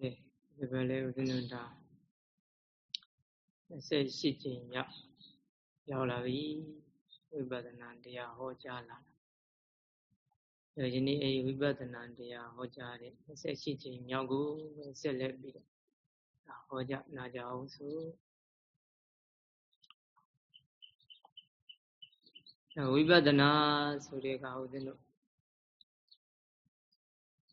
ကဲဒီဘက်လေးဦးဇင်းတို့ဒါ28ကြိမ်မြောက်ရောက်လာပြီဝိပဿနာတရားဟောကြားလာတာဒီနေ့အဲဒီဝိပဿနာတရားဟောကြားတဲ့28ကြိမ်မြောက်ကိုဆက်လက်ပြီးတော့ဟောကြားနာကြအောင်ဆိုဝိပဿနာဆိုတဲ့အခါဦးဇင်းတို့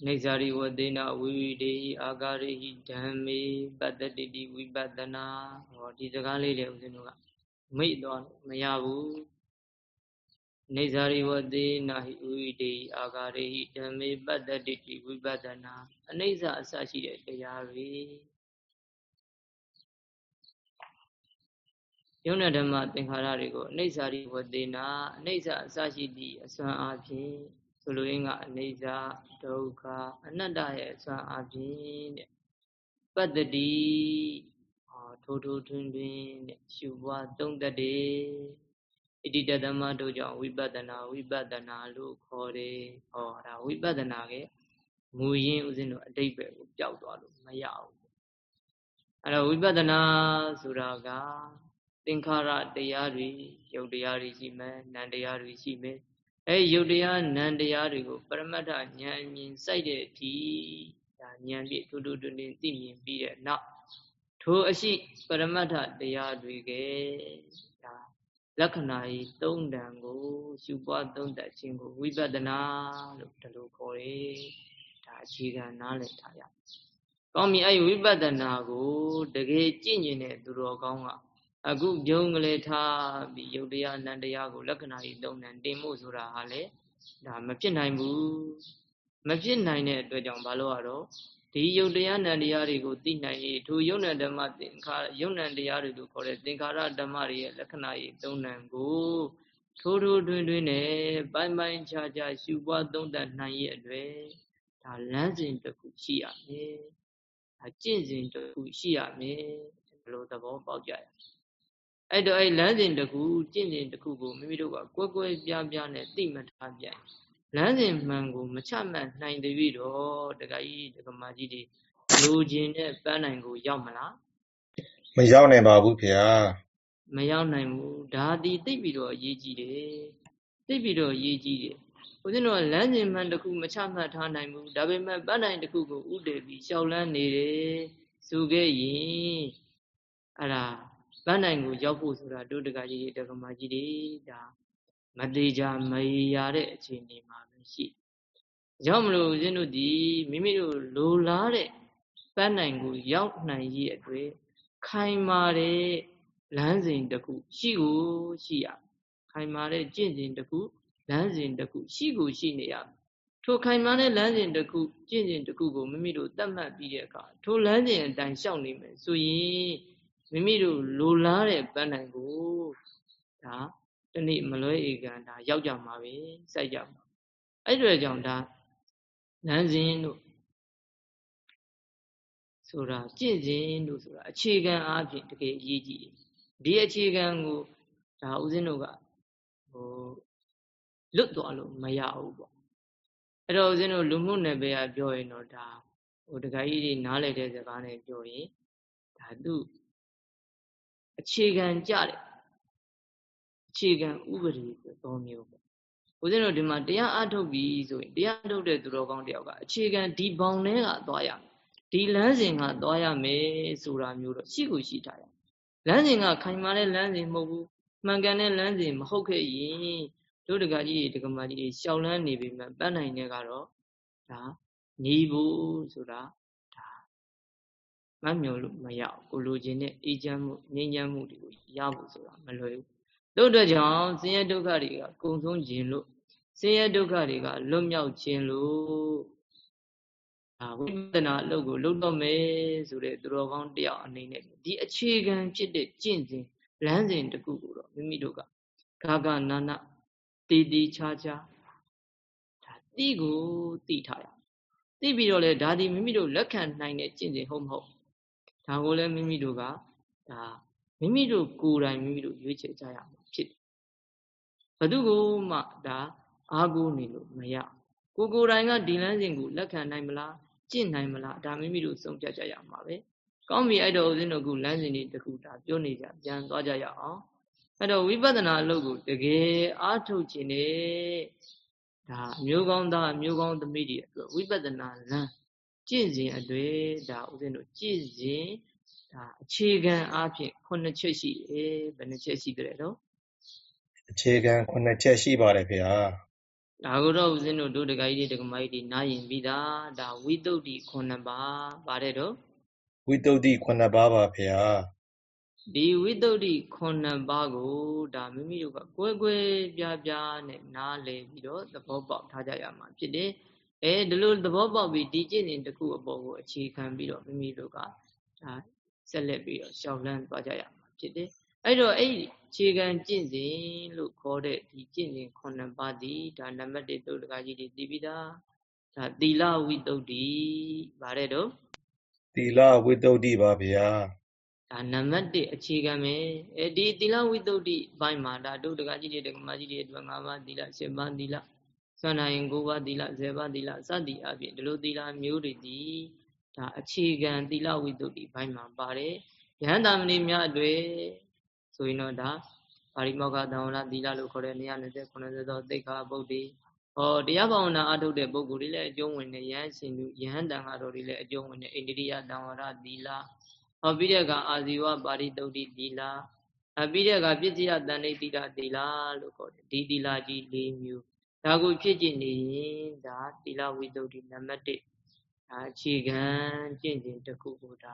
နေဇာရိဝသေနဝိဝိတေဟိအာဂရိဟိဓမ္မေပတ္တတိတိဝိပဿနာဟောဒီစကားလေးလေဦးဇင်းတို့ကမိတ်သွားမရဘူးနေဇာရိဝသေနဟိဝိဝိတေဟိအာဂရိဟိဓမ္မေပတ္တတိတိဝိပဿနာအနိစ္စအစရှိတဲ့တရားတွေယုံနဲ့ဓမ္မသင်္ခါရတွေကိုအနိစ္စရိဝသေနာအနိစ္စအစရှိသည့်အစွမ်းအားဖြင့် ဆိုလိုရင်းကအနိစ္စဒုက္ခအနတ္တရဲ့အစွမ်းအပြင်တဲ့ပတ္တတိဟောထိုးထိုးထွင်းထွင်းတဲ့ရှုပွားသုံးတတ်တယ်ဣတိတသမတို့ကြောင့်ဝိပဿနာဝိပဿနာလို့ခေါ်တယ်ဟောဒါဝိပဿနာကမူရင်းဥစဉ်တို့အတိတ်ပဲကိုပျောက်သွားလို့မရဘူးအဲ့တော့ဝိပဿနာဆိုတာကသင်္ခါရတရားတွေယုတ်တရားတွေရှိမယ်နံတရားတွေရှိမယ် အဲယုတ်တရားနံတရားတွေကိုပရမတ္ထဉာဏ်မြင်စိုက်တဲ့အထိဒါဉာဏ်ပြည့်ထူးထူးတွင်တွင်သိမြင်ပြီးတဲ့နောက်ထိုအရှိပရမတ္ထတရားတွေကဒါလက္ခဏာဤသုံးတန်ကိုရှုပွားသုံးတတ်ခြင်းကိုဝိပဿနာလို့ဒီလိုခေါ်တယ်ဒါအခြေခံနားလည်ထားရကောင်းပြီအဲ့ဝိပဿနာကိုတကယ်ကြင့်ကျင်တဲ့သူတော်ကောင်းက အခုပြုံးကလေးထားပြီးယုတ်တရားနန္တရားကိုလက္ခဏာကြီးသုံးတယ်တင်ဖို့ဆိုတာဟာလေဒါမဖြစ်နိုင်ဘူးမဖြစ်နိုင်တဲ့အတွက်ကြောင့်ဘာလို့ရတော့ဒီယုတ်တရားနန္တရားတွေကိုသိနိုင်ရေးထိုယုတ်နံဓမ္မသင်္ခါယုတ်နံတရားတွေလို့ခေါ်တဲ့သင်္ခါရဓမ္မတွေရဲ့လက္ခဏာကြီးသုံးနံကိုထိုးထိုးတွင်တွင်နဲ့ပိုင်းပိုင်းခြားခြားရှုပွားသုံးသပ်နိုင်ရဲ့အတွေ့ဒါလမ်းစဉ်တစ်ခုရှိရမယ်ဒါကျင့်စဉ်တစ်ခုရှိရမယ်ဘယ်လိုသဘောပေါက်ကြရ အဲ့တော့အဲ့လမ်းစဉ်တစ်ခုကျင့်စဉ်တစ်ခုကိုမိမိတို့ကကွက်ကွက်ပြားပြားနဲ့သိမှတ်ထားပြန်လမ်းစဉ်မှန်ကိုမချမှတ်နိုင်သေးပြီးတော့တခါကြီးတက္ကမကြီးတွေလိုချင်တဲ့ပန်းနိုင်ကိုရောက်မလားမရောက်နိုင်ပါဘူးခင်ဗျာမရောက်နိုင်ဘူးဒါဒီသိပြီးတော့အရေးကြီးတယ်သိပြီးတော့အရေးကြီးတယ်ဦးဇင်းတို့ကလမ်းစဉ်မှန်တစ်ခုမချမှတ်ထားနိုင်ဘူးဒါပေမဲ့ပန်းနိုင်တစ်ခုကိုဥတည်ပြီးရှောက်လန်းနေတယ်ဆိုခဲ့ရင်အဲ့ဒါ ပန်းနိုင်ကိုရောက်ဖို့ဆိုတာတို့တကကြီးတွေတကမာကြီးတွေဒါမသေးကြမရတဲ့အခြေအနေမှာပဲရှိ။ကြောင့်မလို့ဦးဇင်းတို့ဒီမိမိတို့လိုလားတဲ့ပန်းနိုင်ကိုရောက်နိုင်ရည်အတွက်ခိုင်မာတဲ့လမ်းစဉ်တစ်ခုရှိကိုရှိရ။ခိုင်မာတဲ့ကျင့်စဉ်တစ်ခုလမ်းစဉ်တစ်ခုရှိကိုရှိနေရ။ထိုခိုင်မာတဲ့လမ်းစဉ်တစ်ခုကျင့်စဉ်တစ်ခုကိုမိမိတို့သတ်မှတ်ပြီးတဲ့အခါထိုလမ်းစဉ်အတိုင်းရှောက်နေမယ်ဆိုရင် မိမိတို့လိုလားတဲ့ပန်းနိုင်ကိုဒါတနေ့မလွဲဧကန်ဒါရောက်ကြမှာပဲစိုက်ကြမှာအဲ့ဒီကြောင့်ဒါလမ်းစဉ်တို့ဆိုတာကြင့်စဉ်တို့ဆိုတာအခြေခံအားဖြင့်တကယ်အရေးကြီးတယ်ဒီအခြေခံကိုဒါဦးဇင်းတို့ကဟိုလွတ်သွားလို့မရဘူးပေါ့အဲ့တော့ဦးဇင်းတို့လူမှုနယ်ပယ်ကပြောရင်တော့ဒါဟိုတခါကြီးတွေနားလည်တဲ့စကားနဲ့ပြောရင်ဒါသူ့ အခြေခံကြတဲ့အခြေခံဥပဒေသောမျိုးပေါ့ဦးဇင်းတို့ဒီမှာတရားအထုတ်ပြီဆိုရင်တရားထုတ်တဲ့သူတော်ကောင်းတယောက်ကအခြေခံဒီဘောင်ထဲကသွားရမယ်ဒီလမ်းစဉ်ကသွားရမယ်ဆိုတာမျိုးတော့ရှိကိုရှိထားရလမ်းစဉ်ကခိုင်မာတဲ့လမ်းစဉ်မဟုတ်ဘူးမှန်ကန်တဲ့လမ်းစဉ်မဟုတ်ခဲ့ရင်တို့တကကြီးတွေတကမာကြီးတွေရှောက်လန်းနေပြီမှပန်းနိုင်တဲ့ကတော့ဒါညီဖို့ဆိုတာ မမျောလို့မရဘူးကိုလိုချင်တဲ့အေးချမ်းမှုငြိမ်းချမ်းမှုတွေကိုရဖို့ဆိုတာမလွယ်ဘူးတို့အတွက်ကြောင့်ဆင်းရဲဒုက္ခတွေကကုံဆုံးခြင်းလို့ဆင်းရဲဒုက္ခတွေကလွတ်မြောက်ခြင်းလို့အာဝိပဿနာအလုပ်ကိုလုပ်တော့မယ်ဆိုတဲ့သူတော်ကောင်းတယောက်အနေနဲ့ဒီအခြေခံဖြစ်တဲ့ကျင့်စဉ်လမ်းစဉ်တစ်ခုကိုတော့မိမိတို့ကဂါဂနာနာတည်တည်ချာချာဒါတိကိုတိထားရသိပြီးတော့လေဒါဒီမိမိတို့လက်ခံနိုင်တဲ့ကျင့်စဉ်ဟုတ်မဟုတ် ဒါကိုလည်းမိမိတို့ကဒါမိမိတို့ကိုယ်တိုင်မိမိတို့ရွေးချယ်ကြရမှာဖြစ်တယ်ဘသူကိုမှဒါအားကိုးနေလို့မရကိုကိုယ်တိုင်ကဒီလမ်းစဉ်ကိုလက်ခံနိုင်မလားကျင့်နိုင်မလားဒါမိမိတို့ဆုံးဖြတ်ကြရမှာပဲကောင်းပြီအဲ့တော့ဦးဇင်းတို့ကလမ်းစဉ်တွေတခုဒါပြောနေကြပြန်သွားကြရအောင်အဲ့တော့ဝိပဿနာအလုပ်ကိုတကယ်အားထုတ်ခြင်းနဲ့ဒါမျိုးကောင်းသားမျိုးကောင်းသမီးတွေအတွက်ဝိပဿနာလမ်း ကျင့်စဉ်အတွေ့ဒါဦးဇင်းတို့ကျင့်စဉ်ဒါအခြေခံအားဖြင့်ခုနှစ်ချက်ရှိတယ်ဘယ်နှချက်ရှိကြတယ်တော့အခြေခံခုနှစ်ချက်ရှိပါတယ်ဖေဟာဒါကိုတော့ဦးဇင်းတို့ဒုဒကကြီးတွေဒကမကြီးတွေနားရင်ပြီးသားဒါဝိတုဒ္ဓိခုနှစ်ပါးပါတယ်တော့ဝိတုဒ္ဓိခုနှစ်ပါးပါဖေဟာဒီဝိတုဒ္ဓိခုနှစ်ပါးကိုဒါမိမိတို့ကကွဲကွဲပြားပြားနဲ့နားလည်ပြီးတော့သဘောပေါက်ထားကြရမှာဖြစ်တယ် အဲဒီလိုသဘောပေါက်ပြီးဒီကျင့်စဉ်တစ်ခုအပေါ်ကိုအခြေခံပြီးတော့မိမိတို့ကဒါဆက်လက်ပြီးတော့ရှောက်လန်းသွားကြရမှာဖြစ်တယ်အဲ့တော့အဲ့ခြေခံကျင့်စဉ်လို့ခေါ်တဲ့ဒီကျင့်စဉ်ခုနှစ်ပါးဒီဒါနံပါတ်1သုတ်တကကြီးတွေသိပြီးသားဒါသီလဝိတုဒ္ဓိဗါတဲ့တော့သီလဝိတုဒ္ဓိပါဗျာဒါနံပါတ်1အခြေခံပဲအဲဒီသီလဝိတုဒ္ဓိဘိုင်းမှာဒါတုတ်တကကြီးတွေတကမကြီးတွေအတွက်၅ပါးသီလ၈ပါးသီလ စွမ်းနိုင်9ပါးသီလ10ပါးသီလစသည်အပြင်ဒီလိုသီလမျိုးတွေဒီဒါအခြေခံသီလဝိတုဒ္ဓိဘိုင်းမှာပါတယ်ယဟန်တာမဏိများအတွေ့ဆိုရင်တော့ဒါပါရိမောက္ခသံဝရသီလလို့ခေါ်တဲ့120 90သောသိက္ခာပုဒ်တွေဟောတရားဘာဝနာအထုတ်တဲ့ပုဂ္ဂိုလ်တွေလည်းအကျုံးဝင်တဲ့ယဟန်ရှင်သူယဟန်တန်ဃာတော်တွေလည်းအကျုံးဝင်တဲ့အိန္ဒိယသံဝရသီလဟောပြီးတဲ့အခါအာဇီဝပါရိတုတ်တိသီလအပြီးတဲ့အခါပြည့်စည်တန်ဋိသီလသီလလို့ခေါ်တယ်ဒီသီလကြီး၄မျိုး ဒါကိုဖြစ်ကျင်နေရင်ဒါသီလဝိတုဒ္ဓိနံပါတ်1ဒါအခြေခံကျင့်စဉ်တစ်ခုကိုဒါ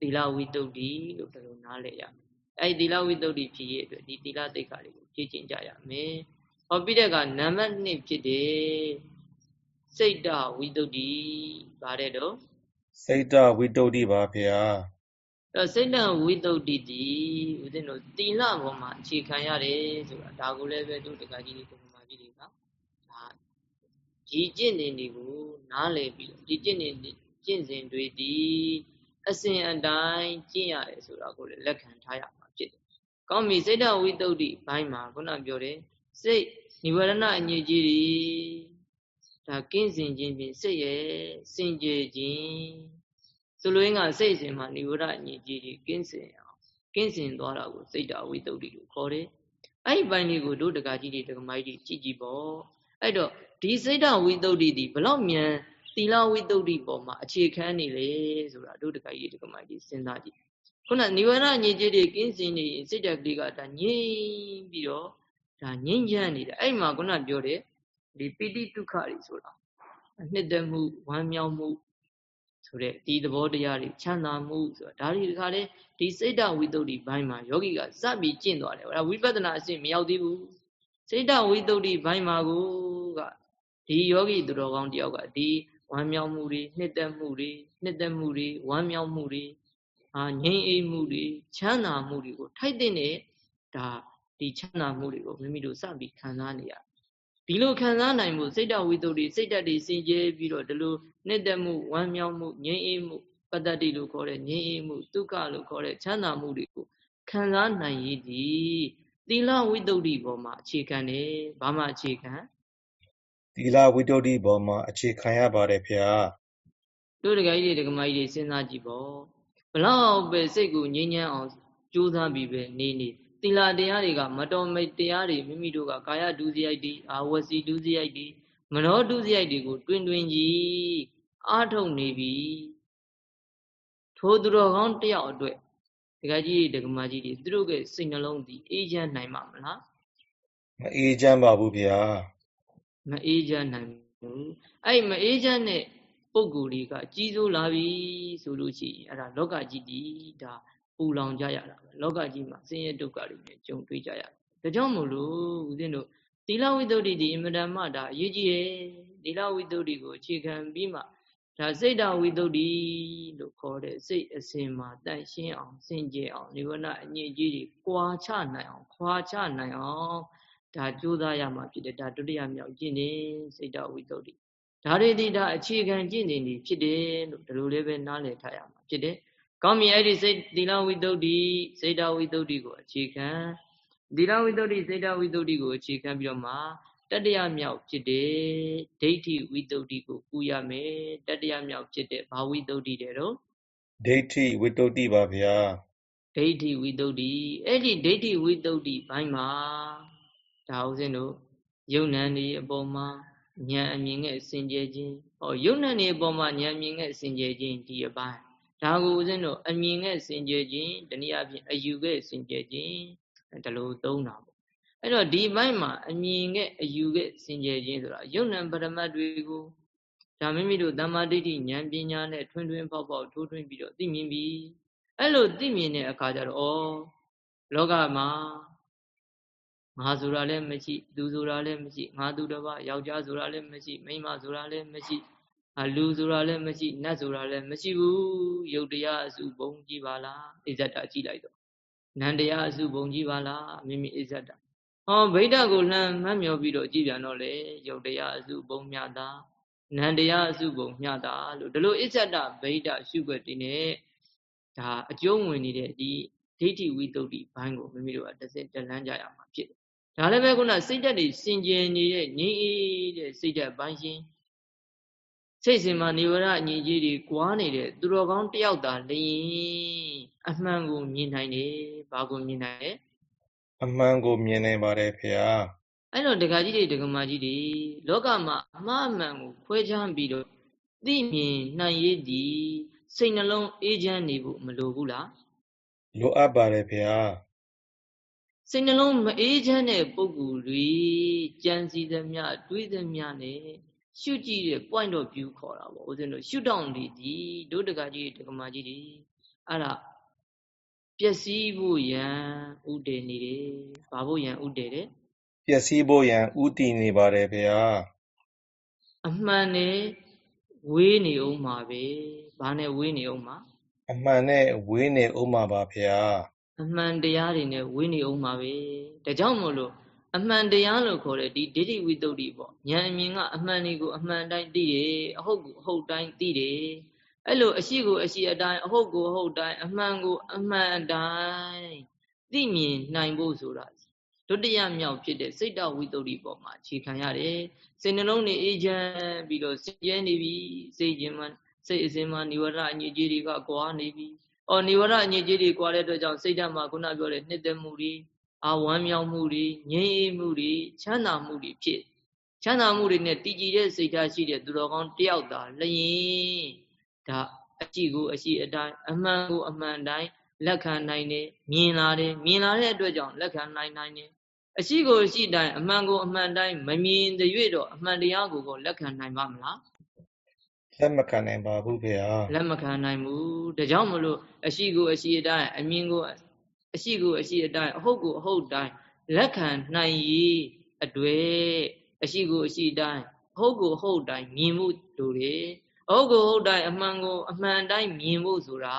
သီလဝိတုဒ္ဓိလို့ဘယ်လိုနားလည်ရမလဲအဲ့ဒီသီလဝိတ္တုဖြစ်ရဲ့အတွက်ဒီသီလသိက္ခာတွေကိုဖြည့်ကျင့်ကြရမယ်။ဟောပြီးတဲ့ကနံပါတ်2ဖြစ်တယ်စိတ်တဝိတ္တုဗါတဲ့တော့စိတ်တဝိတ္တုပါဗျာ။အဲစိတ်တဝိတ္တုဒီဦးဇင်းတို့သီလပေါ်မှာအခြေခံရတယ်ဆိုတာဒါကိုလည်းပဲတို့တက္ကကြီးတွေပုံမှန်ကြီးတွေကဒါ ဒီကျင့်နေတွေကိုနားလည်ပြီးဒီကျင့်နေကျင့်စဉ်တွေဒီအစဉ်အတိုင်းကျင့်ရတယ်ဆိုတာကိုလည်းလက်ခံထားရမှာဖြစ်တယ်။ကောင်းပြီစိတ်တဝိတုဒ္ဓိဘိုင်းမှာခုနပြောတယ်စိတ်និဝရဏအညစ်အကြေးတွေဒါကင်းစင်ခြင်းဖြင့်စိတ်ရဲ့စင်ကြယ်ခြင်းဆိုလိုရင်းကစိတ်စဉ်မှာនិဝရအညစ်အကြေးတွေကင်းစင်အောင်ကင်းစင်သွားတာကိုစိတ်တဝိတုဒ္ဓိလို့ခေါ်တယ်။အဲ့ဒီဘိုင်းလေးကိုတို့တက္ကကြီးတွေတက္ကမကြီးတွေကြည့်ကြည့်ပေါ့။အဲ့တော့ ဒီစိတ်တဝိတုဒ္ဓိဒီဘလောက်မြန်သီလဝိတုဒ္ဓိပေါ်မှာအခြေခံနေလေဆိုတာတို့တက္ကကြီးတက္ကမကြီးစဉ်းစားကြည့်ခုနနိဝရဏညစ်ကြေးတွေကင်းစင်နေစိတ်တက်ကလေးကဒါငြိမ့်ပြီးတော့ဒါငြိမ့်ချမ်းနေတယ်အဲ့မှာခုနပြောတဲ့ဒီပိဋိဒုက္ခတွေဆိုတာနှစ်သက်မှုဝမ်းမြောက်မှုဆိုတဲ့ဒီသဘောတရားတွေချမ်းသာမှုဆိုတာဒါတွေဒီခါလေဒီစိတ်တဝိတုဒ္ဓိဘိုင်းမှာယောဂီကစပြီးကျင့်သွားတယ်ဟောဝိပဿနာအဆင့်မရောက်သေးဘူးစိတ်တဝိတုဒ္ဓိဘိုင်းမှာကိုက ဒီယောဂီသူတော်ကောင်းတယောက်ကဒီဝမ်းမြောက်မှုတွေနှစ်သက်မှုတွေနှစ်သက်မှုတွေဝမ်းမြောက်မှုတွေအာငြိမ်းအေးမှုတွေချမ်းသာမှုတွေကိုထိုက်တဲ့ဒါဒီချမ်းသာမှုတွေကိုမိမိတို့စပြီးခံစားနေရဒီလိုခံစားနိုင်မှုစိတ်တဝိတ္တုတွေစိတ်တက်တွေစင်ကြဲပြီးတော့ဒီလိုနှစ်သက်မှုဝမ်းမြောက်မှုငြိမ်းအေးမှုပတ္တတိလို့ခေါ်တဲ့ငြိမ်းအေးမှုဒုက္ခလို့ခေါ်တဲ့ချမ်းသာမှုတွေကိုခံစားနိုင်ရည်ဒီသီလဝိတ္တုပေါ်မှာအခြေခံတယ်ဘာမှအခြေခံ သီလဝိတ္တုပေါ်မှာအခြေခံရပါတယ်ဖေဟာတို့တကကြီးတွေဒကမကြီးတွေစဉ်းစားကြည့်ပေါ့ဘလောက်ပဲစိတ်ကိုငြိမ်းချမ်းအောင်ကြိုးစားပြီးပဲနေနေသီလတရားတွေကမတော်မိတ်တရားတွေမိမိတို့ကကာယဒုစရိုက်တွေအာဝစီဒုစရိုက်တွေမနောဒုစရိုက်တွေကိုတွင်တွင်ကြီးအားထုတ်နေပြီထိုသူတော်ကောင်းတယောက်အတွက်ဒကာကြီးဒကမကြီးတွေသူတို့ရဲ့စိတ်နှလုံးဒီအေးချမ်းနိုင်မှာမလားမအေးချမ်းပါဘူးဗျာ မအေးချမ်းနိုင်ဘူးအဲ့မအေးချမ်းတဲ့ပုံကိုယ်တွေကကြီးစိုးလာပြီဆိုလို့ရှိရင်အဲ့ဒါလောကကြီးဒီဒါပူလောင်ကြရတာပဲလောကကြီးမှာဆင်းရဲဒုက္ခတွေနဲ့ကြုံတွေ့ကြရဒါကြောင့်မို့လို့ဦးဇင်းတို့သီလဝိတ္တုဒီအင်မတန်မှဒါအရေးကြီးရဲ့သီလဝိတ္တုဒီကိုအခြေခံပြီးမှဒါစိတ်တဝိတ္တုဒီလို့ခေါ်တဲ့စိတ်အစဉ်မှာတန့်ရှင်းအောင်စင်ကြယ်အောင်နိဗ္ဗာန်အညစ်အကြေးတွေကွာချနိုင်အောင်ခွာချနိုင်အောင် ဒါကြိုးစားရမှာဖြစ်တယ်ဒါဒုတိယမြောက်ကျင့်နေစိတ်တဝိတ္တုဒီဒါတွေဒီဒါအခြေခံကျင့်နေနေဖြစ်တယ်လို့ဒီလိုလေးပဲနားလည်ထားရမှာဖြစ်တယ်။ကောင်းပြီအဲ့ဒီစိတ်သီလဝိတ္တုစိတ်တဝိတ္တုကိုအခြေခံသီလဝိတ္တုစိတ်တဝိတ္တုကိုအခြေခံပြီးတော့မှတတ္တရမြောက်ဖြစ်တဲ့ဒိဋ္ဌိဝိတ္တုကိုကူရမယ်တတ္တရမြောက်ဖြစ်တဲ့ဘာဝိတ္တုတဲ့တော့ဒိဋ္ဌိဝိတ္တုပါဗျာဒိဋ္ဌိဝိတ္တုအဲ့ဒီဒိဋ္ဌိဝိတ္တုဘိုင်းမှာ ဒါဥစဉ်တို့ယုံနံဒီအပေါ်မှာဉာဏ်အမြင်နဲ့စင်ကြယ်ခြင်းဟောယုံနံဒီအပေါ်မှာဉာဏ်မြင်နဲ့စင်ကြယ်ခြင်းဒီအပိုင်းဒါကိုဥစဉ်တို့အမြင်နဲ့စင်ကြယ်ခြင်းတနည်းအားဖြင့်အယူနဲ့စင်ကြယ်ခြင်းဒါလိုသုံးတာပေါ့အဲ့တော့ဒီဘိုင်းမှာအမြင်နဲ့အယူနဲ့စင်ကြယ်ခြင်းဆိုတာယုံနံပရမတ်တွေကိုဒါမိမိတို့တမ္မာဒိဋ္ဌိဉာဏ်ပညာနဲ့ထွန်းထွန်းပေါက်ပေါက်ထိုးထွင်းပြီးတော့သိမြင်ပြီအဲ့လိုသိမြင်တဲ့အခါကျတော့ဩလောကမှာ ငါဆိုတာလည်းမရှိသူဆိုတာလည်းမရှိငါသူတစ်ပါးယောက်ျားဆိုတာလည်းမရှိမိန်းမဆိုတာလည်းမရှိအလူဆိုတာလည်းမရှိနတ်ဆိုတာလည်းမရှိဘူးယုတ်တရားအစုဘုံကြည့်ပါလားဣဇတကြည့်လိုက်တော့နန္တရားအစုဘုံကြည့်ပါလားမိမိဣဇတဟောဗိဒ္ဓကိုလှမ်းမှတ်မြော်ပြီးတော့ကြည့်ပြန်တော့လေယုတ်တရားအစုဘုံမြတာနန္တရားအစုဘုံမြတာလို့ဒီလိုဣဇတဗိဒ္ဓရှုွက်တည်နေဒါအကျုံးဝင်နေတဲ့ဒီဒိဋ္ဌိဝိတ္တုဘိုင်းကိုမိမိတို့ကတစ်စက်တလန်းကြရမှာဖြစ်တယ် ဒါလည်းပဲခုနစိတ်ဓာတ်တွေစင်ကြယ်နေတဲ့ငြိမ်းအေးတဲ့စိတ်ဓာတ်ပိုင်းရှင်စိတ်စင်မှာနေဝရအငြိကြီးတွေကွာနေတဲ့သူတော်ကောင်းတယောက်သာလျင်အမှန်ကိုမြင်နိုင်တယ်ဘာကိုမြင်နိုင်လဲအမှန်ကိုမြင်နိုင်ပါတယ်ဖေဟာအဲ့တော့ဒကာကြီးတွေဒကာမကြီးတွေလောကမှာအမှားအမှန်ကိုခွဲခြားပြီးတော့သိမြင်နိုင်ရည်ဒီစိတ်နှလုံးအေးချမ်းနေဖို့မလိုဘူးလားလိုအပ်ပါတယ်ဖေဟာ စိတ်နှလုံးမအေးချမ်းတဲ့ပုဂ္ဂိုလ်တွေကြံစည်သမျှတွေးသမျှနဲ့ရှုကြည့်တဲ့ point of view ခေါ်တာပေါ့ဦးဇင်းတို့ရှုတောင်းလေးဒီဒုဒကကြီးဒကမာကြီးတွေအဲ့ဒါပျက်စီးဖို့ရန်ဥတည်နေတယ်ဘာဖို့ရန်ဥတည်တယ်ပျက်စီးဖို့ရန်ဥတည်နေပါတယ်ဗျာအမှန်နဲ့ဝေးနေအောင်ပါပဲဘာနဲ့ဝေးနေအောင်ပါအမှန်နဲ့ဝေးနေအောင်ပါပါဗျာ အမှန်တရားတွေနဲ့ဝေးနေအောင်ပါပဲဒါကြောင့်မို့လို့အမှန်တရားလို့ခေါ်တဲ့ဒီဒိဋ္ဌိဝိတ္တုပေါ့ဉာဏ်အမြင်ကအမှန်တွေကိုအမှန်တိုင်းသိတယ်အဟုတ်ကိုအဟုတ်တိုင်းသိတယ်အဲ့လိုအရှိကိုအရှိအတိုင်းအဟုတ်ကိုအဟုတ်တိုင်းအမှန်ကိုအမှန်အတိုင်းသိမြင်နိုင်ဖို့ဆိုတာဒုတိယမြောက်ဖြစ်တဲ့စိတ်တဝိတ္တုပေါ်မှာအခြေခံရတယ်စိတ်နှလုံးနဲ့အေးချမ်းပြီးတော့စင်ကြဲနေပြီစိတ်ခြင်းမှစိတ်အစဉ်မှនិဝရအညစ်အကြေးတွေကကွာနေပြီ။ အော်និဝရအညစ်အကြေးတွေကွာတဲ့အတွက်ကြောင့်စိတ်ဓာတ်မှာခုနပြောတဲ့နှစ်သက်မှုတွေအာဝမ်းမြောက်မှုတွေငြိမ်းအေးမှုတွေချမ်းသာမှုတွေဖြစ်ချမ်းသာမှုတွေနဲ့တည်ကြည်တဲ့စိတ်ဓာတ်ရှိတဲ့သူတော်ကောင်းတယောက်သာလျင်ဒါအရှိကိုအရှိအတိုင်းအမှန်ကိုအမှန်တိုင်းလက်ခံနိုင်တယ်မြင်လာတယ်မြင်လာတဲ့အတွက်ကြောင့်လက်ခံနိုင်နိုင်တယ်အရှိကိုအရှိတိုင်းအမှန်ကိုအမှန်တိုင်းမမြင်တဲ့၍တော့အမှန်တရားကိုကိုလက်ခံနိုင်ပါမလား လက်မခံနိုင်ပါဘူးဗျာလက်မခံနိုင်ဘူးဒါကြောင့်မလို့အရှိကိုအရှိအတိုင်းအမြင်ကိုအရှိကိုအရှိအတိုင်းအဟုတ်ကိုအဟုတ်တိုင်းလက်ခံနိုင်ရည်အတွေ့အရှိကိုအရှိတိုင်းအဟုတ်ကိုအဟုတ်တိုင်းမြင်မှုလိုတယ်အဟုတ်ကိုဟုတ်တိုင်းအမှန်ကိုအမှန်တိုင်းမြင်ဖို့ဆိုတာ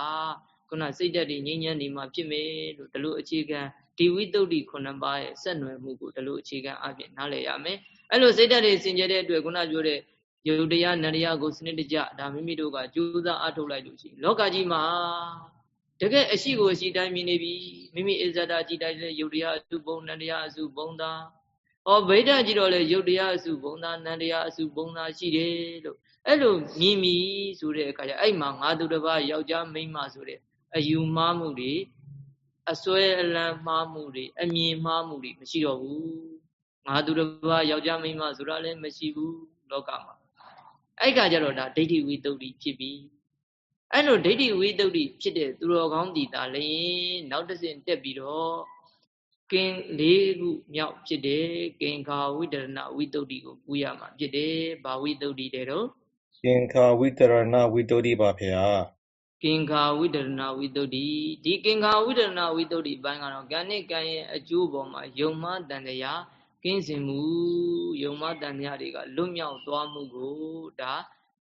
ခုနစိတ်ဓာတ်တွေငြိမ်းချမ်းနေမှဖြစ်မယ်လို့ဒီလိုအခြေခံဒီဝိတ္တုဒ္ဓခုနှစ်ပါးရဲ့ဆက်နွယ်မှုကိုဒီလိုအခြေခံအပြင်နားလည်ရမယ်အဲ့လိုစိတ်ဓာတ်တွေစင်ကြတဲ့အတွက်ခုနပြောတဲ့ ယုတ်တရားနတရားကိုစနစ်တကျဒါမိမိတို့ကကြိုးစားအထုတ်လိုက်လို့ရှိရင်လောကကြီးမှာတကယ်အရှိကိုအရှိတိုင်းမြင်နေပြီမိမိအစ္ဆဒကြည်တိုင်းလဲယုတ်တရားအစုဘုံနတရားအစုဘုံသာဩဗိဒ္ဓကြည့်တော့လေယုတ်တရားအစုဘုံသာနတရားအစုဘုံသာရှိတယ်လို့အဲ့လိုမြင်ပြီဆိုတဲ့အခါကျအဲ့မှာငါသူတစ်ပါးယောက်ျားမိန်းမဆိုတဲ့အယူမှားမှုတွေအစွဲအလံမှားမှုတွေအမြင်မှားမှုတွေမရှိတော့ဘူးငါသူတစ်ပါးယောက်ျားမိန်းမဆိုတာလည်းမရှိဘူးလောကမှာ အဲ့ကကြတော့ဒါဒိဋ္ဌိဝိတ္တုဖြစ်ပြီအဲ့လိုဒိဋ္ဌိဝိတ္တုဖြစ်တဲ့သူတော်ကောင်းတည်တာလည်းနောက်တစ်ဆင့်တက်ပြီးတော့ကင်လေးခုမြောက်ဖြစ်တယ်ကင်္ခာဝိတရဏဝိတ္တုကိုပူရမှာဖြစ်တယ်ဘာဝိတ္တုတဲ့တော့ကင်္ခာဝိတရဏဝိတ္တုပါဖေဟာကင်္ခာဝိတရဏဝိတ္တုဒီကင်္ခာဝိတရဏဝိတ္တုဘိုင်းကတော့ကံနဲ့ကံရဲ့အကျိုးပေါ်မှာယုံမှတန်တရားက င်းစင်မှုယုံမတန်မြတွေကလွတ်မြောက်သွားမှုကိုဒါ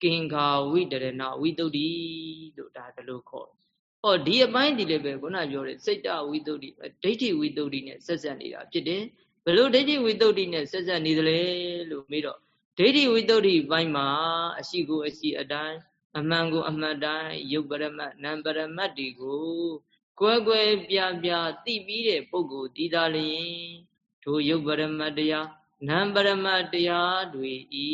ကင်္ခာဝိတရဏဝိတုဒ္ဓိလို့ဒါဒီလိုခေါ်ဟောဒီအပိုင်းဒီလည်းပဲခုနပြောတဲ့စိတ်တဝိတုဒ္ဓိဒိဋ္ဌိဝိတုဒ္ဓိနဲ့ဆက်ဆက်နေတာဖြစ်တယ်ဘယ်လိုဒိဋ္ဌိဝိတုဒ္ဓိနဲ့ဆက်ဆက်နေသလဲလို့မေးတော့ဒိဋ္ဌိဝိတုဒ္ဓိဘိုင်းမှာအရှိကိုအရှိအတိုင်းအမှန်ကိုအမှန်တိုင်းယုတ်ပရမတ်နံပရမတ်တွေကိုကွယ်ကွယ်ပြပြသိပြီးတဲ့ပုဂ္ဂိုလ်တည်တာလျင် ထိုယုတ်ပရမတ်တရားနံပရမတရားတွေဤ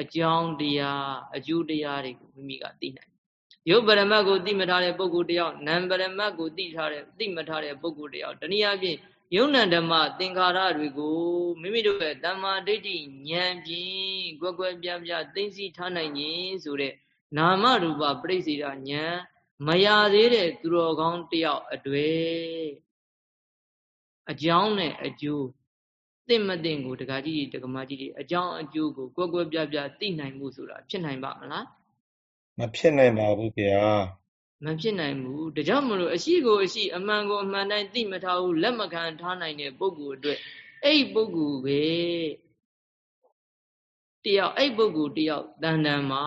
အကြောင်းတရားအကျိုးတရားတွေကိုမိမိကသိနိုင်ရုပ်ပရမတ်ကိုသိမထားတဲ့ပုဂ္ဂိုလ်တယောက်နံပရမတ်ကိုသိထားတဲ့သိမထားတဲ့ပုဂ္ဂိုလ်တယောက်တနည်းအားဖြင့်ယုံနံဓမ္မသင်္ခါရတွေကိုမိမိတို့ရဲ့တမ္မာဒိဋ္ဌိဉာဏ်ဖြင့်ကွက်ကွက်ပြားပြားသိသိထားနိုင်ခြင်းဆိုတဲ့နာမရူပပြိစေတာဉာဏ်မရသေးတဲ့သူတော်ကောင်းတယောက်အတွေ့ အကြောင်းနဲ့အကျိုးတင့်မတင့်ကိုတက္ကကြီးတက္ကမကြီးတွေအကြောင်းအကျိုးကိုကွက်ကွက်ပြားပြားသိနိုင်မှုဆိုတာဖြစ်နိုင်ပါမလားမဖြစ်နိုင်ပါဘူးဗျာမဖြစ်နိုင်ဘူးဒါကြောင့်မလို့အရှိကိုအရှိအမှန်ကိုအမှန်တိုင်းသိမထားဘူးလက်မခံထားနိုင်တဲ့ပုဂ္ဂိုလ်အတွက်အဲ့ပုဂ္ဂိုလ်ပဲတယောက်အဲ့ပုဂ္ဂိုလ်တယောက်တန်တန်မှာ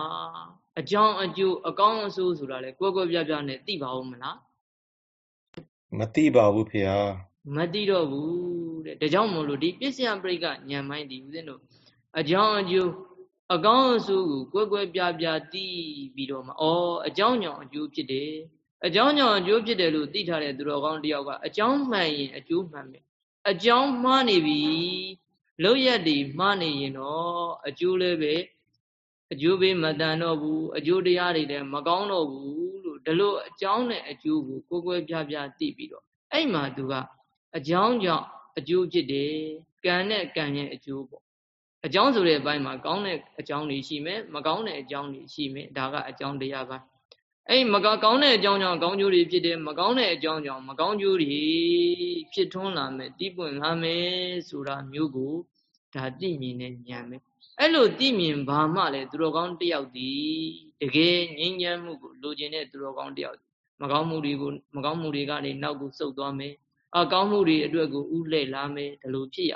အကြောင်းအကျိုးအကောင်းအဆိုးဆိုတာလေကိုယ်ကိုယ်ပြပြနဲ့သိပါဦးမလားမသိပါဘူးဖေဟာ မသိတော့ဘူးတဲ့ဒါကြောင့်မို့လို့ဒီပစ္စယပရိကညံမိုင်းဒီဦးဇင်းတို့အကြောင်းအကျိုးအကောင်းအဆိုးကိုကွယ်ကွယ်ပြပြသိပြီးတော့မှဩအကြောင်းကြောင့်အကျိုးဖြစ်တယ်အကြောင်းကြောင့်အကျိုးဖြစ်တယ်လို့သိထားတဲ့သူတော်ကောင်းတယောက်ကအကြောင်းမှန်ရင်အကျိုးမှန်မယ်အကြောင်းမှားနေပြီလောက်ရက်တွေမှားနေရင်တော့အကျိုးလည်းပဲအကျိုးပေးမတန်တော့ဘူးအကျိုးတရားတွေလည်းမကောင်းတော့ဘူးလို့ဒီလိုအကြောင်းနဲ့အကျိုးကိုကိုယ်ကိုယ်ပြပြသိပြီးတော့အဲ့မှာသူက အကြောင်းကြောင့်အကျိုးဖြစ်တယ်ကံနဲ့ကံရဲ့အကျိုးပေါ့အကြောင်းဆိုတဲ့အပိုင်းမှာကောင်းတဲ့အကြောင်းတွေရှိမယ်မကောင်းတဲ့အကြောင်းတွေရှိမယ်ဒါကအကြောင်းတရားပိုင်းအဲ့မကောင်းတဲ့အကြောင်းကြောင့်ကောင်းကျိုးတွေဖြစ်တယ်မကောင်းတဲ့အကြောင်းကြောင့်မကောင်းကျိုးတွေဖြစ်ထွန်းလာမယ်တီးပွင့်လာမယ်ဆိုတာမျိုးကိုဒါသိမြင်တဲ့ဉာဏ်ပဲအဲ့လိုသိမြင်ဘာမှလဲသူတော်ကောင်းတယောက်ဒီတကယ်ငြိမ်းချမ်းမှုကိုလိုချင်တဲ့သူတော်ကောင်းတယောက်မကောင်းမှုတွေကိုမကောင်းမှုတွေကနေနောက်ကိုစုပ်သွားမယ် အကောင်းမှုတွေအတွက်ကိုဥလှည့်လာမယ်ဒီလိုဖြစ်ရ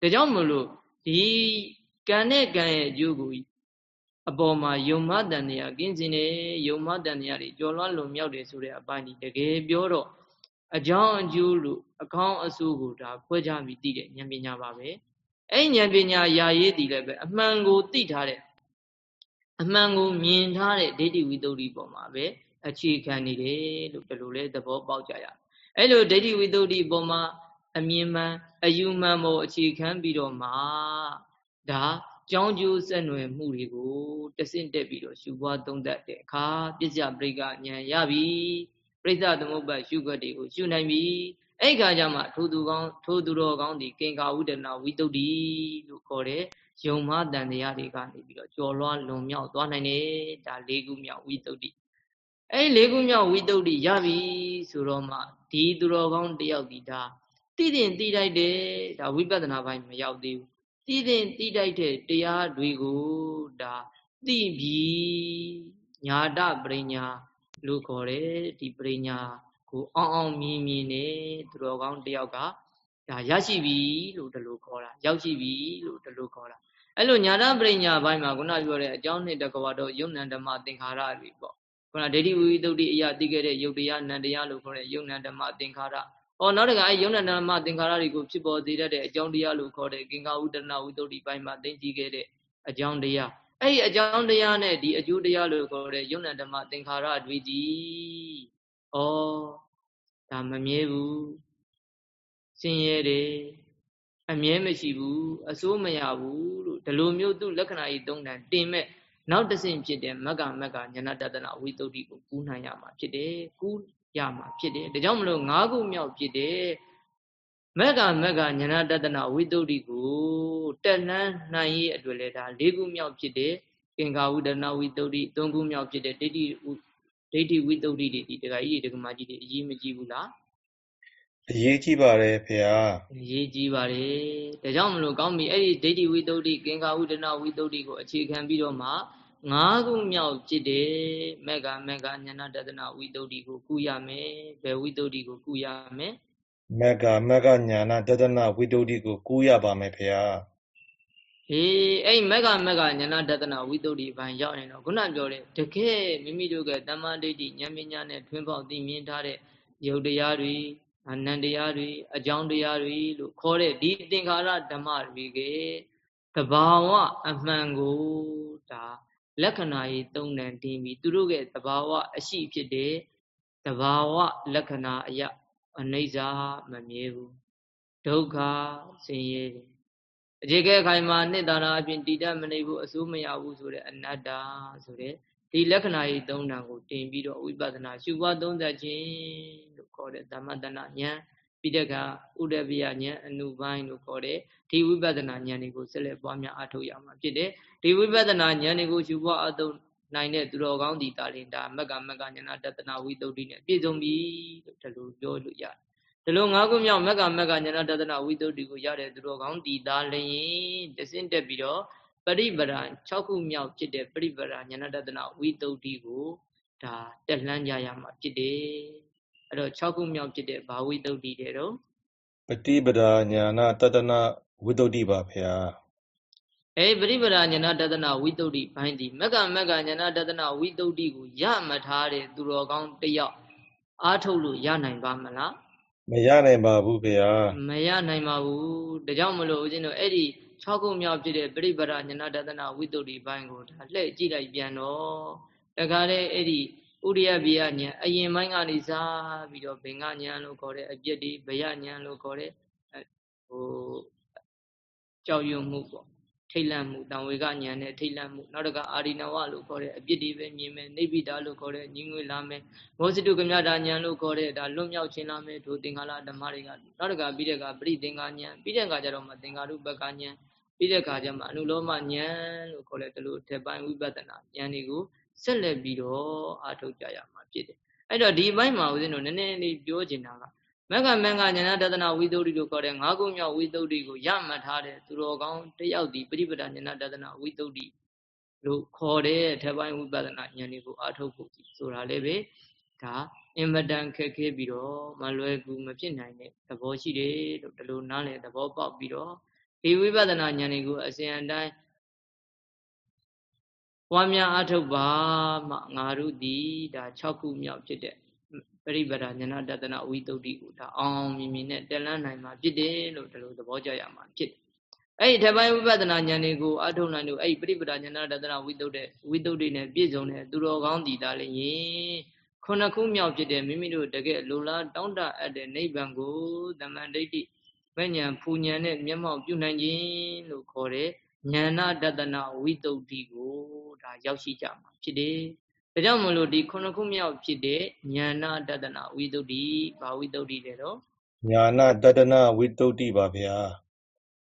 ဒါကြောင့်မလို့ဒီကံနဲ့ကံရဲ့အကျိုးကိုအပေါ်မှာယုံမတန်တရားကင်းစင်နေယုံမတန်တရားတွေကြော်လွှမ်းလွန်မြောက်တယ်ဆိုတဲ့အပိုင်းဒီတကယ်ပြောတော့အကြောင်းအကျိုးလို့အကောင်းအဆိုးကိုဒါခွဲခြားပြီးသိတဲ့ဉာဏ်ပညာပါပဲအဲ့ဉာဏ်ပညာယာရေးတည်လည်းပဲအမှန်ကိုသိထားတဲ့အမှန်ကိုမြင်ထားတဲ့ဒိဋ္ဌိဝိတ္တုပေါ်မှာပဲအခြေခံနေတယ်လို့ဒီလိုလဲသဘောပေါက်ကြရ အဲ့လိုဒိဋ္ဌိဝိတ္တုပေါ်မှာအမြင်မှန်အယူမှန်ပေါ်အခြေခံပြီးတော့မှဒါကြောင်းကျိုးဆက်နွယ်မှုတွေကိုတဆင့်တက်ပြီးတော့ရှုပွားသုံးသပ်တဲ့အခါပစ္စယပရိကဉာဏ်ရပြီပြိဿသမုပ္ပါရှုခွက်တွေကိုရှုနိုင်ပြီအဲ့ခါကျမှထိုသူကောင်းထိုသူတော်ကောင်းဒီကင်္ကာဝုဒနာဝိတုဒ္ဓိလို့ခေါ်တဲ့ယုံမတန်တရားတွေကနေပြီးတော့ကြော်လွှားလွန်မြောက်သွားနိုင်တယ်ဒါလေးခုမြောက်ဝိတုဒ္ဓိ အဲ့လေးခုမြောက်ဝိတုဒ္ဓိရပြီဆိုတော့မှဒီသူတော်ကောင်းတယောက်ဒီဒါသိတင်သိတိုက်တယ်ဒါဝိပဿနာပိုင်းမရောက်သေးဘူးသိတင်သိတိုက်တဲ့တရားတွေကိုဒါသိပြီးညာတပရိညာလို့ခေါ်တယ်ဒီပရိညာကိုအောင်းအောင်းမြင်မြင်နဲ့သူတော်ကောင်းတယောက်ကဒါရရှိပြီလို့ဒီလိုခေါ်တာရောက်ရှိပြီလို့ဒီလိုခေါ်တာအဲ့လိုညာတပရိညာဘိုင်းမှာခုနပြောတဲ့အကြောင်းနှစ်တကဝတော့ယုံနံဓမ္မသင်္ခါရတွေပေါ့ ခုနဒိဋ္ဌိဝိသုဒ္ဓိအရာသိခဲ့တဲ့ယုတ်တရားနံတရားလို့ခေါ်တဲ့ယုံနံဓမ္မသင်္ခါရ။အော်နောက်တကအဲ့ယုံနံဓမ္မသင်္ခါရတွေကိုဖြစ်ပေါ်စေတတ်တဲ့အကြောင်းတရားလို့ခေါ်တဲ့ကင်္ကာဥဒနာဝိသုဒ္ဓိဘိုင်းမှာသိသိခဲ့တဲ့အကြောင်းတရားအဲ့ဒီအကြောင်းတရားနဲ့ဒီအကျိုးတရားလို့ခေါ်တဲ့ယုံနံဓမ္မသင်္ခါရတွေကြီး။ဩဒါမမြဲဘူးဆင်းရဲတယ်အမြဲမရှိဘူးအစိုးမရဘူးလို့ဒီလိုမျိုးသူလက္ခဏာကြီးသုံးတန်တင်မဲ့ နောက်တစ်ဆင့်ဖြစ်တဲ့မက္ကမက္ကညာတတနာဝိတုဒ္ဓိကိုကူးနိုင်ရမှာဖြစ်တယ်ကူးရမှာဖြစ်တယ်ဒါကြောင့်မလို့၅ခုမြောက်ဖြစ်တဲ့မက္ကမက္ကညာတတနာဝိတုဒ္ဓိကိုတက်လန်းနိုင်ရေးအတွက်လည်းဒါ၄ခုမြောက်ဖြစ်တဲ့ကင်္ကာဝုဒနာဝိတုဒ္ဓိ၃ခုမြောက်ဖြစ်တဲ့ဒိဋ္ဌိဒိဋ္ဌိဝိတုဒ္ဓိတွေဒီတခါကြီးတွေတခါမကြီးတွေအရေးမကြီးဘူးလား အရေးကြီးပါတယ်ဖေဟာအရေးကြီးပါတယ်ဒါကြောင့်မလို့ကောင်းပြီအဲ့ဒီဒိဋ္ဌိဝိတုဒ္ဓိကင်္ခာဝုဒနာဝိတုဒ္ဓိကိုအခြေခံပြီးတော့မှငါးခုမြောက်จิตတယ်မက္ကမက္ကညာဏတဒနာဝိတုဒ္ဓိကိုကုရမယ်ဘယ်ဝိတုဒ္ဓိကိုကုရမယ်မက္ကမက္ကညာဏတဒနာဝိတုဒ္ဓိကိုကုရပါမယ်ဖေဟာအေးအဲ့မက္ကမက္ကညာဏတဒနာဝိတုဒ္ဓိဘိုင်းရောက်နေတော့ခုနပြောတဲ့တကယ်မိမိတို့ကတမ္မာဒိဋ္ဌိဉာဏ်ပညာနဲ့ထွန်းပေါက်သိမြင်ထားတဲ့ယုတ်တရားတွေ အနန္တရားတွေအကြောင်းတရားတွေလို့ခေါ်တဲ့ဒီသင်္ခါရဓမ္မတွေကတဘာဝအမှန်ကိုဒါလက္ခဏာကြီးသုံးတန်တင်ပြီးသူတို့ရဲ့တဘာဝအရှိဖြစ်တဲ့တဘာဝလက္ခဏာအယအနိစ္စမမြဲဘူးဒုက္ခဆင်းရဲတယ်အခြေခဲခိုင်မှာနှစ်သာရအပြင်တည်တတ်မနေဘူးအစိုးမရဘူးဆိုတဲ့အနတ္တဆိုတဲ့ ဒီလက္ခဏာကြီးသုံးတန်ကိုတင်ပြီးတော့ဝိပဿနာရှုပွားသုံးသပ်ခြင်းလို့ခေါ်တဲ့သမတနာဉာဏ်ပြီးတဲ့ကဥဒပိယဉာဏ်အနုပိုင်းလို့ခေါ်တဲ့ဒီဝိပဿနာဉာဏ်တွေကိုဆက်လက်ပွားများအားထုတ်ရမှာဖြစ်တယ်ဒီဝိပဿနာဉာဏ်တွေကိုရှုပွားအားထုတ်နိုင်တဲ့သူတော်ကောင်းဒီတာလင်ဒါမက္ကမက္ကဉာဏတတနာဝိတုဒ္ဓိနဲ့ပြည့်စုံပြီလို့ဒီလိုပြောလို့ရတယ်ဒီလိုငါးခုမြောက်မက္ကမက္ကဉာဏတတနာဝိတုဒ္ဓိကိုရတဲ့သူတော်ကောင်းဒီတာလင်တစင့်တက်ပြီးတော့ ပရိပရာ6ခုမြောက်ဖြစ်တဲ့ပရိပရာဉာဏတတနာဝိတုဒ္ဓိကိုဒါတက်လှမ်းကြရမှာဖြစ်တယ်အဲ့တော့6ခုမြောက်ဖြစ်တဲ့ဘာဝိတုဒ္ဓိတဲ့တော့ပฏิပဒါညာနာတတနာဝိတုဒ္ဓိပါဗျာအဲပရိပဒါညာနာတတနာဝိတုဒ္ဓိဘိုင်းဒီမကမကညာနာတတနာဝိတုဒ္ဓိကိုရမထားတဲ့သူတော်ကောင်းတယောက်အားထုတ်လို့ရနိုင်ပါမလားမရနိုင်ပါဘူးဗျာမရနိုင်ပါဘူးဒါကြောင့်မလို့ဦးဇင်းတို့အဲ့ဒီ 6ခုမြောက်ဖြစ်တဲ့ပရိပဒါညာနာတတနာဝိတုဒ္ဓိဘိုင်းကိုဒါလှည့်ကြည့်လိုက်ပြန်တော့တခါလေအဲ့ဒီဥရိယဘေယဉာဏ်အရင်ပိုင်းကနေစားပြီးတော့ဘင်္ဂဉာဏ်လို့ခေါ်တဲ့အပြစ်တွေဘယဉာဏ်လို့ခေါ်တဲ့ဟိုကြောက်ရွံ့မှုပေါ့ထိတ်လန့်မှုတံဝေကဉာဏ်နဲ့ထိတ်လန့်မှုနောက်တကအာရိနဝလို့ခေါ်တဲ့အပြစ်တွေပဲမြင်မယ်နေပိတာလို့ခေါ်တဲ့ညီငွေလာမယ်မောဇိတုကမြတာဉာဏ်လို့ခေါ်တဲ့ဒါလွတ်မြောက်ခြင်းလာမယ်ဒုသင်္ကာလဓမ္မတွေကနောက်တကပြီးတဲ့ကပရိသင်္ကာဉာဏ်ပြီးတဲ့ကကြတော့မှသင်္ကာရုပကဉာဏ် ပြီးတဲ့ခါကျမှအနုလောမဉာဏ်လို့ခေါ်တဲ့ဒီလိုထေပိုင်းဝိပဿနာဉာဏ်တွေကိုဆက်လက်ပြီးတော့အားထုတ်ကြရမှာဖြစ်တယ်အဲ့တော့ဒီဘက်မှာဦးဇင်းတို့နည်းနည်းလေးပြောချင်တာကမက္ကမင်္ဂညာဏတဒနာဝိသုဒ္ဓိလို့ခေါ်တဲ့ငါးခုမြောက်ဝိသုဒ္ဓိကိုရမှတ်ထားတဲ့သူတော်ကောင်းတယောက်ဒီပရိပဒညာဏတဒနာဝိသုဒ္ဓိလို့ခေါ်တဲ့ထပ်ပိုင်းဝိပဿနာဉာဏ်တွေကိုအားထုတ်ဖို့ဆိုတာလည်းပဲဒါအင်မတန်ခက်ခဲပြီးတော့မလွယ်ကူမဖြစ်နိုင်တဲ့သဘောရှိတယ်လို့ဒီလိုနားလည်သဘောပေါက်ပြီးတော့ ဒီဝိပဿနာဉာဏ်တွေကိုအစဉ်အတိုင်းပွားများအားထုတ်ပါမှငါတို့ဒီဒါ6ခုမြောက်ဖြစ်တဲ့ပရိပဒဉာဏတတနာဝိတုဒ္ဓိကိုဒါအောင်မြင်မြင်နဲ့တက်လန်းနိုင်မှာဖြစ်တယ်လို့ဒီလိုသဘောကျရမှာဖြစ်တယ်အဲ့ဒီထပ်ပိုင်းဝိပဿနာဉာဏ်တွေကိုအထုတ်နိုင်လို့အဲ့ဒီပရိပဒဉာဏတတနာဝိတုဒ္ဓဝိတုဒ္ဓိနဲ့ပြည့်စုံတဲ့သူတော်ကောင်းတည်တာလည်းယင်ခုနှစ်ခုမြောက်ဖြစ်တဲ့မိမိတို့တကယ်လိုလားတောင်းတအပ်တဲ့နိဗ္ဗာန်ကိုတမန်ဒိဋ္ဌိ မဉ္ဇဉ်ဖူဉဏ်နဲ့မျက်မှောက်ပြုနိုင်ခြင်းလို့ခေါ်တဲ့ဉာဏတတနာဝိတုဒ္ဓိကိုဒါရောက်ရှိကြမှာဖြစ်တယ်ဒါကြောင့်မလို့ဒီခုနှစ်ခုမြောက်ဖြစ်တဲ့ညာနာတတနာဝိတုဒ္ဓိဘာဝိတုဒ္ဓိလဲတော့ညာနာတတနာဝိတုဒ္ဓိပါဗျာ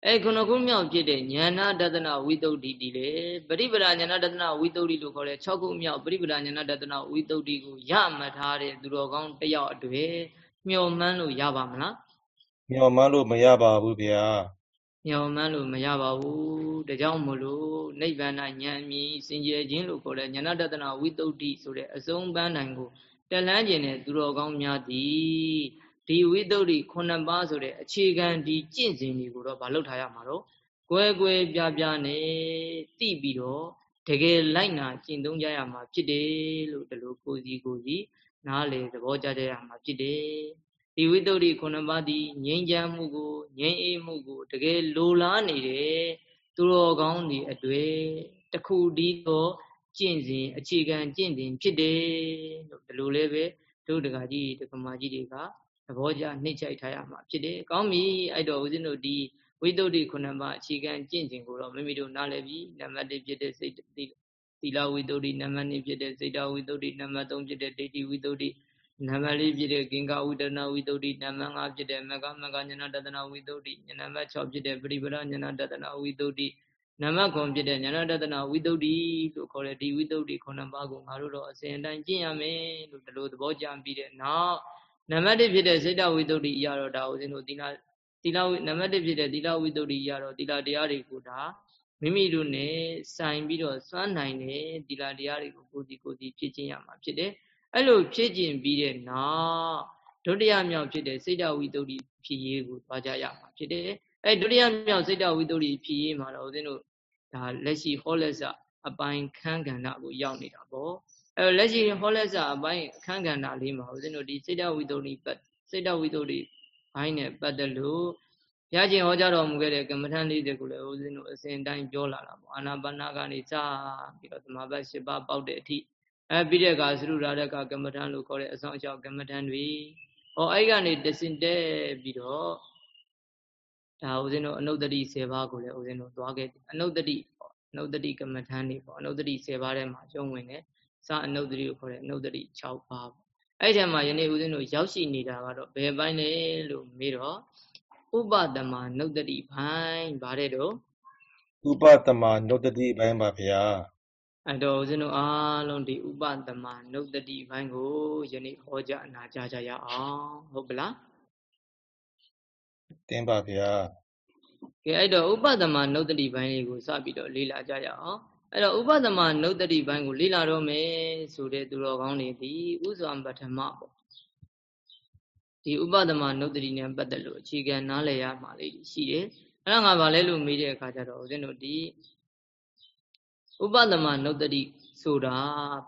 အဲခုနှစ်ခုမြောက်ဖြစ်တဲ့ညာနာတတနာဝိတုဒ္ဓိဒီလေပရိပဒညာနာတတနာဝိတုဒ္ဓိလို့ခေါ်တဲ့6ခုမြောက်ပရိပဒညာနာတတနာဝိတုဒ္ဓိကိုရမှတ်ထားတဲ့သူတော်ကောင်းတယောက်အတွေ့မျှော်မှန်းလို့ရပါမလား မျှော်မှန်းလို့မရပါဘူးဗျာညောင်မှန်းလို့မရပါဘူးဒါကြောင့်မလို့နိဗ္ဗာန်ဉာဏ်မြင်စင်ကြယ်ခြင်းလို့ခေါ်တဲ့ဉာဏတတနာဝိတုဒ္ဓိဆိုတဲ့အစုံပန်းနိုင်ကိုတက်လန်းခြင်းနဲ့သူတော်ကောင်းများသည်ဒီဝိတုဒ္ဓိခုနှစ်ပါးဆိုတဲ့အခြေခံဒီကျင့်စဉ်တွေကိုတော့မလုပ်ထားရမှာတော့ကွဲကွဲပြားပြားနဲ့တိပြီးတော့တကယ်လိုက်နာကျင့်သုံးကြရမှာဖြစ်တယ်လို့ဒီလိုကိုစီကိုစီနားလေသဘောကျကြရမှာဖြစ်တယ် ဒီဝိတ္တုခုနှစ်ပါးဒီငြိမ်းချမ်းမှုကိုငြိမ်းအေးမှုကိုတကယ်လိုလားနေတဲ့သူတော်ကောင်းဒီအတွေ့တခုဒီတော့ကျင့်စဉ်အခြေခံကျင့်စဉ်ဖြစ်တယ်လို့ဒီလိုလေးပဲတို့တကကြီးတက္ကမကြီးတွေကသဘောကျနှိမ့်ချိုက်ထားရမှာဖြစ်တယ်ကောင်းပြီအဲ့တော့ဦးဇင်းတို့ဒီဝိတ္တုခုနှစ်ပါးအခြေခံကျင့်စဉ်ကိုတော့မိမိတို့နားလည်ပြီနံပါတ်1ဖြစ်တဲ့စိတ်သီလဝိတ္တုနံပါတ်2ဖြစ်တဲ့စိတ်တဝိတ္တုနံပါတ်3ဖြစ်တဲ့ဒိဋ္ဌိဝိတ္တု နံပါတ်၄ဖြစ်တဲ့ကင်္ဂဝိတနာဝိတုဒ္ဓိနံပါတ်၅ဖြစ်တဲ့မကမကညနာတတနာဝိတုဒ္ဓိနံပါတ်6ဖြစ်တဲ့ပရိပဒညနာတတနာဝိတုဒ္ဓိနံပါတ်9ဖြစ်တဲ့ညနာတတနာဝိတုဒ္ဓိလို့ခေါ်တဲ့ဒီဝိတုဒ္ဓိခုနှစ်ပါးကိုငါတို့တော့အစဉ်အတိုင်းကျင့်ရမယ်လို့ဒီလိုသဘောကြံပြီးတဲ့နောက်နံပါတ်1ဖြစ်တဲ့စိတ်တဝိတုဒ္ဓိအရာတော့ဒါဦးဇင်းတို့သီလသီလနံပါတ်1ဖြစ်တဲ့သီလဝိတုဒ္ဓိအရာတော့သီလတရားတွေကိုဒါမိမိတို့ ਨੇ စိုင်ပြီးတော့စွမ်းနိုင်တဲ့သီလတရားတွေကိုကိုယ်စီကိုယ်စီဖြစ်ခြင်းရမှာဖြစ်တယ် အဲ့လိုဖြစ်ကျင်ပြီးတဲ့နောက်ဒုတိယမြောက်ဖြစ်တဲ့စိတ်တဝိတ္တုဖြစ်ရေးကိုသွားကြရမှာဖြစ်တယ်အဲ့ဒုတိယမြောက်စိတ်တဝိတ္တုဖြစ်ရေးမှာတော့ဦးဇင်းတို့ဒါလက်ရှိဟောလက်စအပိုင်းခန်းကဏ္ဍကိုရောက်နေတာပေါ့အဲ့လက်ရှိဟောလက်စအပိုင်းအခန်းကဏ္ဍလေးမှာဦးဇင်းတို့ဒီစိတ်တဝိတ္တုပတ်စိတ်တဝိတ္တုဘိုင်းနဲ့ပတ်သက်လို့ရခြင်းဟောကြားတော်မူခဲ့တဲ့ကမ္မထန်လေးတွေကိုလည်းဦးဇင်းတို့အစဉ်တိုင်းပြောလာတာပေါ့အာနာပါနာကနေစပြီးတော့သမာဘတ်၈ပါးပေါက်တဲ့အထိ အဲပြီးတဲ့အခါသရုရာတဲ့အခါကမ္မထံလို့ခေါ်တဲ့အဆောင်အချောက်ကမ္မထံတွေဟောအဲ့ကနေတစင်တဲပြီးတော့ဒါဦးဇင်းတို့အနုတ္တိ10ပါးကိုလည်းဦးဇင်းတို့သွားခဲ့အနုတ္တိပေါ့အနုတ္တိကမ္မထန်နေပေါ့အနုတ္တိ10ပါးထဲမှာကျုံဝင်တယ်စာအနုတ္တိကိုခေါ်တဲ့အနုတ္တိ6ပါးပေါ့အဲ့ဒီထဲမှာယနေ့ဦးဇင်းတို့ရောက်ရှိနေတာကတော့ဘယ်ပိုင်းလဲလို့မေးတော့ဥပဒမနုတ္တိဘိုင်းဗါတဲ့တော့ဥပဒမနုတ္တိဘိုင်းပါဗျာ အဲ့တော့ဦးဇင်းတို့အားလုံးဒီဥပဒမနုတ္တိဘိုင်းကိုယနေ့ဟောကြားအနာကြားကြရအောင်ဟုတ်ပလားတင်းပါဗျာကဲအဲ့တော့ဥပဒမနုတ္တိဘိုင်းလေးကိုစပြီးတော့လေ့လာကြရအောင်အဲ့တော့ဥပဒမနုတ္တိဘိုင်းကိုလေ့လာတော့မယ်ဆိုတဲ့သူတော်ကောင်းတွေဒီဥစွာပထမပေါ့ဒီဥပဒမနုတ္တိနဲ့ပတ်သက်လို့အခြေခံနားလည်ရမှာလေးရှိတယ်အဲ့ဒါငါဗာလဲလို့မေးတဲ့အခါကျတော့ဦးဇင်းတို့ဒီ ဥပဒမနုတ္တိဆိုတာ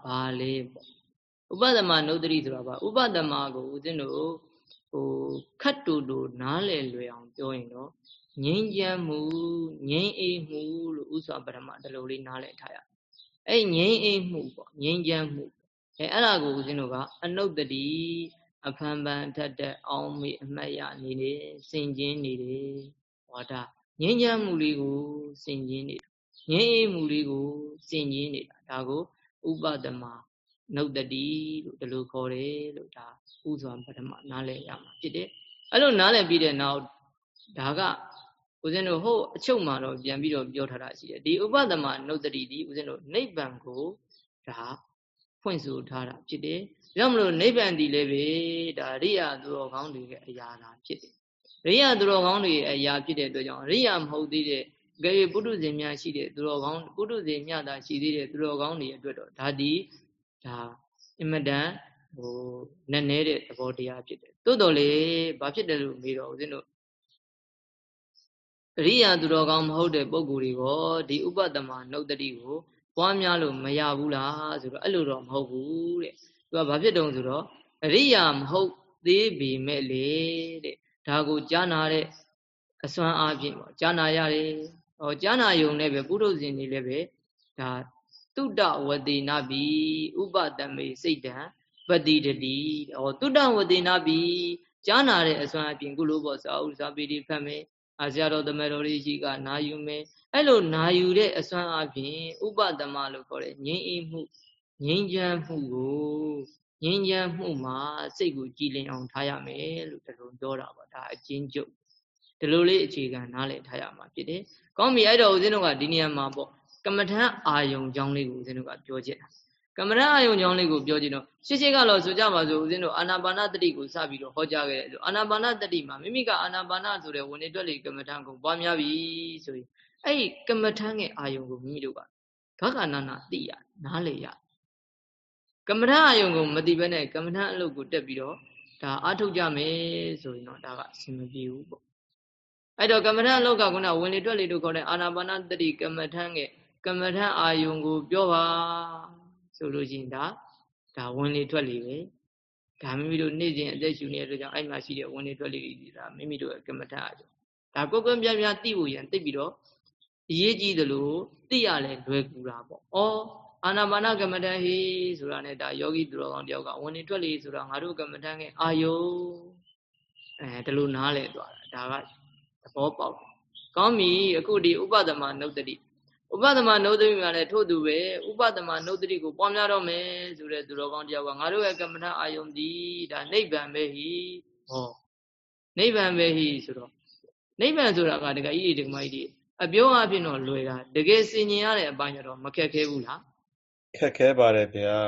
ဘာလဲပေါ့ဥပဒမနုတ္တိဆိုတာဘာဥပဒမကိုဦးဇင်းတို့ဟိုခတ်တူတူနားလည်လွယ်အောင်ပြောရင်တော့ငြိမ်းချမ်းမှုငြိမ်းအေးမှုလို့ဥစွာပထမဒီလိုလေးနားလည်ထားရအဲ့ငြိမ်းအေးမှုပေါ့ငြိမ်းချမ်းမှုအဲအဲ့ဒါကိုဦးဇင်းတို့ကအနုတ္တိအဖန်ပန်ထက်တဲ့အောင်မေအမှတ်ရနေတယ်စင်ကျင်းနေတယ်ဟောဒါငြိမ်းချမ်းမှုလေးကိုစင်ကျင်းနေတာ ငြိမ်းအေးမှုလေးကိုစင်ကျင်းနေတာဒါကိုဥပဒမနုတ္တိလို့ဒီလိုခေါ်တယ်လို့ဒါဥစွာပထမနားလည်ရမှာဖြစ်တယ်အဲ့လိုနားလည်ပြီးတဲ့နောက်ဒါကဦးဇင်းတို့ဟိုအချုပ်မှာတော့ပြန်ပြီးတော့ပြောထားတာရှိတယ်ဒီဥပဒမနုတ္တိဒီဦးဇင်းတို့နိဗ္ဗာန်ကိုဒါဖွင့်ဆိုထားတာဖြစ်တယ်။ဒါကြောင့်မလို့နိဗ္ဗာန်ဒီလည်းပဲဒါရိယာသူတော်ကောင်းတွေရဲ့အရာသာဖြစ်တယ်။ရိယာသူတော်ကောင်းတွေရဲ့အရာဖြစ်တဲ့အတွက်ကြောင့်ရိယာမဟုတ်သေးတဲ့ ကြွေပုထုဇဉ်များရှိတဲ့သူတော်ကောင်းပုထုဇဉ်မြတ်သာရှိသေးတဲ့သူတော်ကောင်းတွေအတွက်တော့ဒါဒီဒါအင်မတန်ဟိုနည်းနည်းတဲ့သဘောတရားဖြစ်တယ်။တိုးတော်လေဘာဖြစ်တယ်လို့မေးတော့ဦးဇင်းတို့အရိယာသူတော်ကောင်းမဟုတ်တဲ့ပုဂ္ဂိုလ်တွေကဒီဥပဒမနုတ်တိကိုပွားများလို့မရဘူးလားဆိုတော့အဲ့လိုတော့မဟုတ်ဘူးတဲ့သူကဘာဖြစ်တုံးဆိုတော့အရိယာမဟုတ်သေးပေမဲ့လေတဲ့ဒါကိုကြားနာတဲ့အစွမ်းအားဖြင့်ပေါ့ကြားနာရတယ် ဟောကြားနာယုံနဲ့ပဲပုရုဇဉ်တွေလည်းပဲဒါတုတ္တဝတိနာဘီဥပတမေစိတ်တံပတိတတိဟောတုတ္တဝတိနာဘီကြားနာတဲ့အစွမ်းအပြင်ကုလိုပေါ့စာဥစာပေဒီဖတ်မယ်အာဇာတော်တမတော်လေးကြီးကနာယူမယ်အဲ့လိုနာယူတဲ့အစွမ်းအပြင်ဥပဒမလို့ခေါ်တဲ့ငြိမ်းအေးမှုငြိမ်းချမ်းမှုကိုငြိမ်းချမ်းမှုမှာစိတ်ကိုကြည်လင်အောင်ထားရမယ်လို့ဒီလိုပြောတာပါဒါအချင်းကျုပ် ဒီလိုလေးအခြေခံနားလည်ထားရမှာဖြစ်တယ်။ကောင်းပြီအဲ့တော့ဦးဇင်းတို့ကဒီနေရာမှာပေါ့ကမ္မထံအာယုံကြောင်းလေးကိုဦးဇင်းတို့ကပြောချင်တာကမ္မထံအာယုံကြောင်းလေးကိုပြောချင်တော့ရှင်းရှင်းကတော့ဆိုကြပါစို့ဦးဇင်းတို့အာနာပါနတတိကိုစပြီးတော့ဟောကြားခဲ့တယ်ဆိုအာနာပါနတတိမှာမိမိကအာနာပါနဆိုတဲ့ဝင်နေတွက်လေကမ္မထံကိုပွားများပြီဆိုရင်အဲ့ဒီကမ္မထံရဲ့အာယုံကိုမိမိတို့ကဂဂနာနာသိရနားလေရကမ္မထံအာယုံကိုမသိဘဲနဲ့ကမ္မထံအလုပ်ကိုတက်ပြီးတော့ဒါအထုတ်ကြမယ်ဆိုရင်တော့ဒါကအဆင်မပြေဘူးပေါ့ အဲ့တော့ကမ္မထလောကကုဏဝင်လေတွက်လေတို့ခေါ်တဲ့အာနာပါနတတိကမ္မထရဲ့ကမ္မထအာယုံကိုပြောပါဆိုလို့ရှိရင်ဒါဒါဝင်လေထွက်လေပဲဒါမိမိတို့နေ့စဉ်အသက်ရှူနေတဲ့အတွက်ကြောင့်အဲ့မှာရှိတဲ့ဝင်လေထွက်လေတွေဒါမိမိတို့ရဲ့ကမ္မထအာယုံဒါကိုယ်ကိုယ်ပြပြသိဖို့ရန်သိပြီးတော့အရေးကြီးသလိုသိရလဲလွယ်ကူတာပေါ့။ဩအာနာပါနကမ္မထဟိဆိုတာ ਨੇ ဒါယောဂီသူတော်ကောင်းတယောက်ကဝင်နေထွက်လေဆိုတာငါတို့ကမ္မထရဲ့အာယုံအဲဒီလိုနားလဲသွားတာဒါက ဘောပေါက်ကောင်းပြီအခုဒီဥပဒမနုဒတိဥပဒမနုဒတိမှာလည်းထို့သူပဲဥပဒမနုဒတိကိုပွားများတော့မယ်ဆိုတဲ့သူတော်ကောင်းတယောက်ကငါတို့ရဲ့ကမ္မထအာယုံဒီဒါနိဗ္ဗာန်ပဲဟိဟောနိဗ္ဗာန်ပဲဟိဆိုတော့နိဗ္ဗာန်ဆိုတာကတကယ်ဤဒီကမကြီးအပြောအဖြစ်တော့လွယ်တာတကယ်စင်ញင်ရတဲ့အပိုင်းတော့မခက်ခဲဘူးလားခက်ခဲပါတယ်ဗျာ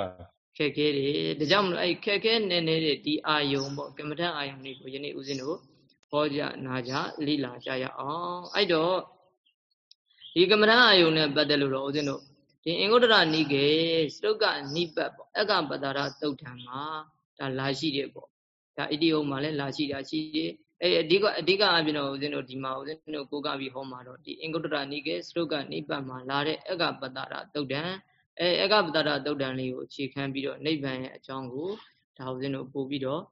ခက်ခဲတယ်ဒါကြောင့်မလို့အဲ့ခက်ခဲနေနေတဲ့ဒီအာယုံပေါ့ကမ္မထအာယုံလေးကိုယနေ့ဦးဇင်းတို့ ဟောကြနာကြလိလာကြရအောင်အဲ့တော့ဒီကမ္မဋ္ဌာန်းအယုံနဲ့ပတ်သက်လို့တော့ဦးဇင်းတို့ဒီအင်္ဂုတ္တရနိကေစတုကနိပတ်ပေါ့အကပတ္တရတုတ်ထံမှာဒါလာရှိတယ်ပေါ့ဒါဣတိယုံမှာလည်းလာရှိတာရှိတယ်အဲအဓိကအဓိကအပြင်တော့ဦးဇင်းတို့ဒီမှာဦးဇင်းတို့ကိုးကားပြီးဟောမှာတော့ဒီအင်္ဂုတ္တရနိကေစတုကနိပတ်မှာလာတဲ့အကပတ္တရတုတ်ထံအဲအကပတ္တရတုတ်ထံလေးကိုအခြေခံပြီးတော့နိဗ္ဗာန်ရဲ့အကြောင်းကိုဒါဦးဇင်းတို့ပို့ပြီးတော့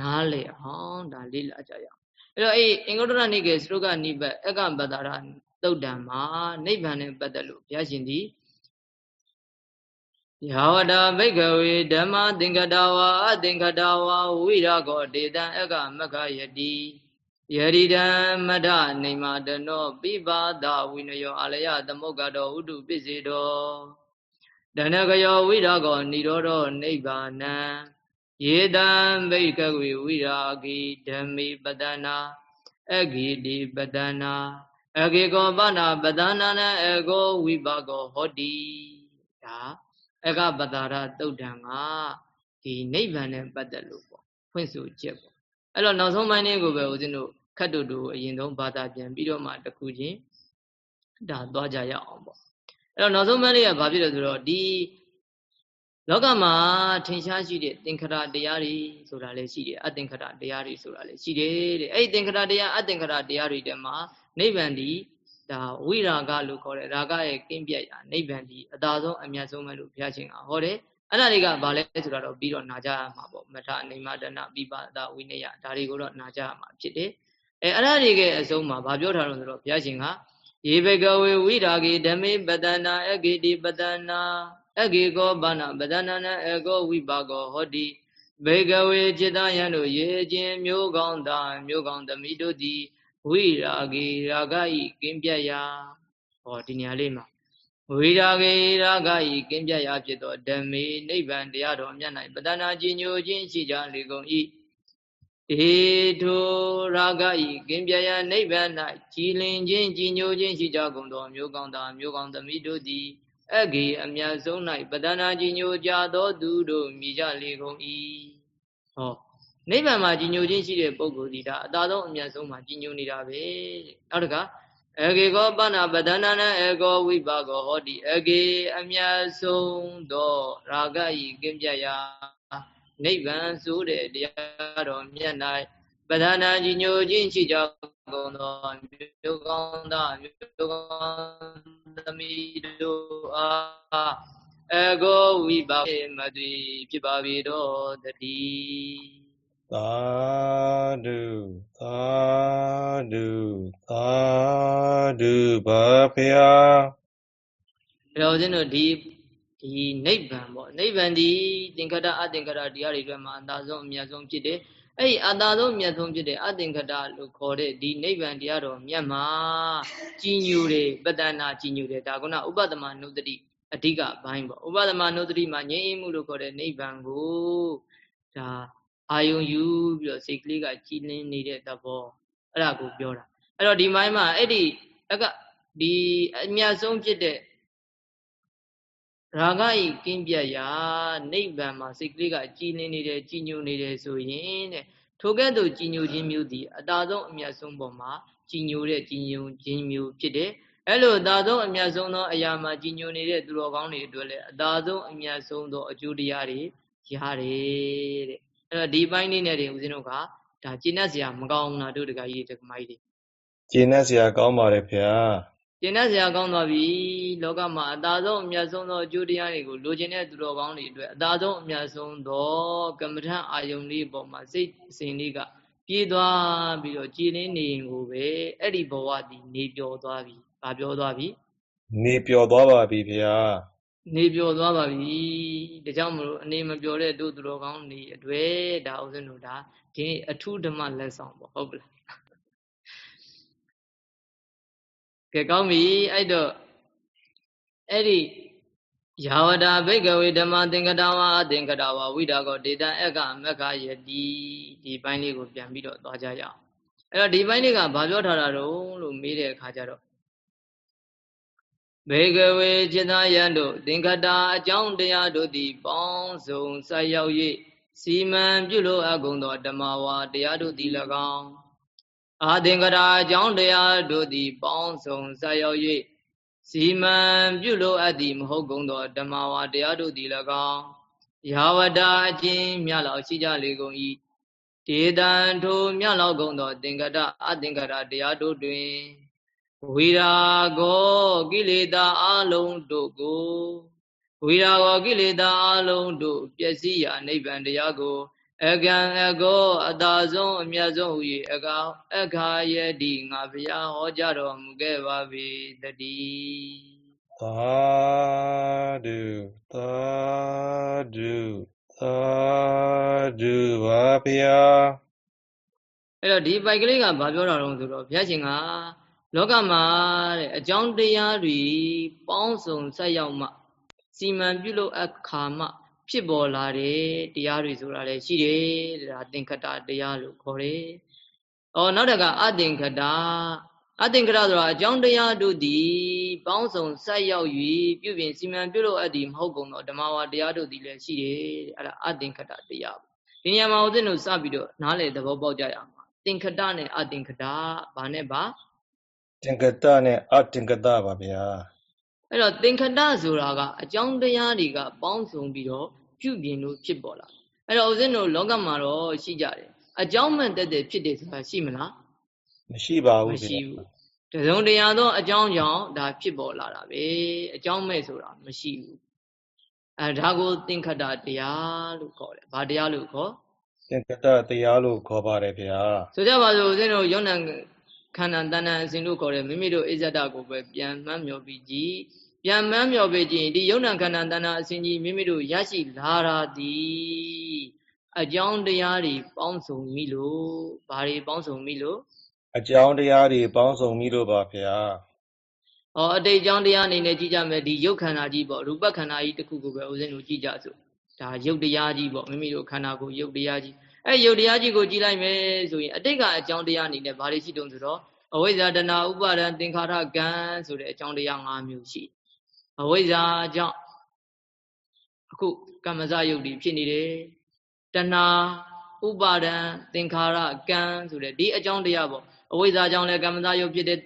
နားလည်အောင်ဒါလေ့လာကြရအောင် အဲ့တော့အဲ့အင်္ဂုတ္တရနိကေစရုကနိပတ်အကပတ္တရသုတ်တံမှာနိဗ္ဗာန်နဲ့ပတ်သက်လို့ဘုရားရှင်ဒီယာဝတာဘိကဝေဓမ္မသင်္ကတဝါအသင်္ကတဝါဝိရကောဒေတံအကမကယတိယရိတံမဒနေမတနောပိပါဒဝိနယောအာလယသမုဂ္ဂတောဥတုပစ္စေတောဒနကယောဝိရာကောនិရောဓနိဗ္ဗာနံ ယေတံဘိကဝေဝိရာဂိဓမ္မိပတနာအဂိတိပတနာအဂေကောပနာပတနာနအကောဝိပါကောဟောတိဒါအကပတာရတုတ်တံကဒီနိဗ္ဗာန်နဲ့ပတ်သက်လို့ပေါ့ဖွင့်ဆိုချက်ပေါ့အဲ့တော့နောက်ဆုံးပိုင်းလေးကိုပဲဦးဇင်းတို့ခတ်တူတူအရင်ဆုံးဘာသာပြန်ပြီးတော့မှတခုချင်းဒါသွားကြရအောင်ပေါ့အဲ့တော့နောက်ဆုံးပိုင်းလေးကဘာဖြစ်လဲဆိုတော့ဒီ လောကမှာထင်ရှားရှိတဲ့သင်္ခရတရားတွေဆိုတာလည်းရှိတယ်အသင်္ခရတရားတွေဆိုတာလည်းရှိတယ်တဲ့အဲ့ဒီသင်္ခရတရားအသင်္ခရတရားတွေတဲမှာနိဗ္ဗာန်ဒီဒါဝိရာဂလို့ခေါ်တယ်ရာဂရဲ့ကင်းပြတ်ရာနိဗ္ဗာန်ဒီအသာဆုံးအမြတ်ဆုံးပဲလို့ဘုရားရှင်ကဟောတယ်အဲ့ဒါတွေကဘာလဲဆိုတာတော့ပြီးတော့နာကြရမှာပေါ့မထအနေမတနာပိပါဒဝိနယဒါတွေကိုတော့နာကြရမှာဖြစ်တယ်အဲအဲ့ဒါတွေရဲ့အဆုံးမှာဘာပြောထားလို့ဆိုတော့ဘုရားရှင်ကယေဘဂဝေဝိရာဂေဓမေပတနာအဂေတိပတနာ အဂေကောဘာနာပဒနာနအကောဝိပါကောဟောတိဘေကဝေจิตယံတို့ရေခြင်းမျိုးကောင်းသာမျိုးကောင်းသမီးတို့သည်ဝိရာဂေရာဂဤကင်းပြတ်ရာဟောဒီနေရာလေးမှာဝိရာဂေရာဂဤကင်းပြတ်ရာဖြစ်သောဓမ္မေနိဗ္ဗာန်တရားတော်မြတ်၌ပဒနာကြီးညိုခြင်းရှိကြလေကုန်၏ဧထိုရာဂဤကင်းပြတ်ရာနိဗ္ဗာန်၌ကြည်လင်ခြင်းကြီးညိုခြင်းရှိကြကုန်သောမျိုးကောင်းသာမျိုးကောင်းသမီးတို့သည် အဂေအမြတ်ဆုံး၌ပဒနာကြီးညိုကြသောသူတို့မြည်ကြလေကုန်၏ဟောနိဗ္ဗာန်မှာကြီးညိုခြင်းရှိတဲ့ပုဂ္ဂိုလ်ဒီဒါအသာဆုံးအမြတ်ဆုံးမှာကြီးညိုနေတာပဲနောက်တကအဂေကောပဏပဒနာနအကောဝိပါကောဟောတိအဂေအမြတ်ဆုံးသောရာဂဤကင်းပြရာနိဗ္ဗာန်ဆိုတဲ့တရားတော်မြတ်၌ ပဒနာကြီးညိုခြင်းရှိကြကုန်သောမြို့ကောင်းသောမြို့ကောင်းသမီးတို့အားအကောဝိပါမတိဖြစ်ပါပြီတော့တတိသာဓုသာဓုသာဓုပါဗျာတော်စင်းတို့ဒီဒီနိဗ္ဗာန်ပေါ့နိဗ္ဗာန်ဒီသင်္ခတအသင်္ခတတရားတွေအတွက်မှာအသာဆုံးအမြတ်ဆုံးဖြစ်တယ် အဲ့ဒီအသာဆုံးမြတ်ဆုံးဖြစ်တဲ့အသင်္ခတလို့ခေါ်တဲ့ဒီနိဗ္ဗာန်တရားတော်မြတ်မှာကြီးညိုတယ်ပတ္တနာကြီးညိုတယ်ဒါကုနာဥပဒမနုတ္တိအဓိကဘိုင်းပေါ့ဥပဒမနုတ္တိမှာငြိမ်းအေးမှုလို့ခေါ်တဲ့နိဗ္ဗာန်ကိုဒါအာယုံယူပြီးတော့စိတ်ကလေးကကြည်လင်းနေတဲ့သဘောအဲ့ဒါကိုပြောတာအဲ့တော့ဒီမိုင်းမှာအဲ့ဒီအကဒီအမြတ်ဆုံးဖြစ်တဲ့ ရာဂဤကင်းပြတ်ရာနိဗ္ဗာန်မှာစိတ်ကလေးကကြည်လင်းနေတယ်ကြည်ညိုနေတယ်ဆိုရင်တဲ့ထိုကဲ့သို့ကြည်ညိုခြင်းမျိုးသည်အတာဆုံးအမြတ်ဆုံးပေါ်မှာကြည်ညိုတဲ့ကြည်ညိုခြင်းမျိုးဖြစ်တယ်အဲ့လိုအတာဆုံးအမြတ်ဆုံးသောအရာမှာကြည်ညိုနေတဲ့သူတော်ကောင်းတွေအတွက်လည်းအတာဆုံးအမြတ်ဆုံးသောအကျိုးတရားတွေရတယ်တဲ့အဲ့တော့ဒီပိုင်းလေးနဲ့တွေဦးဇင်းတို့ကဒါကျင့်တတ်စရာမကောင်းဘူးလားတို့တကကြီးတကမကြီးတွေကျင့်တတ်စရာကောင်းပါတယ်ဗျာ ကျင့်တတ်စရာကောင်းသွားပြီလောကမှာအသာဆုံးအမြတ်ဆုံးသောအကျိုးတရားတွေကိုလိုချင်တဲ့သူတော်ကောင်းတွေအတွက်အသာဆုံးအမြတ်ဆုံးသောကမ္မထအာယုန်လေးပေါ်မှာစိတ်စဉ်လေးကပြေးသွားပြီးတော့ကြည်လင်းနေရင်ကိုပဲအဲ့ဒီဘဝတည်နေပျော်သွားပြီ။ဘာပြောသွားပြီ။နေပျော်သွားပါပြီဗျာ။နေပျော်သွားပါပြီ။ဒါကြောင့်မလို့အနေမပျော်တဲ့တို့သူတော်ကောင်းတွေအတွေ့ဒါဥစဉ်တို့ဒါဒီအထုဓမ္မလက်ဆောင်ပေါ့ဟုတ်ပလား ကဲကောင်းပြီအဲ့တော့အဲ့ဒီယာဝတာဘိကဝေဓမ္မသင်္ကတာဝါအသင်္ကတာဝါဝိဒါကောဒေတာအက္ခမက္ခယတိဒီပိုင်းလေးကိုပြန်ပြီးတော့သွားကြရအောင်အဲ့တော့ဒီပိုင်းလေးကဘာပြောထားတာတော့လို့မေးတဲ့အခါကျတော့ဘေကဝေจิตယံတို့သင်္ကတာအကြောင်းတရားတို့သည် ပေါင်းစုံဆက်ရောက်၍စီမံပြုလို့အကုန်သောဓမ္မဝါတရားတို့သည်၎င်း အာသင်္ကရာအကြောင်းတရားတို့သည် ပေါင်းစုံဆက်ရောက်၍စီမံပြုလို့အပ်သည်မဟုတ်ကုန်သောဓမ္မဝါတရားတို့သည်၎င်းယာဝတာအချင်းမြလောက်ရှိကြလေကုန်၏ဒေတံထိုမြလောက်ကုန်သောသင်္ကတအသင်္ကရာတရားတို့တွင်ဝိရာကောကိလေသာအလုံးတို့ကိုဝိရာကောကိလေသာအလုံးတို့ပျက်စီးရာနိဗ္ဗာန်တရားကို အကံအကောအတာဆုံးအမြတ်ဆုံးဟူ၍အကာအခါယတိငါဘုရားဟောကြားတော်မူခဲ့ပါပြီတတိသာဓုသာဓုသာဓုပါဗျာအဲ့တော့ဒီပိုက်ကလေးကဘာပြောတာတော့ဆိုတော့ဘုရားရှင်ကလောကမှာတဲ့အကြောင်းတရားတွေပေါင်းစုံဆက်ရောက်မှစီမံပြုလုပ်အခါမှ ဖြစ်ပေါ်လာတဲ့တရားတွေဆိုတာလည်းရှိတယ်ဒါသင်္ခတတရားလို့ခေါ်တယ်။အော်နောက်တကအသင်္ခတအသင်္ခတဆိုတာအကြောင်းတရားတို့သည်ပေါင်းစုံဆက်ရောက်၍ပြုပြင်စီမံပြုလုပ်အပ်သည်မဟုတ်ကုန်သောဓမ္မဝါတရားတို့သည်လည်းရှိတယ်အဲ့ဒါအသင်္ခတတရားဒီနေရာမှာဦးဇင်းတို့စပြီးတော့နားလေသဘောပေါက်ကြရအောင်သင်္ခတနဲ့အသင်္ခတဘာနဲ့ပါသင်္ခတနဲ့အသင်္ခတပါဗျာအဲ့တော့သင်္ခတဆိုတာကအကြောင်းတရားတွေကပေါင်းစုံပြီးတော့ ပြုပြင်လို့ဖြစ်ပေါ်လာအဲ့တော့ဦးဇင်းတို့လောကမှာတော့ရှိကြတယ်အကြောင်းမှန်တသက်ဖြစ်တယ်ဆိုတာရှိမလားမရှိပါဘူးမရှိဘူးတစုံတရာသောအကြောင်းကြောင့်ဒါဖြစ်ပေါ်လာတာပဲအကြောင်းမဲ့ဆိုတာမရှိဘူးအဲဒါကိုသင်္ခတတရားလို့ခေါ်တယ်ဘာတရားလို့ခေါ်သင်္ခတတရားလို့ခေါ်ပါတယ်ဗျာဆိုကြပါစို့ဦးဇင်းတို့ယုံနံခန္ဓာတဏ္ဍအစဉ်လို့ခေါ်တယ်မိမိတို့အိဇဒကိုပဲပြန်မှန်းမြော်ပြီးကြည် ပြန်မှန်းမြော်ပြီးကြည်ဒီယုံနံခန္ဓာတဏ္ဍအစဉ်ကြီးမိမိတို့ရရှိလာတာဒီအကြောင်းတရားတွေပေါင်းစုံမိလို့ဘာတွေပေါင်းစုံမိလို့အကြောင်းတရားတွေပေါင်းစုံမိလို့ပါဗျာဟောအတိတ်အကြောင်းတရားအနေနဲ့ကြည့်ကြမယ်ဒီရုပ်ခန္ဓာကြီးပေါ့ရူပခန္ဓာကြီးတစ်ခုကိုပဲဦးဇင်းတို့ကြည့်ကြစို့ဒါရုပ်တရားကြီးပေါ့မိမိတို့ခန္ဓာကိုယ်ရုပ်တရားကြီးအဲရုပ်တရားကြီးကိုကြည့်လိုက်မယ်ဆိုရင်အတိတ်ကအကြောင်းတရားအနေနဲ့ဘာတွေရှိတုံးဆိုတော့အဝိဇ္ဇာတဏဥပါဒံသင်္ခါရကံဆိုတဲ့အကြောင်းတရား၅မျိုးရှိ အဝိဇ္ဇာကြောင့်အခုကမ္မဇယုတ်ဒီဖြစ်နေတယ်တဏဥပါဒံသင်္ခါရကံဆိုတဲ့ဒီအကြောင်းတရားပေါ့အဝိဇ္ဇာကြောင့်လည်းကမ္မဇယုတ်ဖြစ်တဲ့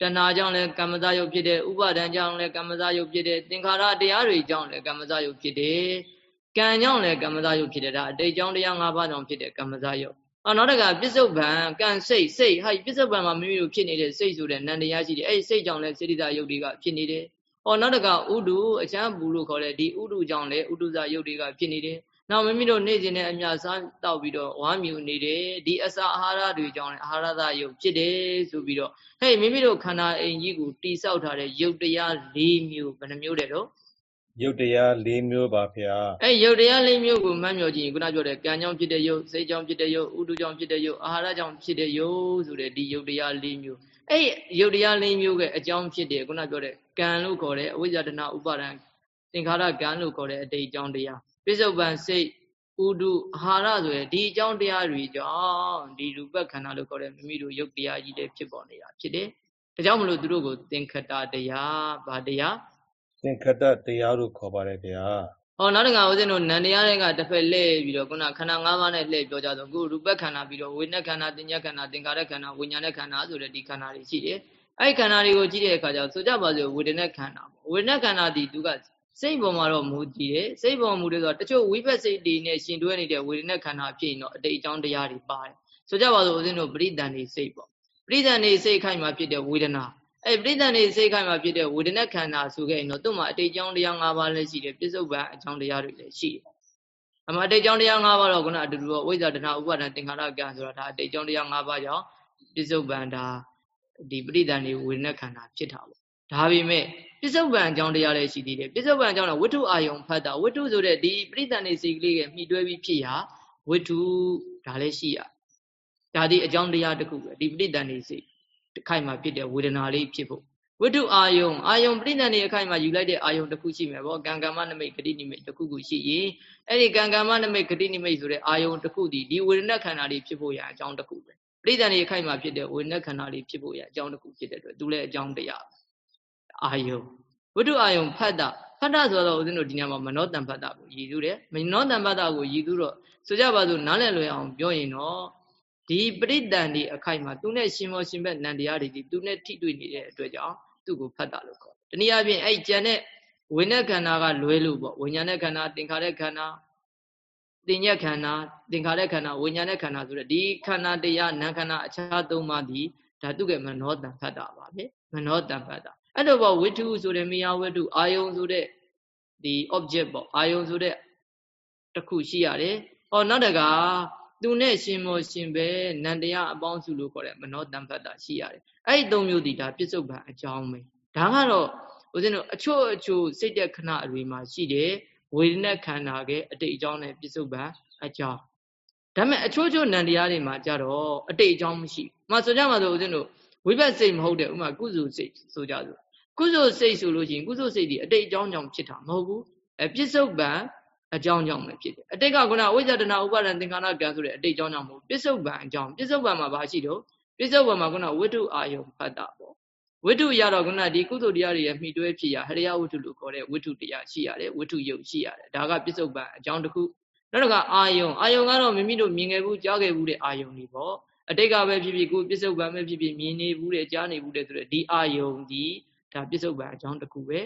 တဏှာကြောင့်လည်းကမ္မဇယုတ်ဖြစ်တဲ့ဥပါဒံကြောင့်လည်းကမ္မဇယုတ်ဖြစ်တဲ့သင်္ခါရတရားတွေကြောင့်လည်းကမ္မဇယုတ်ဖြစ်တယ်ကံကြောင့်လည်းကမ္မဇယုတ်ဖြစ်တယ်ဒါအတိတ်ကြောင့်တရား၅ပါးကြောင့်ဖြစ်တဲ့ကမ္မဇယုတ်အော်နောက်တကပစ္စုပန်ကံစိတ်စိတ်ဟာပစ္စုပန်မှာမိမိတို့ဖြစ်နေတဲ့စိတ်ဆိုတဲ့နန္တရားရှိတယ်အဲ့ဒီစိတ်ကြောင့်လည်းစေတိတာယုတ်တွေကဖြစ်နေတယ်။ အော်နောက်တကဥဒုအချမ်းဘူးလို့ခေါ်တဲ့ဒီဥဒုကြောင့်လည်းဥဒုဇယုတ်တွေကဖြစ်နေတယ်နောက်မိမိတို့နေ့စဉ်နဲ့အမြစားတောက်ပြီးတော့ဝမ်းမြူနေတယ်ဒီအစာအာဟာရတွေကြောင့်လည်းအာဟာရသယုတ်ဖြစ်တယ်ဆိုပြီးတော့ဟဲ့မိမိတို့ခန္ဓာအိမ်ကြီးကိုတိဆောက်ထားတဲ့ယုတ်တရား၄မျိုးဘယ်နှမျိုးတဲ့တော့ယုတ်တရား၄မျိုးပါဗျာအဲယုတ်တရား၄မျိုးကိုမှတ်မြော်ကြည့်ရင်ခုနပြောတဲ့ကံကြောင့်ဖြစ်တဲ့ယုတ်စိတ်ကြောင့်ဖြစ်တဲ့ယုတ်ဥဒုကြောင့်ဖြစ်တဲ့ယုတ်အာဟာရကြောင့်ဖြစ်တဲ့ယုတ်ဆိုတဲ့ဒီယုတ်တရား၄မျိုး အဲ့ယုတ်တရား၄မျိုးကအကြောင်းဖြစ်တယ်ခုနပြောတဲ့ကံလို့ခေါ်တဲ့အဝိဇ္ဇာတနာဥပါဒံသင်္ခါရကံလို့ခေါ်တဲ့အတိတ်အကြောင်းတရားပိဿုပန်စိတ်ဥဒုအာဟာရဆိုရယ်ဒီအကြောင်းတရားတွေကြောင့်ဒီရူပခန္ဓာလို့ခေါ်တဲ့မိမိတို့ယုတ်တရားကြီးတွေဖြစ်ပေါ်နေတာဖြစ်တယ်။ဒါကြောင့်မလို့သူတို့ကိုသင်္ခတတရားဗာတရားသင်္ခတတရားလို့ခေါ်ပါတယ်ဗျာ။ ဟောနောက်တခါဦးဇင်းတို့နန္တရားတွေကတစ်ဖက်လှည့်ပြီးတော့ခုနခန္ဓာ၅ပါးနဲ့လှည့်ပြောကြဆိုအခုရူပခန္ဓာပြီးတော့ဝိညာဉ်ခန္ဓာတင်ညာခန္ဓာသင်္ခါရခန္ဓာဝိညာဉ်ခန္ဓာဆိုတဲ့ဒီခန္ဓာတွေရှိတယ်။အဲ့ဒီခန္ဓာတွေကိုကြည့်တဲ့အခါကျတော့ဆိုကြပါစို့ဝေဒနာခန္ဓာပေါ့ဝေဒနာခန္ဓာဒီသူကစိတ်ပေါ်မှာတော့မူတည်တယ်စိတ်ပေါ်မူတယ်ဆိုတော့တချို့ဝိပဿစိတ်တွေနဲ့ရှင်တွဲနေတဲ့ဝေဒနာခန္ဓာဖြစ်ရင်တော့အတိတ်အကြောင်းတရားတွေပါတယ်ဆိုကြပါစို့ဦးဇင်းတို့ပရိသန်နေစိတ်ပေါ့ပရိသန်နေစိတ်ခိုင်မှာဖြစ်တဲ့ဝေဒနာ အဲပရိသန်နေစိတ်ခိုင်မှာဖြစ်တဲ့ဝေဒနာခန္ဓာဆိုခဲ့ရင်တော့သူ့မှာအတိတ်အကြောင်းတရား၅ပါးလည်းရှိတယ်ပြစ္ဆုတ်ပံအကြောင်းတရားတွေလည်းရှိတယ်အမှအတိတ်ကြောင့်တရား၅ပါးတော့ခုနအတူတူဝိဇ္ဇာတဏှာဥပါဒံသင်္ခါရကံဆိုတာဒါအတိတ်ကြောင့်တရား၅ပါးကြောင့်ပြစ္ဆုတ်ပံဒါဒီပရိသန်နေဝေဒနာခန္ဓာဖြစ်တာပေါ့ဒါပေမဲ့ပစ္စုပန်အကြောင်းတရားလည်းရှိသေးတယ်ပစ္စုပန်အကြောင်းကဝိတုအာယုံဖတ်တာဝိတုဆိုတဲ့ဒီပရိသန်နေစိတ်ကလေးကမှီတွဲပြီးဖြစ်ရဝိတုဒါလည်းရှိရဒါဒီအကြောင်းတရားတစ်ခုပဲဒီပရိသန်နေစိတ် တစ်ခိုက်မှာဖြစ်တဲ့ဝေဒနာလေးဖြစ်ဖို့ဝိတုအာယုံအာယုံပရိသန်နေအခိုက်မှာယူလိုက်တဲ့အာယုံတစ်ခုရှိမယ်ဗောကံကမ္မနမိတ်ဂတိနိမိတ်တစ်ခုခုရှိရင်အဲ့ဒီကံကမ္မနမိတ်ဂတိနိမိတ်ဆိုတဲ့အာယုံတစ်ခုဒီဒီဝေဒနာခန္ဓာလေးဖြစ်ဖို့ရအကြောင်းတစ်ခုပဲပရိသန်နေအခိုက်မှာဖြစ်တဲ့ဝေဒနာခန္ဓာလေးဖြစ်ဖို့ရအကြောင်းတစ်ခုဖြစ်တဲ့အတွက်သူလည်းအကြောင်းတရားအာယုံဝိတုအာယုံဖတ်တာဖတ်တာဆိုတော့ဦးဇင်းတို့ဒီညမှာမနောတံဖတ်တာကိုရည်သူတယ်မနောတံဖတ်တာကိုရည်သူတော့ဆိုကြပါစို့နားလည်လွယ်အောင်ပြောရင်တော့ ဒီပရိတန်ဒီအခိုက်မှာသူနဲ့ရှင်မောရှင်ဘက်နန္တရားတွေဒီသူနဲ့ထိတွေ့နေတဲ့အတွက်ကြောင့်သူ့ကိုဖတ်တာလို့ခေါ်တယ်။တနည်းအားဖြင့်အဲ့ကျန်တဲ့ဝိညာဉ်ခန္ဓာကလွဲလို့ပေါ့ဝိညာဉ်နဲ့ခန္ဓာသင်္ခါရခန္ဓာတင်ညက်ခန္ဓာသင်္ခါရခန္ဓာဝိညာဉ်နဲ့ခန္ဓာဆိုတဲ့ဒီခန္ဓာတရားနာခန္ဓာအခြားသုံးပါးဒီဓာတုကမနောတံဖတ်တာပါပဲမနောတံဖတ်တာအဲ့တော့ပေါ့ဝိတုဆိုတဲ့မိယာဝိတုအာယုံဆိုတဲ့ဒီ object ပေါ့အာယုံဆိုတဲ့တခုရှိရတယ်။ဟောနောက်တက သူနဲ့ရှင်မောရှင်ပဲနန္တရားအပေါင်းစုလို့ခေါ်တဲ့မနောတံဖတ်တာရှိရတယ်။အဲ့ဒီသုံးမျိုးဒီဒါပြစ္ဆုတ်ပံအကြောင်းပဲ။ဒါကတော့ဦးဇင်းတို့အချို့အချို့စိတ်တဲ့ခဏအတွေမှာရှိတယ်ဝေဒနာခန္ဓာကအတိတ်အကြောင်းနဲ့ပြစ္ဆုတ်ပံအကြောင်းဒါပေမဲ့အချို့ချို့နံတရားတွေမှာကြတော့အတိတ်အကြောင်းမရှိ။မှဆိုကြမှာဆိုဦးဇင်းတို့ဝိဘတ်စိတ်မဟုတ်တဲ့ဥမာကုစုစိတ်ဆိုကြဆိုကုစုစိတ်ဆိုလို့ရှိရင်ကုစုစိတ်ဒီအတိတ်အကြောင်းကြောင့်ဖြစ်တာမဟုတ်ဘူး။အဲပြစ္ဆုတ်ပံ အကြောင်းကြောင့်ပဲဖြစ်တယ်။အတိတ်ကခုနဝိဇ္ဇတနာဥပါဒံသင်္ခါရကံဆိုတဲ့အတိတ်အကြောင်းကြောင့်မဟုတ်ပြစ္ဆုတ်ပံအကြောင်းပြစ္ဆုတ်ပံမှာဘာရှိတော့ပြစ္ဆုတ်ပံမှာခုနဝိတုအာယုဖတ်တာပေါ့ဝိတုရတော့ခုနဒီကုသိုလ်တရားတွေရဲ့မှီတွဲဖြစ်ရဟရိယဝိတုလို့ခေါ်တဲ့ဝိတုတရားရှိရတယ်ဝိတုယုတ်ရှိရတယ်ဒါကပြစ္ဆုတ်ပံအကြောင်းတစ်ခုနောက်တစ်ခါအာယုံအာယုံကတော့မိမိတို့မြင်ခဲ့ဘူးကြားခဲ့ဘူးတဲ့အာယုံတွေပေါ့အတိတ်ကပဲဖြစ်ဖြစ်ကိုပြစ္ဆုတ်ပံပဲဖြစ်ဖြစ်မြင်နေဘူးတဲ့ကြားနေဘူးတဲ့ဆိုတဲ့ဒီအာယုံဒီဒါပြစ္ဆုတ်ပံအကြောင်းတစ်ခုပဲ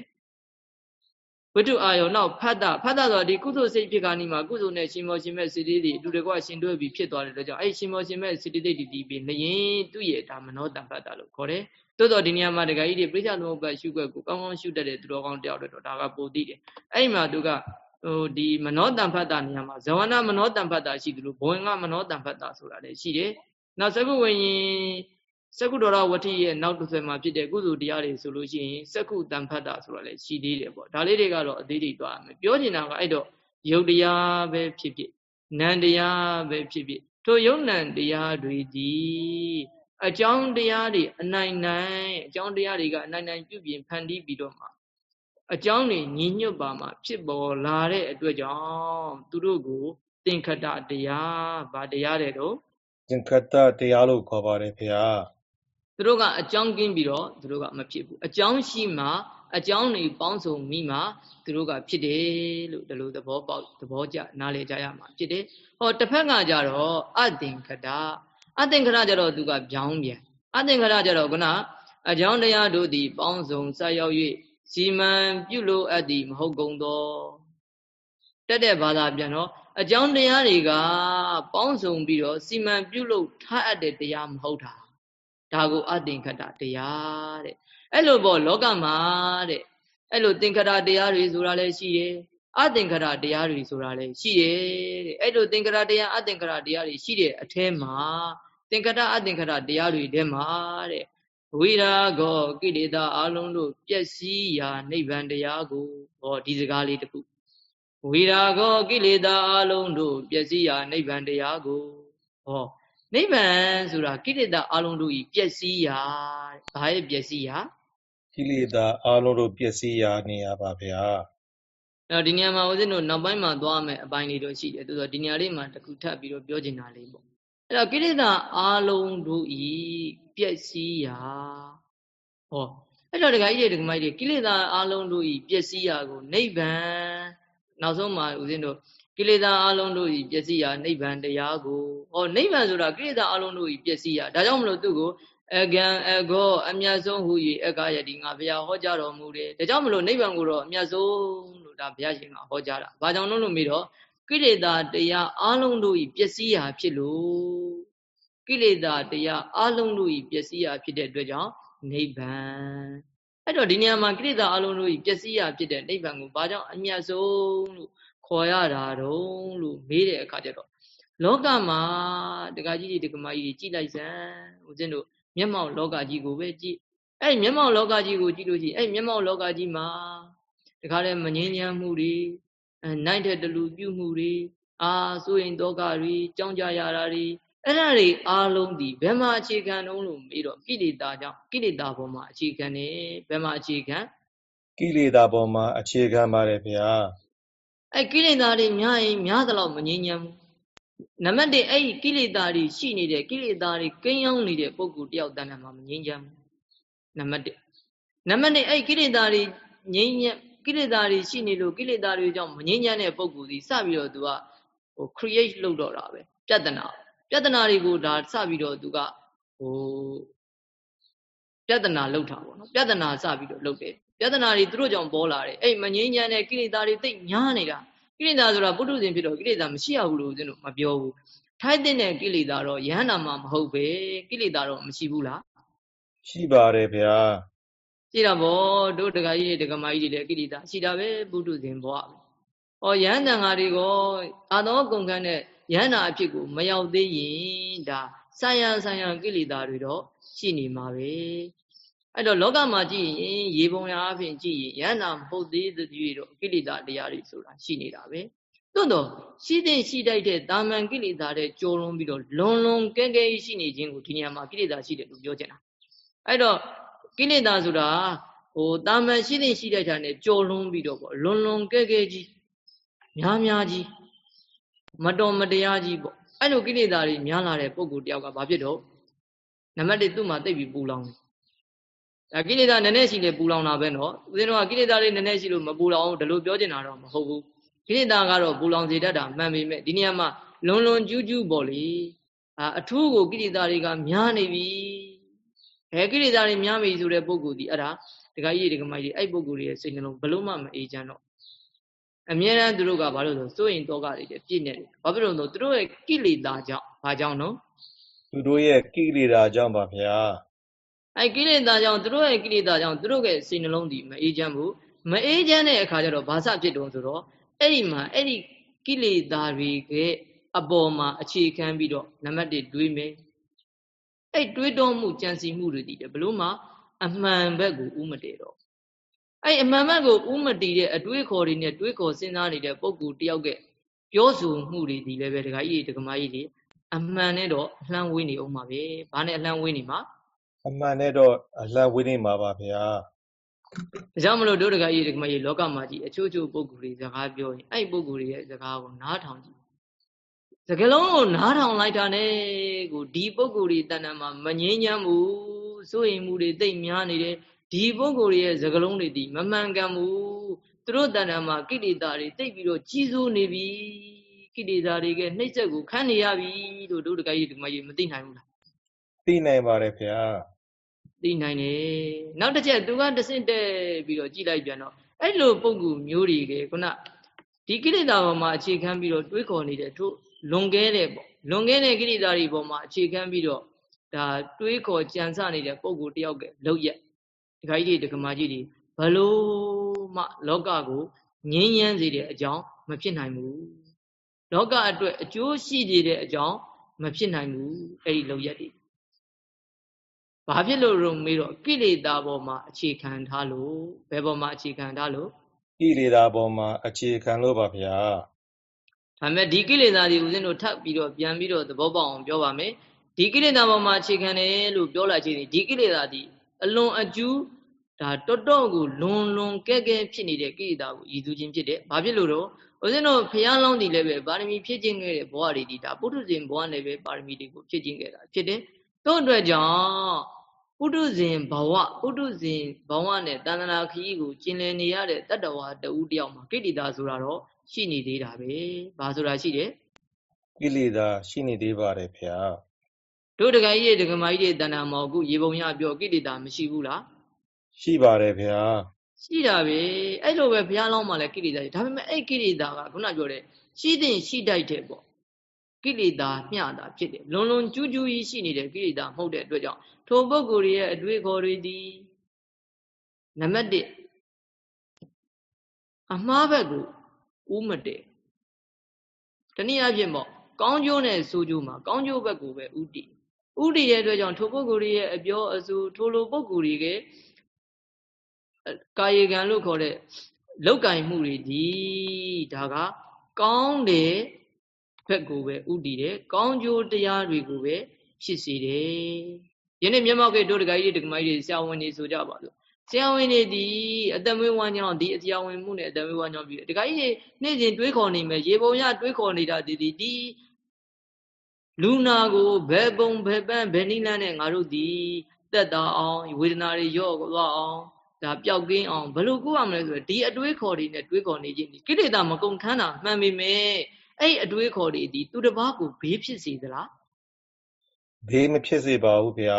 ဝိတုအာယုံနောက်ဖတ်တာဖတ်တာဆိုတာဒီကုသိုလ်စိတ်ဖြစ်ခါနီမှာကုသိုလ်နဲ့ရှင်မောရှင်မဲ့စိတ္တိတွေအတူတကွရှင်တွဲပြီးဖြစ်သွားတဲ့အတွက်ကြောင့်အဲ့ရှင်မောရှင်မဲ့စိတ္တိတွေတည်ပြီးလျင်သူ့ရဲ့ဒါမနောတံဖတ်တာလို့ခေါ်တယ်သို့တော့ဒီနေရာမှာဒကာကြီးတွေပြိဿသမုပ္ပါရှုွက်ကိုကောင်းကောင်းရှုတတ်တဲ့သူတော်ကောင်းတယောက်တော့ဒါကပိုသိတယ်အဲ့ဒီမှာသူကဟိုဒီမနောတံဖတ်တာနေရာမှာဇဝနာမနောတံဖတ်တာရှိသလိုဘဝင်ကမနောတံဖတ်တာဆိုတာလည်းရှိတယ်နောက်သကုဝိညာဉ် စကုတော်ရဝတိရဲ့နောက်တစ်ဆယ်မှာဖြစ်တဲ့ကုသိုလ်တရားတွေဆိုလို့ရှိရင်စကုတံဖတ်တာဆိုတာလည်းရှိသေးတယ်ပေါ့ဒါလေးတွေကတော့အသေးသေးသွားမယ်ပြောချင်တာကအဲ့တော့ယုတ်တရားပဲဖြစ်ဖြစ်နံတရားပဲဖြစ်ဖြစ်ထိုယုတ်နံတရားတွေဒီအကြောင်းတရားတွေအနိုင်နိုင်အကြောင်းတရားတွေကအနိုင်နိုင်ပြုပြင်ဖန်တီးပြီးတော့မှအကြောင်းတွေညီညွတ်ပါမှဖြစ်ပေါ်လာတဲ့အတွက်ကြောင့်သူတို့ကိုသင်္ခတတရားဗာတရားတဲ့တော့သင်္ခတတရားလို့ခေါ်ပါတယ်ဖေဟာ သူတို့ကအကြောင်းကင်းပြီးတော့သူတို့ကမဖြစ်ဘူးအကြောင်းရှိမှအကြောင်းတွေပေါင်းစုံမိမှသူတို့ကဖြစ်တယ်လို့ဒီလိုသဘောပေါက်သဘောကျနားလည်ကြရမှာဖြစ်တယ်ဟောတစ်ဖက်ကကြတော့အသင်္ခတအသင်္ခရကြတော့သူကပြောင်းပြန်အသင်္ခရကြတော့ခုနအကြောင်းတရားတို့သည် ပေါင်းစုံဆက်ရောက်၍စီမံပြုလို့အပ်သည်မဟုတ်ကုန်သောတက်တဲ့ဘာသာပြန်တော့အကြောင်းတရားတွေက ပေါင်းစုံပြီးတော့စီမံပြုလို့ထားအပ်တဲ့တရားမဟုတ်တာ ဒါကိုအသင်္ခတတရားတဲ့အဲ့လိုပေါ့လောကမှာတဲ့အဲ့လိုသင်္ခတတရားတွေဆိုတာလည်းရှိတယ်အသင်္ခရတရားတွေဆိုတာလည်းရှိတယ်တဲ့အဲ့လိုသင်္ခရတရားအသင်္ခရတရားတွေရှိတဲ့အထဲမှာသင်္ကတအသင်္ကတတရားတွေထဲမှာတဲ့ဝိရာဂောကိလေသာအလုံးတို့ပျက်စီးရာနိဗ္ဗာန်တရားကိုဟောဒီစကားလေးတစ်ခုဝိရာဂောကိလေသာအလုံးတို့ပျက်စီးရာနိဗ္ဗာန်တရားကိုဟော နိဗ္ဗာန်ဆိုတာကိလေသာအလုံးတို့ဤပျက်စီးရာဘာရဲ့ပျက်စီးရာကိလေသာအလုံးတို့ပျက်စီးရာနေရပါဗျာအဲ့တော့ဒီနေရာမှာဦးဇင်းတို့နောက်ပိုင်းမှာသွားမယ်အပိုင်းလေးတော့ရှိတယ်သူဆိုဒီနေရာလေးမှာတခုထပ်ပြီးတော့ပြောချင်တာလေးပေါ့အဲ့တော့ကိလေသာအာလုံးတို့ဤပျက်စီးရာဟောအဲ့တော့ဒကာကြီးတွေဒကာမကြီးတွေကိလေသာအာလုံးတို့ဤပျက်စီးရာကိုနိဗ္ဗာန်နောက်ဆုံးမှာဦးဇင်းတို့ ကိလေသာအလုံးတို့ဤပျက်စီးရာနိဗ္ဗာန်တရားကိုဟောနိဗ္ဗာန်ဆိုတာကိလေသာအလုံးတို့ဤပျက်စီးရာဒါကြောင့်မလို့သူ့ကိုအကံအကောအမြတ်ဆုံးဟူ၍အကယတိငါဘုရားဟောကြားတော်မူတယ်ဒါကြောင့်မလို့နိဗ္ဗာန်ကိုတော့အမြတ်ဆုံးလို့ဒါဘုရားရှင်ကဟောကြားတာဘာကြောင့်လို့မေးတော့ကိလေသာတရားအလုံးတို့ဤပျက်စီးရာဖြစ်လို့ကိလေသာတရားအလုံးတို့ဤပျက်စီးရာဖြစ်တဲ့အတွက်ကြောင့်နိဗ္ဗာန်အဲ့တော့ဒီနေရာမှာကိလေသာအလုံးတို့ဤပျက်စီးရာဖြစ်တဲ့နိဗ္ဗာန်ကိုဘာကြောင့်အမြတ်ဆုံးလို့ ခေါ်ရတာတုံးလို့မေးတဲ့အခါကျတော့လောကမှာတက္ကကြီးတွေတက္ကမကြီးတွေကြည်လိုက်စမ်းဦးဇင်းတို့မျက်မှောက်လောကကြီးကိုပဲကြည့်အဲ့မျက်မှောက်လောကကြီးကိုကြည့်လို့ရှိရင်အဲ့မျက်မှောက်လောကကြီးမှာတခါတည်းမငြင်းချမ်းမှုတွေအဲနိုင်တဲ့တလူပြုမှုတွေအာစိုးရင်တောကတွေကြောင်းကြရတာတွေအဲ့ဒါတွေအားလုံးဒီဘယ်မှာအခြေခံတုံးလို့ပြီးတော့ကိလေသာကြောင့်ကိလေသာပေါ်မှာအခြေခံနေဘယ်မှာအခြေခံကိလေသာပေါ်မှာအခြေခံပါတယ်ဗျာ အဲ့ကိလေသာတွေများရင်များသလောက်မငြင်းညမ်းဘူးနံပါတ်1အဲ့ဒီကိလေသာတွေရှိနေတဲ့ကိလေသာတွေကိန်းအောင်နေတဲ့ပုဂ္ဂိုလ်တယောက်တဏ္ဍာမှာမငြင်းချမ်းဘူးနံပါတ်1နံပါတ်2အဲ့ဒီကိလေသာတွေငြင်းညမ်းကိလေသာတွေရှိနေလို့ကိလေသာတွေကြောင့်မငြင်းချမ်းတဲ့ပုဂ္ဂိုလ်ဒီစပြီးတော့သူကဟို create လုပ်တော့တာပဲပြဿနာပြဿနာတွေကိုဒါစပြီးတော့သူကဟိုပြဿနာလောက်တာပေါ့နော်ပြဿနာစပြီးတော့လုပ်တယ် ပြဿနာတွေသူတို့ကြောင့်ပေါ်လာတယ်အဲ့မငြင်းချမ်းတဲ့ကိလေသာတွေသိညားနေတာကိလေသာဆိုတာပုထုဇဉ်ဖြစ်တော့ကိလေသာမရှိရဘူးလို့ဦးဇင်းတို့မပြောဘူးထိုက်တဲ့ကိလေသာတော့ယဟန္တာမှာမဟုတ်ပဲကိလေသာတော့မရှိဘူးလားရှိပါတယ်ဗျာရှိတာဗောတို့တက္ကကြီးတွေတက္ကမကြီးတွေလည်းကိလေသာရှိတာပဲပုထုဇဉ်ဘဝဟောယဟန္တန်ဃာတွေကအာသောကုန်ခန်းတဲ့ယဟန္တာအဖြစ်ကိုမရောက်သေးရင်ဒါဆံရံဆံရံကိလေသာတွေတော့ရှိနေမှာပဲ အဲ့တော့လောကမှာကြည့်ရင်ရေပုံရအဖြစ်ကြည့်ရင်ယန္နာမဟုတ်သေးသည်တွေတော့ကိလေသာတရားတွေဆိုတာရှိနေတာပဲသို့တော့ရှိတဲ့ရှိတိုက်တဲ့တာမန်ကိလေသာတဲ့ကြောလွန်ပြီးတော့လွန်လွန်ကဲကဲရှိနေခြင်းကိုဒီနေရာမှာကိလေသာရှိတယ်လို့ပြောချင်တာအဲ့တော့ကိလေသာဆိုတာဟိုတာမန်ရှိတဲ့ရှိတိုက်တာ ਨੇ ကြောလွန်ပြီးတော့ပေါ့လွန်လွန်ကဲကဲကြီးများများကြီးမတော်မတရားကြီးပေါ့အဲ့လိုကိလေသာတွေများလာတဲ့ပုံကိုတယောက်ကဘာဖြစ်တော့နံပါတ်1သူ့မှာတိတ်ပြီးပူလောင်တယ် ဒါကိလေသာနည်းနည်းရှိလေပူလောင်တာပဲနော်ဦးဇင်းတို့ကကိလေသာတွေနည်းနည်းရှိလို့မပူလောင်ဘူးဒါလို့ပြောချင်တာတော့မဟုတ်ဘူးကိလေသာကတော့ပူလောင်စေတတ်တာမှန်ပေမဲ့ဒီနေရာမှာလွန်လွန်ကျူးကျူးပေါ့လေအာအထူးကိုကိလေသာတွေကများနေပြီအဲကိလေသာတွေများပြီဆိုတဲ့ပုံကိုဒီအဲ့ဒါဒကာကြီးဒကာမကြီးအဲ့ပုံကိုရဲ့စိတ်နှလုံးဘလို့မှမအေးချမ်းတော့အမြဲတမ်းသူတို့ကဘာလို့ဆိုစိုးရင်တော့ကတွေပြည့်နေတယ်ဘာဖြစ်လို့လဲသူတို့ရဲ့ကိလေသာကြောင့်ဘာကြောင့်နော်သူတို့ရဲ့ကိလေသာကြောင့်ပါဗျာ အဲကိလေသာကြောင့်သူတို့ရဲ့ကိလေသာကြောင့်သူတို့ရဲ့စိတ်နှလုံးဒီမအေးချမ်းဘူးမအေးချမ်းတဲ့အခါကျတော့ဘာစဖြစ်တုံးဆိုတော့အဲ့ဒီမှာအဲ့ဒီကိလေသာတွေရဲ့အပေါ်မှာအခြေခံပြီးတော့နံပါတ်1တွေးမယ်အဲ့တွေးတော်မှုကြံစီမှုတွေတည်တယ်ဘလို့မှအမှန်ဘက်ကိုဥမတည်တော့အဲ့အမှန်ဘက်ကိုဥမတည်တဲ့အတွေးခေါ်တွေနဲ့တွေးခေါ်စဉ်းစားနေတဲ့ပုံကူတယောက်ကပြောဆိုမှုတွေဒီလည်းပဲဒကာကြီးဒကာမကြီးတွေအမှန်နဲ့တော့အလှမ်းဝေးနေအောင်ပါပဲဘာနဲ့အလှမ်းဝေးနေမှာ အမှန်နဲ့တော့အလှမ်းဝေးနေမှာပါဗျာဒါကြောင့်မလို့တို့တကကြီးဒီကမကြီးလောကမှာကြီးအချို့ချို့ပုဂ္ဂိုလ်တွေစကားပြောရင်အဲ့ပုဂ္ဂိုလ်တွေရဲ့စကားကိုနားထောင်ကြည့်စကလုံးကိုနားထောင်လိုက်တာနဲ့ကိုဒီပုဂ္ဂိုလ်တွေတဏ္ဍာမှာမငြင်းညမ်းဘူးစိုးရင်မှုတွေတိတ်များနေတယ်ဒီပုဂ္ဂိုလ်ရဲ့စကလုံးတွေဒီမမှန်ကန်ဘူးသူတို့တဏ္ဍာမှာကိလေသာတွေတိတ်ပြီးတော့ကြီးစိုးနေပြီကိလေသာတွေကနှိမ့်ဆက်ကိုခန်းနေရပြီလို့တို့တကကြီးဒီကမကြီးမသိနိုင်ဘူးလားသိနိုင်ပါတယ်ခင်ဗျာ သိနိုင်တယ်နောက်တစ်ချက်သူကတဆင့်တက်ပြီးတော့ကြည်လိုက်ပြန်တော့အဲ့လိုပုံကူမျိုးတွေကခုနဒီကိလေသာပေါ်မှာအခြေခံပြီးတော့တွေးခေါ်နေတဲ့တို့လွန်ကဲတဲ့ပေါ့လွန်ကဲတဲ့ကိလေသာတွေပေါ်မှာအခြေခံပြီးတော့ဒါတွေးခေါ်ကြံစနေတဲ့ပုံကူတယောက်ကလောက်ရက်ဒကာကြီးတွေဒကာမကြီးတွေဘလို့မှလောကကိုငြင်းညမ်းစေတဲ့အကြောင်းမဖြစ်နိုင်ဘူးလောကအတွက်အကျိုးရှိစေတဲ့အကြောင်းမဖြစ်နိုင်ဘူးအဲ့ဒီလောက်ရက်တွေ ဘာဖြစ်လို့ရုံမေးတော့ကိလေသာပေါ်မှာအခြေခံထားလို့ဘယ်ပေါ်မှာအခြေခံထားလို့ကိလေသာပေါ်မှာအခြေခံလို့ပါဗျာဒါမဲ့ဒီကိလေသာတွေဦးဇင်းတို့ထပ်ပြီးတော့ပြန်ပြီးတော့သဘောပေါက်အောင်ပြောပါမယ်ဒီကိလေသာပေါ်မှာအခြေခံတယ်လို့ပြောလိုက်ခြင်းဒီကိလေသာဒီအလွန်အကျူးဒါတော်တော်ကိုလွန်လွန်ကဲကဲဖြစ်နေတဲ့ကိလေသာကိုရည်သူခြင်းဖြစ်တယ်ဘာဖြစ်လို့တော့ဦးဇင်းတို့ဖျားလောင်းတည်လည်းပဲပါရမီဖြည့်ခြင်းခဲ့တဲ့ဘဝတွေဒီဒါပုထုဇဉ်ဘဝနဲ့ပဲပါရမီတွေကိုဖြည့်ခြင်းခဲ့တာဖြစ်တယ်တို့အတွက်ကြောင့် ပုထုဇဉ်ဘဝပုထုဇဉ်ဘဝနဲ့တဏ္ဍာခရီးကိုကျင်လည်နေရတဲ့တတ္တဝါတဦးတယောက်မှာကိလေသာဆိုတာတော့ရှိနေသေးတာပဲ။ဘာဆိုတာရှိတယ်ကိလေသာရှိနေသေးပါတယ်ဗျာ။တို့တကကြီးတွေဒကမကြီးတွေတဏ္ဍာမောကုရေပုံရပြောကိလေသာမရှိဘူးလား။ရှိပါတယ်ဗျာ။ရှိတာပဲ။အဲ့လိုပဲဘုရားလောင်းမှလည်းကိလေသာဒါပေမဲ့အဲ့ကိလေသာကခုနပြောတဲ့ရှိတဲ့ရှိတိုက်တဲ့ပေါ့ ကိလေသာမျှတာဖြစ်တယ်လွန်လွန်ကျူးကျူးကြီးရှိနေတဲ့ကိလေသာမဟုတ်တဲ့အတွက်ကြောင့်ထိုပုဂ္ဂိုလ်ရဲ့အတွေ့အခေါ်တွေသည်နံပါတ်1အမှားဘက်ကိုဥမတည်တနည်းအားဖြင့်ပေါ့ကောင်းကျိုးနဲ့ဆိုးကျိုးမှာကောင်းကျိုးဘက်ကိုပဲဥတည်ဥတည်တဲ့အတွက်ကြောင့်ထိုပုဂ္ဂိုလ်ရဲ့အပြောအဆိုထိုလိုပုဂ္ဂိုလ်ရဲ့ကာယကံလို့ခေါ်တဲ့လောက်ကင်မှုတွေဒီဒါကကောင်းတဲ့ ဘက်ကိုပဲဥတည်တယ်ကောင်းကျိုးတရားတွေကိုပဲဖြစ်စေတယ်ယနေ့မျက်မှောက်ကတို့တကကြီးတွေတကမကြီးတွေဆရာဝန်တွေဆိုကြပါလို့ဆရာဝန်တွေဒီအတမွေးဝမ်းကြောင်းဒီအဆရာဝန်မှုနဲ့အတမွေးဝမ်းကြောင်းပြီးတကကြီးတွေနေ့စဉ်တွေးခေါ်နေမယ်ရေပုံရတွေးခေါ်နေတာဒီဒီဒီလူနာကိုဘယ်ပုံဘယ်ပန်းဘယ်နည်းလမ်းနဲ့ငါတို့ဒီတက်တာအောင်ဝေဒနာတွေရော့သွားအောင်ဒါပျောက်ကင်းအောင်ဘယ်လိုကုရမလဲဆိုတော့ဒီအတွေးခေါ်တွေနဲ့တွေးခေါ်နေခြင်းကိလေသာမကုန်ထမ်းတာမှန်ပေမဲ့ အဲ့အတွေးခေါ်တွေဒီသူတစ်ပါးကိုဘေးဖြစ်စေသလားဘေးမဖြစ်စေပါဘူးဗျာ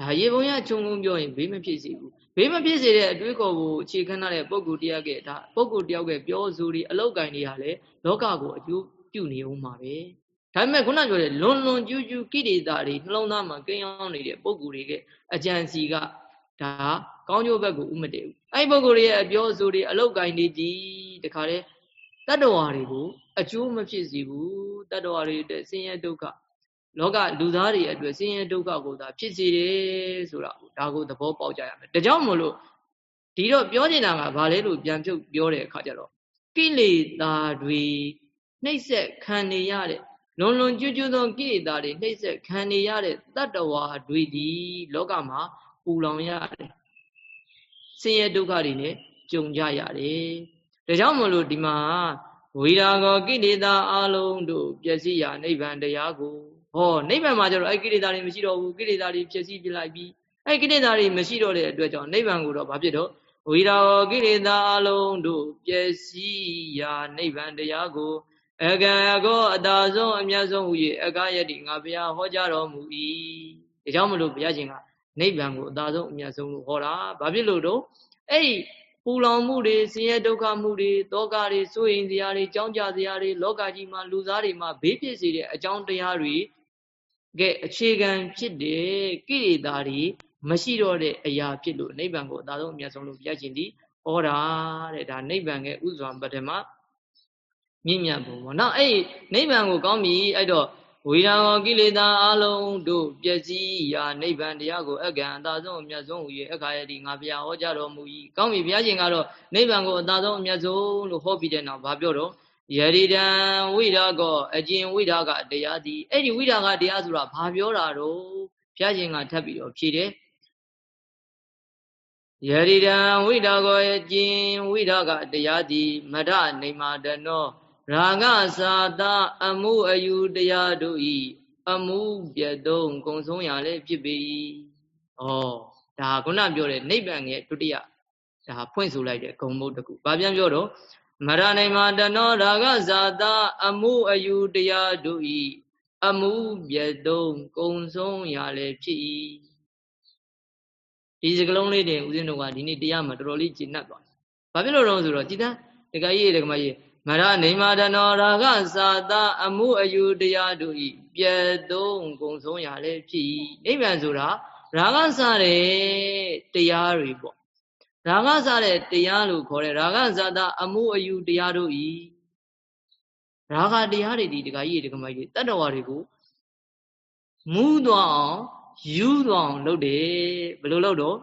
ဒါရေပုံရခြုံငုံပြောရင်ဘေးမဖြစ်စေဘူးဘေးမဖြစ်စေတဲ့အတွေးခေါ်ကိုအခြေခံထားတဲ့ပုံကိုတရားကဒါပုံကိုတယောက်ကပြောဆိုတွေအလောက်ကင်တွေဟာလေလောကကိုအကျိုးပြုနေအောင်ပါပဲဒါပေမဲ့ခုနပြောတဲ့လွန်လွန်ကျူးကျူးကိလေသာတွေနှလုံးသားမှာကိန်းအောင်နေတဲ့ပုံကိုတွေကအကြံစီကဒါကောင်းကျိုးဘက်ကိုဥမတည်ဘူးအဲ့ပုံကိုတွေရဲ့အပြောဆိုတွေအလောက်ကင်တွေဒီတခါလေ တတ္တဝါတွေကိုအကျိုးမဖြစ်စေဘူးတတ္တဝါတွေတဲ့ဆင်းရဲဒုက္ခလောကလူသားတွေအတွက်ဆင်းရဲဒုက္ခကိုသာဖြစ်စေတယ်ဆိုတာဒါကိုသဘောပေါက်ကြရမယ်ဒါကြောင့်မို့လို့ဒီတော့ပြောနေတာကဘာလဲလို့ပြန်ဖြုတ်ပြောတဲ့အခါကျတော့ကိလေသာတွေနှိမ့်ဆက်ခံနေရတဲ့လွန်လွန်ကျွတ်ကျွတ်သောကိလေသာတွေနှိမ့်ဆက်ခံနေရတဲ့တတ္တဝါတွေဒီလောကမှာပူလောင်ရတယ်ဆင်းရဲဒုက္ခတွေနဲ့ကြုံကြရတယ် ဒါကြောင့်မလို့ဒီမှာဝိရာဂောကိလေသာအလုံးတို့ပျက်စီးရာနိဗ္ဗာန်တရားကိုဟောနိဗ္ဗာန်မှာကျတော့အဲ့ကိလေသာတွေမရှိတော့ဘူးကိလေသာတွေပျက်စီးပြလိုက်ပြီးအဲ့ကိလေသာတွေမရှိတော့တဲ့အတွက်ကြောင့်နိဗ္ဗာန်ကိုတော့ဘာဖြစ်တော့ဝိရာဂောကိလေသာအလုံးတို့ပျက်စီးရာနိဗ္ဗာန်တရားကိုအကံအကောအတာဆုံးအမြတ်ဆုံးဟူ၍အကယတိငါဘုရားဟောကြားတော်မူ၏ဒါကြောင့်မလို့ဘုရားရှင်ကနိဗ္ဗာန်ကိုအတာဆုံးအမြတ်ဆုံးလို့ဟောတာဘာဖြစ်လို့တော့အဲ့ဒီ ပူလောင်မှုတွေဆင်းရဲဒုက္ခမှုတွေတောကတွေစိုးရင်စရာတွေကြောင်းကြစရာတွေလောကကြီးမှာလူသားတွေမှာဘေးဖြစ်စေတဲ့အကြောင်းတရားတွေကဲအခြေခံဖြစ်တဲ့ကိရိတာတွေမရှိတော့တဲ့အရာဖြစ်လို့နိဗ္ဗာန်ကိုအသာဆုံးအမြတ်ဆုံးလို့ပြခြင်းဒီဟောတာတဲ့ဒါနိဗ္ဗာန်ရဲ့ဥစွာပထမမြင့်မြတ်ဖို့ပေါ့နော်အဲ့နိဗ္ဗာန်ကိုကောင်းပြီအဲ့တော့ ဝိရာဝကိလေသာအလုံးတို့ပျက်စီးရာနိဗ္ဗာန်တရားကိုအကံအသာဆုံးအမြတ်ဆုံးဟူ၍အခါယတိငါဘုရားဟောကြားတော်မူ၏ကောင်းပြီဘုရားရှင်ကတော့နိဗ္ဗာန်ကိုအသာဆုံးအမြတ်ဆုံးလို့ဟောပြီးတဲ့နောက်ဘာပြောတော့ယရိတံဝိရာကောအကျင်ဝိရာကတရားသည်အဲ့ဒီဝိရာကတရားဆိုတာဘာပြောတာတော့ဘုရားရှင်ကထပ်ပြီးတော့ဖြေတယ်ယရိတံဝိရာကောအကျင်ဝိရာကတရားသည်မထနေမာတနော ရာဂသာတာအမှုအယူတရားတို့ဤအမှုပြတ်သုံးကုံဆုံးရလည်းဖြစ်ပေ၏။ဩဒါခုနပြောတဲ့နိဗ္ဗာန်ရဲ့ဒုတိယဒါဖွင့်ဆိုလိုက်တဲ့ဂုံမုတ်တကူ။ဘာပြန်ပြောတော့မရဏိမတနောရာဂဇာတာအမှုအယူတရားတို့ဤအမှုပြတ်သုံးကုံဆုံးရလည်းဖြစ်၏ဒီစကလုံးလေးတွေဦးဇင်းတို့ကဒီနေ့တရားမှာတော်တော်လေးကျင့်납သွားတယ်။ဘာဖြစ်လို့လဲဆိုတော့ကြည်တန်းတခါကြီးတခါမကြီး မရနေမာတနောရာဂသာတာအမှုအယူတရားတို့ဤပြတ်သုံးကုံဆုံးရလည်းဖြစ်၏နိဗ္ဗာန်ဆိုတာရာဂစတဲ့တရားတွေပေါ့ရာဂစတဲ့တရားလို့ခေါ်တယ်ရာဂဇာတာအမှုအယူတရားတို့ဤရာဂတရားတွေဒီတခါကြီးတခါမကြီးတတ္တဝါတွေကိုမူးသွားအောင်ယူသွားအောင်လုပ်တယ်ဘယ်လိုလုပ်တော့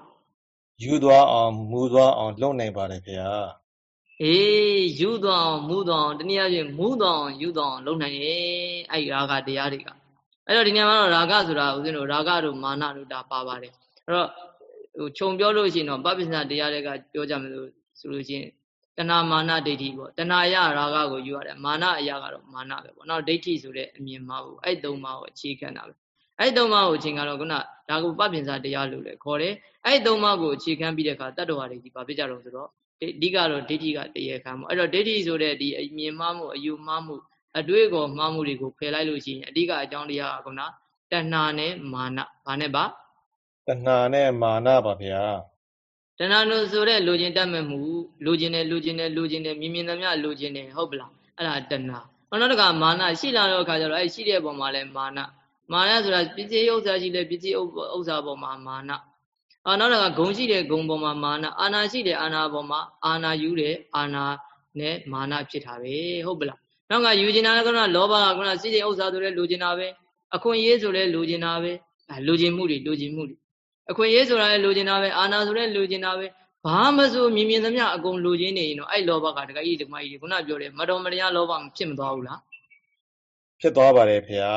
ယူသွားအောင်မူးသွားအောင်လုပ်နိုင်ပါတယ်ခင်ဗျာ အေးယူသွားအောင်မူးသွားအောင်တနည်းအားဖြင့်မူးသွားအောင်ယူသွားအောင်လုပ်နိုင်တယ်အဲ့ရာဂတရားတွေကအဲ့တော့ဒီနေရာမှာတော့ရာဂဆိုတာဦးဇင်းတို့ရာဂတို့မာနတို့ဒါပါပါတယ်အဲ့တော့ဟိုခြုံပြောလို့ရှိရင်တော့ပပိစနာတရားတွေကပြောကြမယ်လို့ဆိုလို့ရှိရင်တဏမာနဒိဋ္ဌိပေါ့တဏယရာဂကိုယူရတယ်မာနအရာကတော့မာနပဲပေါ့နော်ဒိဋ္ဌိဆိုတဲ့အမြင်မှာဘူးအဲ့သုံးပါးကိုအခြေခံတာပဲအဲ့သုံးပါးကိုအခြေခံတော့ခုနဒါကိုပပိစနာတရားလို့လည်းခေါ်တယ်အဲ့သုံးပါးကိုအခြေခံပြီးတဲ့အခါတတ္တဝါတွေဒီဘာဖြစ်ကြတော့ဆိုတော့ အဓိကတော့ဒိဋ္ဌိကတရားခံပေါ့အဲ့တော့ဒိဋ္ဌိဆိုတဲ့ဒီအမြင်မှားမှုအယူမှားမှုအတွေးကောမှားမှုတွေကိုဖယ်လိုက်လို့ရှိရင်အဓိကအကြောင်းတရားကခုနတဏှာနဲ့မာနဘာနဲ့ပါတဏှာနဲ့မာနပါဗျာတဏှာလို့ဆိုတဲ့လူချင်းတတ်မဲ့မှုလူချင်းနဲ့လူချင်းနဲ့လူချင်းနဲ့မြင်မြင်သမျှလူချင်းနဲ့ဟုတ်ပလားအဲ့ဒါတဏှာနောက်တစ်ခါမာနရှိလာတော့အခါကျတော့အဲ့ရှိတဲ့ပုံမှာလဲမာနမာနဆိုတာပစ္စည်းဥစ္စာရှိတဲ့ပစ္စည်းဥစ္စာပုံမှာမာန အာနောက်တော့ဂုံရှိတဲ့ဂုံပေါ်မှာမာနအာနာရှိတဲ့အာနာပေါ်မှာအာနာယူတဲ့အာနာနဲ့မာနဖြစ်တာပဲဟုတ်ပလားနောက်ကယူကျင်တာကကလောဘကကစိတ်ဥစ္စာဆိုလဲလူကျင်တာပဲအခွင့်အရေးဆိုလဲလူကျင်တာပဲအဲလူကျင်မှုတွေလူကျင်မှုတွေအခွင့်အရေးဆိုတာလဲလူကျင်တာပဲအာနာဆိုလဲလူကျင်တာပဲဘာမဆိုမြင်မြင်သမျှအကုန်လူကျင်နေရင်တော့အဲ့လောဘကတကကြီးတမကြီးခုနပြောတယ်မတော်မတရားလောဘဖြစ်မသွားဘူးလားဖြစ်သွားပါတယ်ဖေဟာ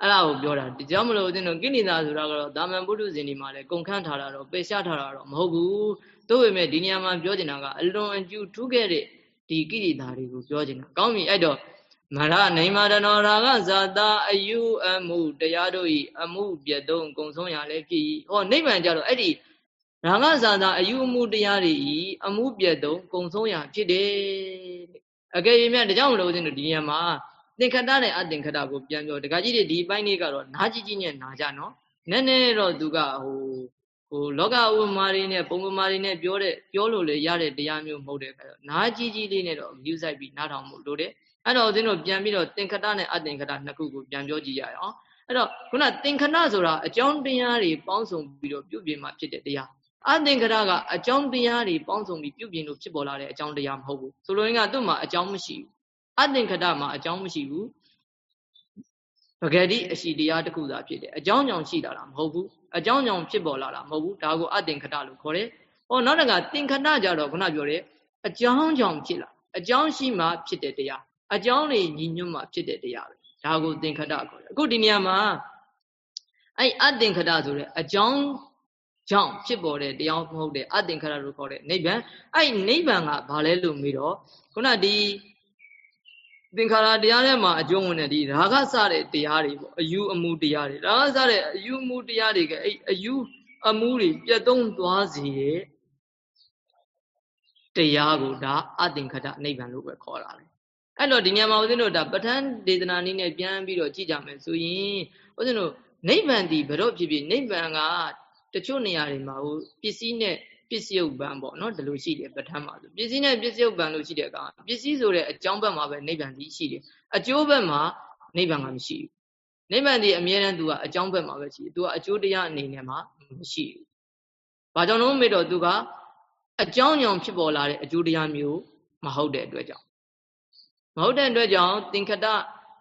အဲ့ဒါကိုပြောတာဒီကြောင့်မလို့ဦးဇင်းတို့ကိဏိတာဆိုတာကတော့ဒါမန်ပုထုဇဉ်ဒီမှာလည်းကုန်ခန့်ထားတာတော့ပေရှားထားတာတော့မဟုတ်ဘူးတို့ပေမဲ့ဒီနေရာမှာပြောချင်တာကအလွန်အကျူထူးခဲ့တဲ့ဒီကိရိတာတွေကိုပြောချင်တာကောင်းပြီအဲ့တော့မရနိုင်မာတနောရာဂဇာတာအယူအမှုတရားတို့ဤအမှုပြတ်သုံးကုံဆုံးရလဲဖြစ်၏ဟောနိဗ္ဗာန်ကြတော့အဲ့ဒီရာဂဇာတာအယူအမှုတရားတွေဤအမှုပြတ်သုံးကုံဆုံးရဖြစ်တယ်အကယ်၍မြတ်ဒါကြောင့်မလို့ဦးဇင်းတို့ဒီနေရာမှာ သင်္ခတနဲ့အသင်္ခတကိုပြန်ပြောတခါကြီးတွေဒီပိုင်းလေးကတော့နားကြီးကြီးနဲ့နားကြနော်နည်းနည်းတော့သူကဟိုဟိုလောကဥပမာတွေနဲ့ပုံပမာတွေနဲ့ပြောတဲ့ပြောလို့လေရတဲ့တရားမျိုးမဟုတ်တဲ့အခါတော့နားကြီးကြီးလေးနဲ့တော့ view ဆိုင်ပြီးနားထောင်မှုလို့တဲ့အဲ့တော့ဦးဇင်းတို့ပြန်ပြီးတော့သင်္ခတနဲ့အသင်္ခတနှစ်ခုကိုပြန်ပြောကြည့်ရအောင်အဲ့တော့ခုနသင်္ခတဆိုတာအကြောင်းတရားတွေပေါင်းစုံပြီးတော့ပြုပြင်မှဖြစ်တဲ့တရားအသင်္ခတကအကြောင်းတရားတွေပေါင်းစုံပြီးပြုပြင်လို့ဖြစ်ပေါ်လာတဲ့အကြောင်းတရားမဟုတ်ဘူးဆိုလိုရင်းကသူ့မှာအကြောင်းမရှိဘူး အသင်္ခတမှာအကြောင်းမရှိဘူးပဂတိအရှိတရားတစ်ခုသာဖြစ်တယ်အကြောင်းကြောင့်ရှိတာလားမဟုတ်ဘူးအကြောင်းကြောင့်ဖြစ်ပေါ်လာတာမဟုတ်ဘူးဒါကိုအသင်္ခတလို့ခေါ်တယ်ဟောနောက်တကသင်္ခတကြတော့ခုနပြောတယ်အကြောင်းကြောင့်ဖြစ်လာအကြောင်းရှိမှဖြစ်တဲ့တရားအကြောင်းတွေညီညွတ်မှဖြစ်တဲ့တရားပဲဒါကိုသင်္ခတခေါ်တယ်အခုဒီနေရာမှာအဲ့အသင်္ခတဆိုတဲ့အကြောင်းကြောင့်ဖြစ်ပေါ်တဲ့တရားမဟုတ်တဲ့အသင်္ခတလို့ခေါ်တဲ့နိဗ္ဗာန်အဲ့နိဗ္ဗာန်ကဘာလဲလို့မေးတော့ခုနဒီ သင်္ခါရတရားထဲမှာအကျုံးဝင်တဲ့ဒီရာဂစတဲ့တရားတွေပေါ့အယူအမှုတရားတွေရာဂစတဲ့အယူအမှုတရားတွေကအဲ့အယူအမှုတွေပြတ်သုံးသွားစေရဲ့တရားကိုဒါအသင်္ခတနိဗ္ဗာန်လို့ပဲခေါ်တာလေအဲ့တော့ဒီညမှာဦးဇင်းတို့ဒါပဋ္ဌာန်းဒေသနာနည်းနဲ့ပြန်ပြီးတော့ကြည့်ကြမယ်ဆိုရင်ဦးဇင်းတို့နိဗ္ဗာန်ဒီဘရော့ဖြစ်ဖြစ်နိဗ္ဗာန်ကတချို့နေရာတွေမှာဟိုပစ္စည်းနဲ့ ပစ္စယုတ်ပံပေါ့နော်ဒီလိုရှိတယ်ပဋ္ဌာန်းမှာဆိုပစ္စည်းနဲ့ပစ္စယုတ်ပံလို့ရှိတဲ့အခါပစ္စည်းဆိုတဲ့အကြောင်းဘက်မှာပဲနိဗ္ဗာန်ဒီရှိတယ်အကျိုးဘက်မှာနိဗ္ဗာန်ကမရှိဘူးနိဗ္ဗာန်ဒီအမြဲတမ်းသူကအကြောင်းဘက်မှာပဲရှိတယ်သူကအကျိုးတရားအနေနဲ့မှမရှိဘူးဘာကြောင့်လို့မေးတော့သူကအကြောင်းကြောင့်ဖြစ်ပေါ်လာတဲ့အကျိုးတရားမျိုးမဟုတ်တဲ့အတွက်ကြောင့်မဟုတ်တဲ့အတွက်ကြောင့်သင်္ခတ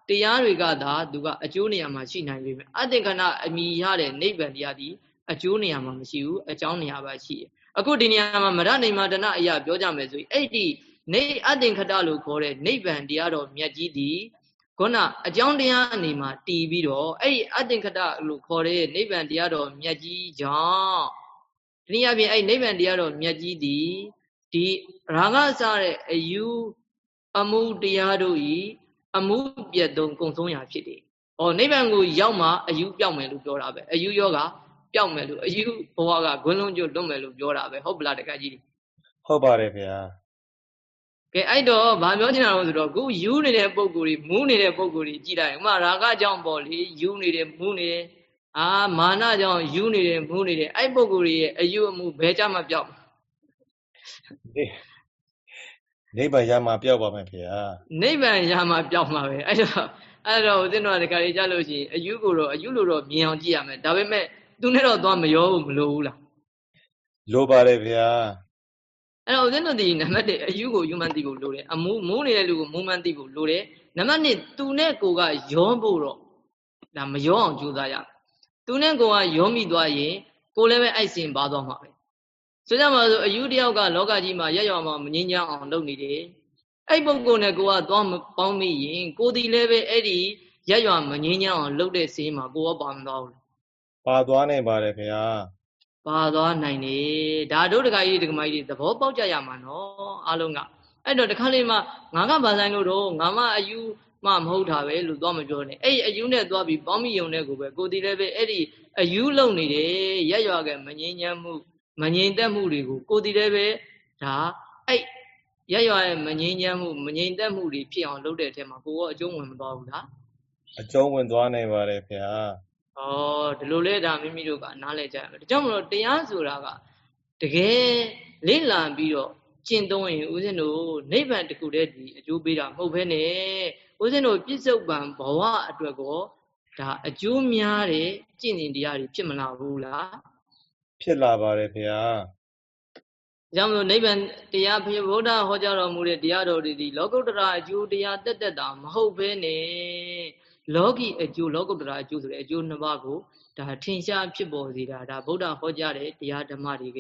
တရားတွေကသာသူကအကျိုးနေရာမှာရှိနိုင်ပြီမယ်အသင်္ခဏအမိရတဲ့နိဗ္ဗာန်တရားဒီအကျိုးနေရာမှာမရှိဘူးအကြောင်းနေရာပါရှိတယ် အခုဒီနေရာမှာမရနေမာတနာအရာပြောကြမယ်ဆိုရင်အဲ့ဒီနေအသင်္ခတလို့ခေါ်တဲ့နိဗ္ဗာန်တရားတော်မြတ်ကြီးဒီခုနအကြောင်းတရားအနေမှာတည်ပြီးတော့အဲ့ဒီအသင်္ခတလို့ခေါ်တဲ့နိဗ္ဗာန်တရားတော်မြတ်ကြီးကြောင့်ဒီနည်းအားဖြင့်အဲ့နိဗ္ဗာန်တရားတော်မြတ်ကြီးဒီဒီရာဂစတဲ့အယူအမှုတရားတို့ဤအမှုပြတ်သုံးကုံဆုံးရာဖြစ်တယ်။ဩနိဗ္ဗာန်ကိုရောက်မှအယူပြောက်မယ်လို့ပြောတာပဲ။အယူယောဂ ပျောက်မယ်လို့အယူဘဝကဂွန်းလုံးကျွတ်လွတ်မယ်လို့ပြောတာပဲဟုတ်ပလားတကကြီးဟုတ်ပါတယ်ခင်ဗျာကဲအဲ့တော့ဗာပြောချင်တာလို့ဆိုတော့ခုယူနေတဲ့ပုံကိုယ်ကြီးမူးနေတဲ့ပုံကိုယ်ကြီးကြည့်လိုက်ဥမာရာဂကြောင့်ပေါ့လေယူနေတယ်မူးနေတယ်အာမာနကြောင့်ယူနေတယ်မူးနေတယ်အဲ့ပုံကိုယ်ကြီးရဲ့အယူအမှုဘယ်ကြမှာပျောက်နိဗ္ဗာန်ရမှာပျောက်ပါမယ်ခင်ဗျာနိဗ္ဗာန်ရမှာပျောက်မှာပဲအဲ့တော့အဲ့တော့ဦးဇင်းတော်ကတခါလေးကြားလို့ရှိရင်အယူကိုတော့အယူလို့တော့မြင်အောင်ကြည့်ရမယ်ဒါပေမဲ့ သူနဲ့တော့သွားမရောဘူးမလိုဘူးလားလိုပါတယ်ဗျာအဲ့တော့ဦးဇင်းတို့ဒီနံပါတ်1အယူကိုယူမှန်သိဖို့လိုတယ်အမူးမိုးနေတဲ့လူကိုမိုးမှန်သိဖို့လိုတယ်နံပါတ်2သူနဲ့ကိုကရောဖို့တော့ဒါမရောအောင်ကြိုးစားရသူနဲ့ကိုကရောမိသွားရင်ကိုလည်းပဲအိုက်စင်ပါသွားမှာပဲဆိုကြမှာဆိုအယူတယောက်ကလောကကြီးမှာရက်ရွာမှာမငင်းကြအောင်လုပ်နေတယ်အဲ့ပုဂ္ဂိုလ်နဲ့ကိုကသွားပေါင်းမိရင်ကိုဒီလည်းပဲအဲ့ဒီရက်ရွာမငင်းကြအောင်လုပ်တဲ့စီးမှာကိုကပါမသွားဘူး ပါသွားနိုင်ပါတယ်ခင်ဗျာပါသွားနိုင်တယ်ဒါတို့တခါကြီးတက္ကမကြီးသဘောပေါက်ကြရမှာနော်အားလုံးကအဲ့တော့တခါလေးမှငါကဘာဆိုင်လို့တော့ငါမအယူမှမဟုတ်တာပဲလို့သွားမပြောနဲ့အဲ့အယူနဲ့သွားပြီးပေါင်းမိယုံတဲ့ကိုပဲကိုတီလည်းပဲအဲ့ဒီအယူလုံနေတယ်ရက်ရွာကမငြိမ်းချမ်းမှုမငြိမ်သက်မှုတွေကိုကိုတီလည်းပဲဒါအဲ့ရက်ရွာရဲ့မငြိမ်းချမ်းမှုမငြိမ်သက်မှုတွေဖြစ်အောင်လုပ်တဲ့အထက်မှာကိုရောအကျုံးဝင်မသွားဘူးလားအကျုံးဝင်သွားနိုင်ပါတယ်ခင်ဗျာ ဩဒီလိုလဲဒါမိမိတို့ကနားလဲကြရမယ်ဒါကြောင့်မလို့တရားဆိုတာကတကယ်လေ့လာပြီးတော့ကျင့်သုံးရင်ဦးဇင်းတို့နိဗ္ဗာန်တခုတည်းဒီအကျိုးပေးတာမဟုတ်ဘဲနဲ့ဦးဇင်းတို့ပြစ္ဆုတ်ပံဘဝအတွက်ကိုဒါအကျိုးများတဲ့ကျင့်စဉ်တရားတွေဖြစ်မလာဘူးလားဖြစ်လာပါတယ်ခင်ဗျာကြောင့်မလို့နိဗ္ဗာန်တရားဘုရားဗုဒ္ဓဟောကြားတော်မူတဲ့တရားတော်တွေဒီလောကုတ္တရာအကျိုးတရားတက်တက်တာမဟုတ်ဘဲနဲ့ လောကီအကျိုးလောကုတ္တရာအကျိုးဆိုတဲ့အကျိုးနှစ်ပါးကိုဒါထင်ရှားဖြစ်ပေါ်စေတာဒါဗုဒ္ဓဟောကြားတဲ့တရားဓမ္မတွေက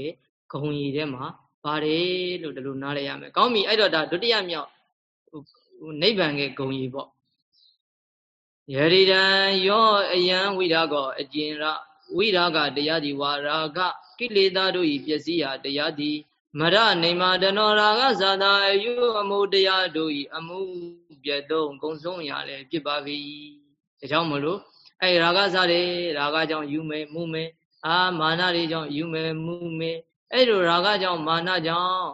ဂုံရီထဲမှာပါတယ်လို့ဒီလိုနားလည်ရမယ်။ကောင်းပြီအဲ့တော့ဒါဒုတိယမြောက်နိဗ္ဗာန်ရဲ့ဂုံရီပေါ့။ယရိတံယောအယံဝိရာကောအကျင်ရဝိရာဂတရားဒီဝါရာဂကိလေသာတို့ဤပစ္စည်းရာတရားဒီ မရနေမာတနောရာဂဇာတာအယုအမှုတရားတို့ဤအမှုပြတ်သုံးကုံဆုံးရလည်းဖြစ်ပါပြီဒါကြောင့်မလို့အဲရာဂစားတယ်ရာဂကြောင့်ယူမယ်မှုမယ်အာမာနတွေကြောင့်ယူမယ်မှုမယ်အဲ့လိုရာဂကြောင့်မာနကြောင့်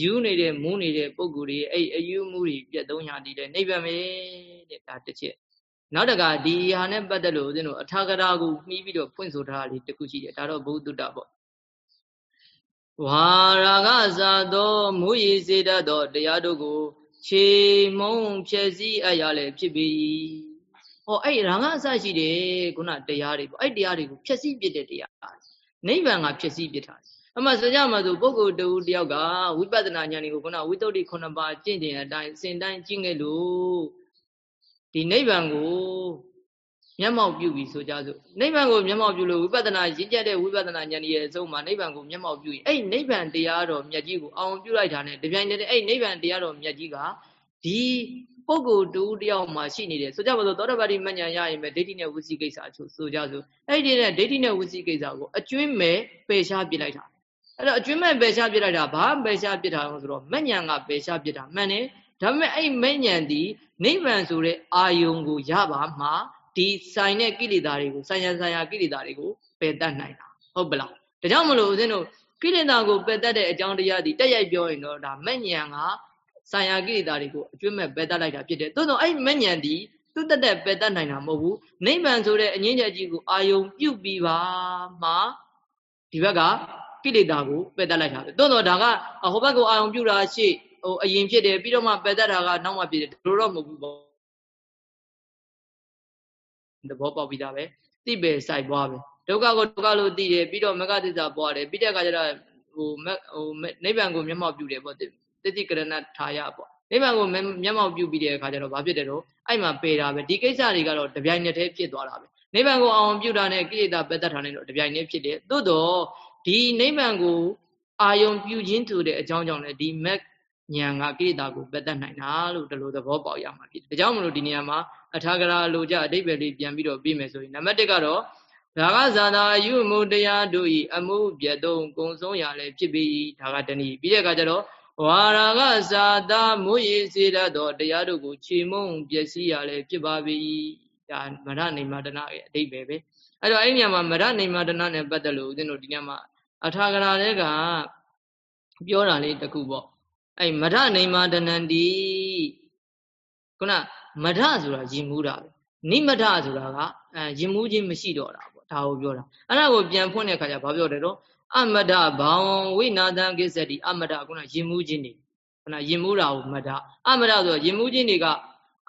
ယူနေတဲ့မူးနေတဲ့ပုံကူတွေအဲ့အယူမှုတွေပြတ်သုံးရတည်တယ်နိဗ္ဗာန်ပဲတဲ့ဒါတစ်ချက်နောက်တကဒီဟာနဲ့ပတ်သက်လို့ဦးဇင်းတို့အထာဂရာကိုမှီးပြီးတော့ဖွင့်ဆိုထားတာလေးတစ်ခုရှိတယ်ဒါတော့ဘုဒ္ဓတပေါ့ ဝါရာဂဇာသောမူရည်စေတတ်သောတရားတို့ကို ခြေမုံဖြည့်စည်းအပ်ရလည်းဖြစ်ပြီဟောအဲ့ရာဂအစရှိတယ်ခုနတရားတွေပေါ့အဲ့တရားတွေကိုဖြည့်စည်းပြတဲ့တရားနိဗ္ဗာန်ကဖြည့်စည်းပြတာအမှဆိုကြမှာဆိုပုဂ္ဂိုလ်တူတယောက်ကဝိပဿနာဉာဏ်တွေကိုခုနဝိသုဒ္ဓိခုနှစ်ပါးကျင့်ကြင်အတိုင်းစင်တိုင်းကျင့်ခဲ့လို့ဒီနိဗ္ဗာန်ကို မျက်မှောက်ပြုပြီးဆိုကြစို့နိဗ္ဗာန်ကိုမျက်မှောက်ပြုလို့ဝိပဿနာရင့်ကျက်တဲ့ဝိပဿနာဉာဏ်ရဲ့အဆုံးမှာနိဗ္ဗာန်ကိုမျက်မှောက်ပြုရင်အဲ့နိဗ္ဗာန်တရားတော်မြတ်ကြီးကိုအောင်ပြုလိုက်တာနဲ့တပြိုင်တည်းအဲ့နိဗ္ဗာန်တရားတော်မြတ်ကြီးကဒီပုဂ္ဂိုလ်တူတယောက်မှာရှိနေတယ်ဆိုကြပါစို့သောတပတိမဉ္ဇဏ်ရရင်ပဲဒိဋ္ဌိနဲ့ဝစီကိစ္စအချို့ဆိုကြစို့အဲ့ဒီနဲ့ဒိဋ္ဌိနဲ့ဝစီကိစ္စကိုအကျွင်းမဲ့ပယ်ရှားပြလိုက်တာအဲ့တော့အကျွင်းမဲ့ပယ်ရှားပြလိုက်တာဘာပယ်ရှားပြတာလဲဆိုတော့မဉ္ဇဏ်ကပယ်ရှားပြတာမှန်တယ်ဒါပေမဲ့အဲ့မဉ္ဇဏ်ဒီနိဗ္ဗာန်ဆိုတဲ့အာယုံကိုရပါမှ ဒီဆိုင်တဲ့ကိလေသာတွေကိုဆိုင်ရဆိုင်ရကိလေသာတွေကိုပယ်တတ်နိုင်တာဟုတ်ပလားဒါကြောင့်မလို့ဦးဇင်းတို့ကိလေသာကိုပယ်တတ်တဲ့အကြောင်းတရားဒီတက်ရိုက်ပြောရင်တော့ဒါမဉ္ဇဏ်ကဆိုင်ရာကိလေသာတွေကိုအကျွတ်မဲ့ပယ်တတ်လိုက်တာဖြစ်တယ်သို့သောအဲ့မဉ္ဇဏ်ဒီသူတက်တက်ပယ်တတ်နိုင်တာမဟုတ်ဘူးနိဗ္ဗာန်ဆိုတဲ့အငြင်းချက်ကြီးကိုအာယုံပြုတ်ပြီးပါမှဒီဘက်ကကိလေသာကိုပယ်တတ်လိုက်တာပဲသို့သောဒါကဟိုဘက်ကိုအာယုံပြုတ်တာရှိဟိုအရင်ဖြစ်တယ်ပြီးတော့မှပယ်တတ်တာကနောက်မှဖြစ်တယ်တို့တော့မဟုတ်ဘူးပေါ့ သဘောပေါက်ပြီးသားပဲသိပဲစိုက်သွားပဲဒုက္ခကိုဒုက္ခလို့သိတယ်ပြီးတော့မဂ္ဂသစ္စာပွားတယ်ပြီးတဲ့အခါကျတော့ဟိုဟိုနိဗ္ဗာန်ကိုမျက်မှောက်ပြုတယ်ပေါ့တတိကရဏထာယပေါ့နိဗ္ဗာန်ကိုမျက်မှောက်ပြုပြီးတဲ့အခါကျတော့ဘာဖြစ်တယ်တော့အဲ့မှာပေတာပဲဒီကိစ္စတွေကတော့တပြိုင်နက်တည်းဖြစ်သွားတာပဲနိဗ္ဗာန်ကိုအောင်ပြုတာနဲ့ကိလေသာပယ်တတ်တာနဲ့တော့တပြိုင်နက်ဖြစ်တယ်သို့တော့ဒီနိဗ္ဗာန်ကိုအာယုံပြုခြင်းဆိုတဲ့အကြောင်းကြောင့်လည်းဒီမက် ဉာဏ်ကကိလေသာကိုပယ်တတ်နိုင်တာလို့ဒီလိုသဘောပေါက်ရမှာဖြစ်တယ်ဒါကြောင့်မလို့ဒီနေရာမှာအထာဂရာလိုကြအတိပ္ပယ်လေးပြန်ပြီးတော့ပြီးမယ်ဆိုရင်နံပါတ်1ကတော့ဒါကဇာတာအယုမှုတရားတို့ဤအမှုပြတ်သုံးကုံဆုံးရလဲဖြစ်ပြီးဒါကတနည်းပြီးတဲ့အခါကျတော့ဝါရာကဇာတာမွေစေတတ်သောတရားတို့ကိုခြေမုံပျက်စီးရလဲဖြစ်ပါပြီဒါမရနေမတနာရဲ့အတိပ္ပယ်ပဲအဲ့တော့အဲ့ဒီညမှာမရနေမတနာနဲ့ပတ်သက်လို့ဦးဇင်းတို့ဒီညမှာအထာဂရာတွေကပြောတာလေးတခုပေါ့ အဲ့မရနေမတနန္တီခုနမထဆိုတာယင်မူးတာပဲနိမထဆိုတာကအဲယင်မူးခြင်းမရှိတော့တာပေါ့ဒါကိုပြောတာအဲ့ဒါကိုပြန်ဖွင့်တဲ့အခါကျဘာပြောတယ်တော့အမထဘောင်ဝိနာသံကိစ္စတိအမထခုနယင်မူးခြင်းတွေခုနယင်မူးတာကိုမထအမထဆိုတော့ယင်မူးခြင်းတွေက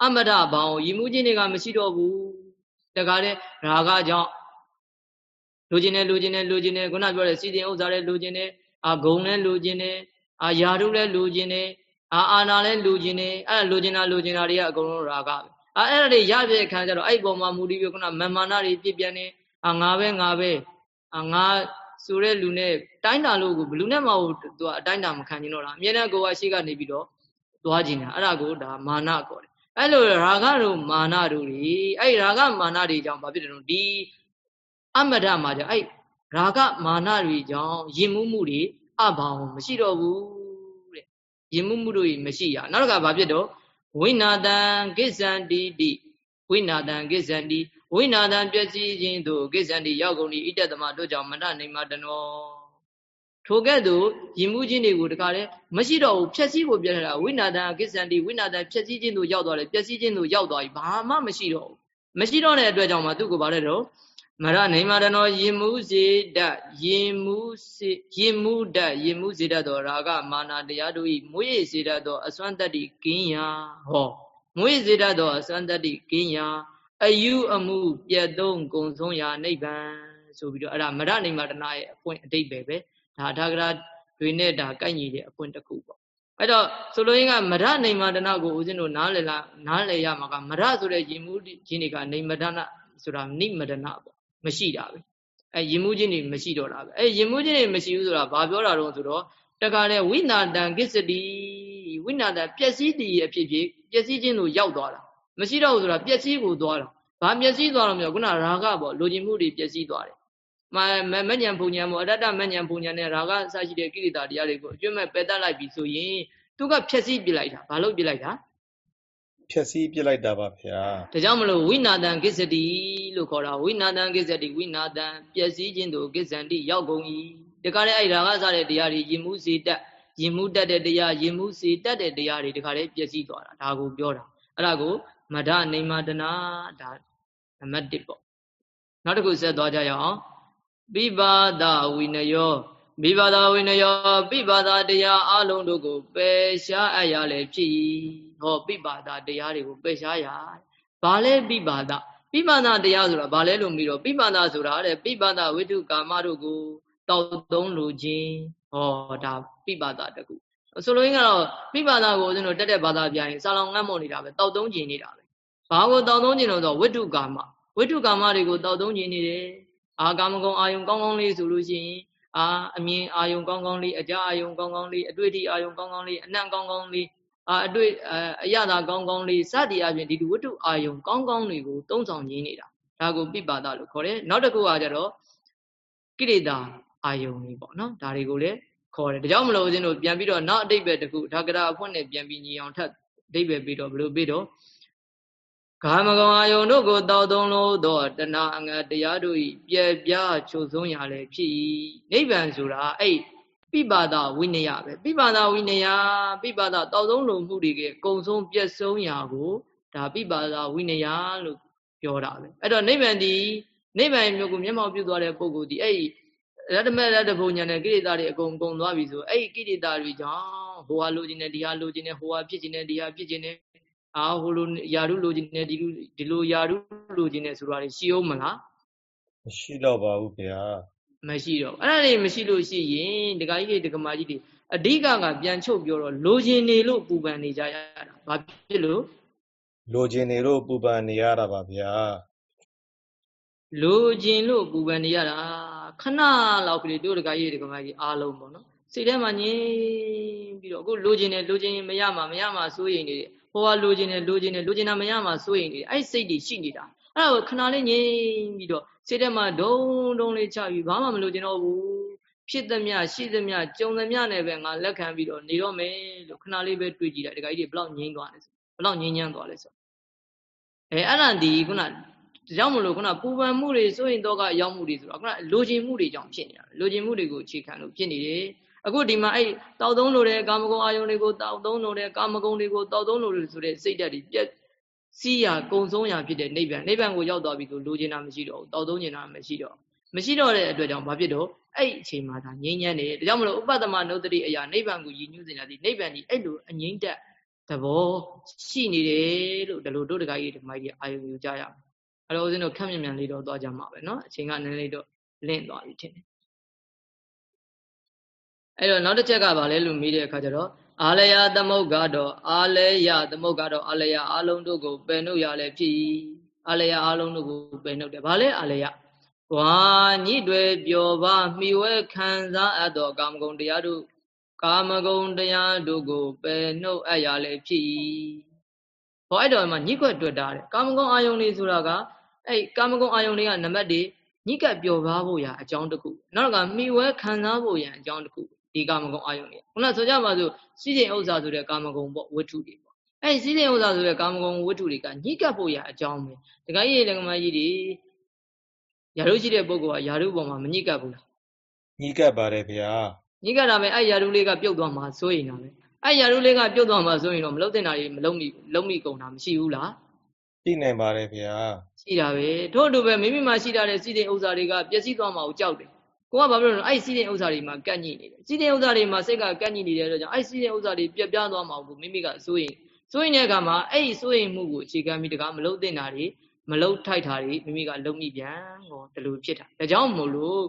အမထဘောင်ယင်မူးခြင်းတွေကမရှိတော့ဘူးတခါလေရာဂကြောင့်လူကျင်တယ်လူကျင်တယ်လူကျင်တယ်ခုနပြောတဲ့စီစဉ်ဥစ္စာတွေလူကျင်တယ်အာဂုံလည်းလူကျင်တယ် အာယာရုလည်းလူကျင်တယ်အာအာနာလဲလူကျင်နေအဲ့လူကျင်တာလူကျင်တာတွေကအကုန်လုံးရာဂပဲအဲ့အဲ့ဒါတွေရပြည့်ခံကြတော့အဲ့ပုံမှာမူတည်ပြီးခုနမမာနတွေပြည့်ပြနေအာငါပဲငါပဲအာငါဆိုတဲ့လူနဲ့တိုင်းတာလို့ကိုဘလူနဲ့မဟုတ်သူကအတိုင်းတာမခံကျင်တော့တာအမြဲတမ်းကိုယ်ကရှိကနေပြီးတော့သွားကျင်တာအဲ့ဒါကိုဒါမာနခေါ်တယ်အဲ့လိုရာဂတို့မာနတို့တွေအဲ့ရာဂမာနတွေကြောင့်ဘာဖြစ်တယ်လို့ဒီအမဒမှာじゃအဲ့ရာဂမာနတွေကြောင့်ယင်မှုမှုတွေ အဘောင်မရှိတော့ဘူးယင်မှုမှုတို့မရှိရနောက်တစ်ခါဘာဖြစ်တော့ဝိနာတံကိစ္ဆန္တိတိဝိနာတံကိစ္ဆန္တိဝိနာတံပျက်စီးခြင်းတို့ကိစ္ဆန္တိရောက်ကုန်၏ဣတ္တသမတို့ကြောင့်မတနေမတနောထိုကဲ့သို့ယင်မှုခြင်းတွေကိုတခါလေမရှိတော့ဘူးဖြက်စီးကိုပြရတာဝိနာတံကိစ္ဆန္တိဝိနာတံဖြက်စီးခြင်းတို့ရောက်သွားတယ်ပျက်စီးခြင်းတို့ရောက်သွားပြီဘာမှမရှိတော့ဘူးမရှိတော့တဲ့အတွက်ကြောင့်မှသူ့ကိုဗါလဲတော့ မရနေမာရနောယင်မှုစေတယင်မှုစေယင်မှုတယင်မှုစေတသောရာဂမာနာတရားတို့ဤမွေးစေတသောအစွမ်းတတ္တိကင်းရာဟောမွေးစေတသောအစွမ်းတတ္တိကင်းရာအယူအမှုပြတ်သုံးကုံဆုံးရာနိဗ္ဗာန်ဆိုပြီးတော့အဲ့ဒါမရနေမာတနာရဲ့အပွင့်အတိတ်ပဲပဲဒါထာဂရာတွေနဲ့ဒါကိုက်ညီတဲ့အပွင့်တစ်ခုပေါ့အဲ့တော့ဆိုလိုရင်းကမရနေမာတနာကိုဦးဇင်းတို့နားလည်လားနားလည်ရမှာကမရဆိုတဲ့ယင်မှုခြင်းတွေကနေမဒနာဆိုတာနိမဒနာပေါ့ မရှိတာပဲအဲရင်မှုချင်းတွေမရှိတော့တာပဲအဲရင်မှုချင်းတွေမရှိဘူးဆိုတာဘာပြောတာတော့ဆိုတော့တခါလေဝိနာတံကိစ္စတိဝိနာတံပျက်စီးတည်အဖြစ်ဖြစ်ပျက်စီးခြင်းလို့ရောက်သွားတာမရှိတော့ဘူးဆိုတာပျက်စီးကိုသွားတာဘာပျက်စီးသွားတော့မျိုးခုနရာဂပေါ့လိုချင်မှုတွေပျက်စီးသွားတယ်မမညံဖုန်ညံပေါ့အတ္တမညံဖုန်ညံနဲ့ရာဂအစရှိတဲ့ကိလေသာတရားတွေကိုအကျွတ်မဲ့ပယ်တတ်လိုက်ပြီဆိုရင်သူကဖြက်စီးပြလိုက်တာဘာလို့ပြလိုက်တာ ဖြက်စီးပြလိုက်တာပါဗျာဒါကြောင့်မလို့ဝိနာတံကိစ္စတိလို့ခေါ်တာဝိနာတံကိစ္စတိဝိနာတံပျက်စီးခြင်းတို့ကိစ္စန္တိရောက်ကုန်၏ဒီကနေ့အဲ့ဒါကစားတဲ့တရားတွေယင်မှုစေတတ်ယင်မှုတတ်တဲ့တရားယင်မှုစေတတ်တဲ့တရားတွေဒီခါလေးပျက်စီးသွားတာဒါကိုပြောတာအဲ့ဒါကိုမဒနေမတနာဒါနံပါတ်1ပေါ့နောက်တစ်ခုဆက်သွားကြရအောင်ပိပါဒဝိနယော မိဘာသာဝိနယောပိပါဒတရားအလုံးတို့ကိုပယ်ရှားအပ်ရလဲဖြစ်၏ဟောပိပါဒတရားတွေကိုပယ်ရှားရဘာလဲပိပါဒပိပါဒတရားဆိုတာဘာလဲလို့ပြီးတော့ပိပါဒဆိုတာတဲ့ပိပါဒဝိတုကာမတို့ကိုတောက်သုံးလိုခြင်းဟောဒါပိပါဒတကူဆိုလိုရင်းကတော့ပိပါဒကိုဦးဇင်းတို့တက်တဲ့ဘာသာပြရင်စာလောင်ငတ်မုံနေတာပဲတောက်သုံးခြင်းနေတာပဲဘာကိုတောက်သုံးခြင်းလို့ဆိုဝိတုကာမဝဝိတုကာမတွေကိုတောက်သုံးခြင်းနေတယ်အာကာမဂုဏ်အာယုံကောင်းကောင်းလေးဆိုလို့ရှိရင် အာအမြင်အာယုံကောင်းကောင်းလေးအကြအာယုံကောင်းကောင်းလေးအတွေ့အထိအာယုံကောင်းကောင်းလေးအနံ့ကောင်းကောင်းလေးအာအတွေ့အရသာကောင်းကောင်းလေးစသည်အပြင်ဒီဝိတုအာယုံကောင်းကောင်းတွေကိုသုံးဆောင်ရင်းနေတာဒါကိုပြပါဒလို့ခေါ်တယ်နောက်တစ်ခုကကြတော့ကိလေသာအာယုံလေးပေါ့နော်ဒါတွေကိုလည်းခေါ်တယ်ဒါကြောင့်မလို့ဦးဇင်းတို့ပြန်ပြီးတော့နောက်အတိတ်ပဲတစ်ခုဒါကရာအဖွင့်နဲ့ပြန်ပြီးညီအောင်ထပ်အတိတ်ပဲပြီးတော့ဘယ်လိုပြီးတော့ ကာမဂုဏ်အာယုန်တို့ကိုတောက်သုံးလို့သောတဏှာအငတ်တရားတို့ဤပြည့်ပြားချုပ်ဆုံးရလည်းဖြစ်၏နိဗ္ဗာန်ဆိုတာအဲ့ပိပါဒဝိနယပဲပိပါဒဝိနယပိပါဒတောက်သုံးလို့မှုတွေကကုံဆုံးပြည့်စုံရာကိုဒါပိပါဒဝိနယလို့ပြောတာပဲအဲ့တော့နိဗ္ဗာန်ဒီနိဗ္ဗာန်မျိုးကိုမျက်မှောက်ပြုသွားတဲ့ပုဂ္ဂိုလ်ဒီအဲ့ရတ္တမရတ္တဘုံညာနဲ့ကိရိတာတွေအကုန်ကုန်သွားပြီဆိုအဲ့ဒီကိရိတာတွေကြောင့်ဟိုဟာလိုချင်တယ်ဒီဟာလိုချင်တယ်ဟိုဟာဖြစ်ချင်တယ်ဒီဟာဖြစ်ချင်တယ် အာဟိုလိုယာရုလိုချင်တယ်ဒီလိုဒီလိုယာရုလိုချင်တယ်ဆိုတာတွေရှိအောင်မလားမရှိတော့ပါဘူးဗျာမရှိတော့အဲ့ဒါတွေမရှိလို့ရှိရင်ဒကာကြီးတွေဒကမာကြီးတွေအဓိကကပြန်ချုပ်ပြောတော့လိုချင်နေလို့ပူပန်နေကြရတာဘာဖြစ်လို့လိုချင်နေလို့ပူပန်နေရတာပါဗျာလိုချင်လို့ပူပန်နေရတာခဏလောက်ကလေးတို့တကကြီးတကမကြီးအားလုံးပေါ့နော်စိတ်ထဲမှာငြင်းပြီးတော့အခုလိုချင်တယ်လိုချင်ရင်မရမှာမရမှာစိုးရိမ်နေတယ် ဟိုကလိုချင်တယ်လိုချင်တယ်လိုချင်တာမရမှာစိုးရိမ်နေတယ်အဲ့စိတ်တွေရှိနေတာအဲ့ဒါကိုခဏလေးငြင်းပြီးတော့စိတ်ထဲမှာဒုံဒုံလေးချပြီးဘာမှမလိုချင်တော့ဘူးဖြစ်သမျှရှိသမျှကြုံသမျှနဲ့ပဲငါလက်ခံပြီးတော့နေတော့မယ်လို့ခဏလေးပဲတွေးကြည့်တာတကကြီးတွေဘလောက်ငြင်းသွားလဲဆိုဘလောက်ငြင်းညမ်းသွားလဲဆိုအဲအဲ့ဒါဒီခုနဒါကြောင့်မလို့ခုနပူပန်မှုတွေစိုးရင်တော့ကရောက်မှုတွေဆိုတော့ခုနလိုချင်မှုတွေကြောင့်ဖြစ်နေတာလိုချင်မှုတွေကိုအခြေခံလို့ဖြစ်နေတယ် အခုဒီမှာအဲ့တောက်သုံးလို့တဲ့ကာမဂုဏ်အာယုန်တွေကိုတောက်သုံးလို့တဲ့ကာမဂုဏ်တွေကိုတောက်သုံးလို့ဆိုတဲ့စိတ်ဓာတ်တွေပြက်စီးရကုံဆုံးရဖြစ်တဲ့နိဗ္ဗာန်နိဗ္ဗာန်ကိုရောက်သွားပြီဆိုလိုချင်တာမရှိတော့ဘူးတောက်သုံးနေတာမရှိတော့မရှိတော့တဲ့အတွက်ကြောင့်ဘာဖြစ်တော့အဲ့အချိန်မှာဒါငြိမ်းချမ်းတယ်ဒါကြောင့်မလို့ဥပဒမနုဒတိအရာနိဗ္ဗာန်ကိုရည်ညွှန်းနေတာဒီနိဗ္ဗာန်ဒီအဲ့လိုအငြိမ့်တက်သဘောရှိနေတယ်လို့ဒီလိုတို့တခါကြီးဒီမိုက်ကြီးအာယုံယူကြရအောင်အဲ့တော့ဦးဇင်းတို့ခက်မြန်မြန်လေးတော့သွားကြမှာပဲเนาะအချိန်ကနည်းနည်းတော့လင့်သွားပြီထင်တယ် အဲ့တော့နောက်တစ်ချက်ကဗာလဲလို့မေးတဲ့အခါကျတော့အာလယသမုတ်ကတော့အာလယသမုတ်ကတော့အာလယအလုံးတို့ကိုပယ်နှုတ်ရလဲဖြစ်၏အာလယအလုံးတို့ကိုပယ်နှုတ်တယ်ဗာလဲအာလယဝါညိတွေပျော်ပါမှီဝဲခံစားအပ်သောကာမဂုဏ်တရားတို့ကာမဂုဏ်တရားတို့ကိုပယ်နှုတ်အပ်ရလဲဖြစ်၏ဟောအဲ့တော့မှညှိခွက်တွေ့တာတဲ့ကာမဂုဏ်အာယုန်လေးဆိုတာကအဲ့ကာမဂုဏ်အာယုန်တွေကနံပါတ်၄ညှိကပ်ပျော်ပါဖို့ရာအကြောင်းတစ်ခုနောက်ကမိဝဲခံစားဖို့ရာအကြောင်းတစ်ခု ဒီကာမဂုဏ်အာယုန်တွေခုနဆိုကြပါစို့စီးစိမ်ဥစ္စာဆိုတဲ့ကာမဂုဏ်ပေါ့ဝတ္ထုတွေပေါ့အဲ့စီးစိမ်ဥစ္စာဆိုတဲ့ကာမဂုဏ်ဝတ္ထုတွေကညှိကပ်ဖို့ရာအကြောင်းပဲတခါကြီးလေကမကြီးတွေယာရုရှိတဲ့ပုဂ္ဂိုလ်ကယာရုပေါ်မှာမညှိကပ်ဘူးလားညှိကပ်ပါတယ်ဗျာညှိကပ်တာပဲအဲ့ယာရုလေးကပြုတ်သွားမှာစိုးရင်တာပဲအဲ့ယာရုလေးကပြုတ်သွားမှာစိုးရင်တော့မလုံတဲ့နာတွေမလုံမိလုံမိကုန်တာမရှိဘူးလားရှိနိုင်ပါတယ်ဗျာရှိတာပဲထို့အတူပဲမိမိမှာရှိတဲ့စီးတဲ့ဥစ္စာတွေကပျက်စီးသွားမှာကိုကြောက်တယ် ကိုကဘာဖြစ်လို့လဲအဲ့စီးတဲ့ဥစ္စာတွေမှာကန့်ညိနေတယ်စီးတဲ့ဥစ္စာတွေမှာစိတ်ကကန့်ညိနေတဲ့အတွက်ကြောင့်အဲ့စီးတဲ့ဥစ္စာတွေပြက်ပြားသွားမှာကိုမိမိကစိုးရင်စိုးရင်တဲ့အခါမှာအဲ့ဒီစိုးရင်မှုကိုအခြေခံပြီးတကားမလုံတဲ့နာတွေမလုံထိုက်တာတွေမိမိကလုံမိပြန်ဟောဒီလိုဖြစ်တာဒါကြောင့်မို့လို့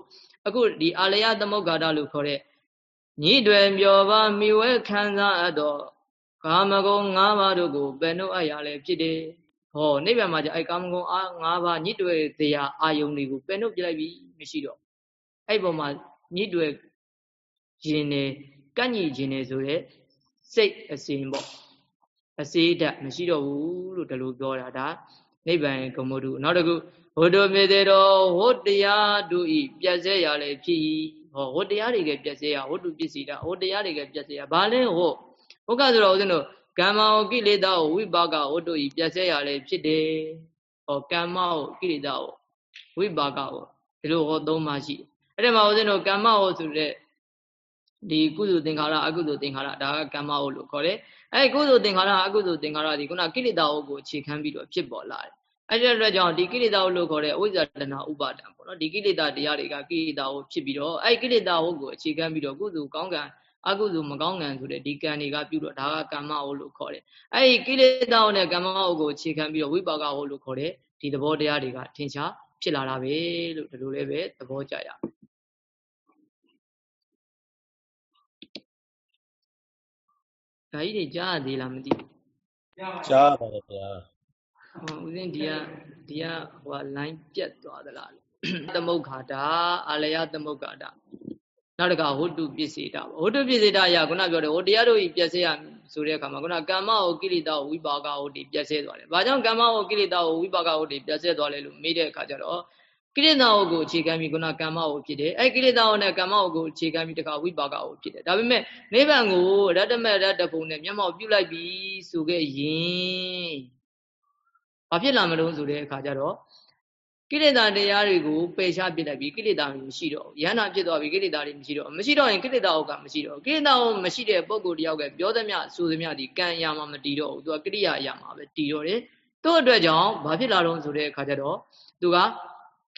အခုဒီအာလယသမုတ်ဂါဒလို့ခေါ်တဲ့ညိတွယ်မြော်ပါမိဝဲခံစားအပ်တော့ကာမဂုဏ်၅ပါးတို့ကိုပယ်နှုတ်အပ်ရလဲဖြစ်တယ်ဟောနိဗ္ဗာန်မှာကျအဲကာမဂုဏ်အား၅ပါးညစ်တွေတရားအာယုန်တွေကိုပယ်နှုတ်ပြလိုက်ပြီမရှိတော့ အဲ့ပုံမှာညစ်တွေခြင်းနေကန့်ညိခြင်းနေဆိုတဲ့စိတ်အစဉ်ပေါ့အစေးဓာတ်မရှိတော့ဘူးလို့ဒီလိုပြောတာဒါနိဗ္ဗာန်ဂုံမုဒ္ဒနောက်တစ်ခုဝတ္တမေတေတော်ဝတ္တရားတို့ဤပြည့်စဲရလဲဖြစ်ဟောဝတ္တရားတွေကပြည့်စဲရဝတ္တုပစ္စည်းတာဝတ္တရားတွေကပြည့်စဲရဘာလဲဟောဟုတ်ကဆိုတော့ဦးဇင်းတို့ကမ္မဝကိလေသာဝိပါကဝတ္တုဤပြည့်စဲရလဲဖြစ်တယ်ဟောကမ္မဝကိလေသာဝိပါကဝဒီလိုဟောသုံးပါရှိ အဲ့ဒီမှာဦးဇင်းတို့ကမ္မဝဆိုတဲ့ဒီကုသိုလ်သင်္ခါရအကုသိုလ်သင်္ခါရဒါကကမ္မဝလို့ခေါ်တယ်အဲကုသိုလ်သင်္ခါရအကုသိုလ်သင်္ခါရဒီခုနကိလေသာဝကိုအခြေခံပြီးတော့ဖြစ်ပေါ်လာတယ်အဲ့ဒီအတွက်ကြောင့်ဒီကိလေသာဝလို့ခေါ်တဲ့အဝိဇ္ဇာတဏဥပါဒံပေါ့နော်ဒီကိလေသာတရားတွေကကိလေသာဝဖြစ်ပြီးတော့အဲ့ကိလေသာဝကိုအခြေခံပြီးတော့ကုသိုလ်ကောင်းကံအကုသိုလ်မကောင်းကံဆိုတဲ့ဒီကံတွေကပြုတော့ဒါကကမ္မဝလို့ခေါ်တယ်အဲ့ဒီကိလေသာဝနဲ့ကမ္မဝကိုအခြေခံပြီးတော့ဝိပါကဝလို့ခေါ်တဲ့ဒီသဘောတရားတွေကထင်ရှားဖြစ်လာတာပဲလို့ဒီလိုလည်းပဲသဘောကျရအောင် ဒါကြီးတွေကြားရသေးလားမသိဘူးကြားပါတယ်ဗျာဟောဦးဇင်းဒီကဒီကဟို line ပြတ်သွားသလားသမုတ်ခါတာအာလယသမုတ်ခါတာနောက်တကဝတ္တုပစ္စေတာဝတ္တုပစ္စေတာအရာခုနပြောတယ်ဟိုတရားတို့ဤပြည့်စဲရဆိုတဲ့အခါမှာခုနကမ္မဟိုကိလေသာဟိုဝိပါကဟိုဒီပြည့်စဲသွားတယ်။ဘာကြောင့်ကမ္မဟိုကိလေသာဟိုဝိပါကဟိုဒီပြည့်စဲသွားလဲလို့မေးတဲ့အခါကျတော့ ကိလေသာဟိုကိုအခြေခံပြီးခုနကမ္မဟိုဖြစ်တယ်။အဲကိလေသာဟိုနဲ့ကမ္မဟိုကိုအခြေခံပြီးတခါဝိပါကဟိုဖြစ်တယ်။ဒါပေမဲ့နိဗ္ဗာန်ကိုရတ္တမရတ္တဘုံနဲ့မျက်မှောက်ပြုလိုက်ပြီးဆိုခဲ့ရင်ဘာဖြစ်လာမလို့ဆိုတဲ့အခါကျတော့ကိလေသာတရားတွေကိုပယ်ရှားပြစ်လိုက်ပြီးကိလေသာတွေမရှိတော့ဘူး။ယန္တာဖြစ်သွားပြီကိလေသာတွေမရှိတော့ဘူး။မရှိတော့ရင်ကိလေသာဟုတ်ကမရှိတော့ဘူး။ကိလေသာဟုတ်မရှိတဲ့ပုံကိုယ်တယောက်ကပြောသမျှဆိုသမျှဒီကံအရာမှမတည်တော့ဘူး။သူကကိရိယာအရာမှပဲတည်တော့တယ်။တို့အတွက်ကြောင့်ဘာဖြစ်လာတော့ဆိုတဲ့အခါကျတော့သူက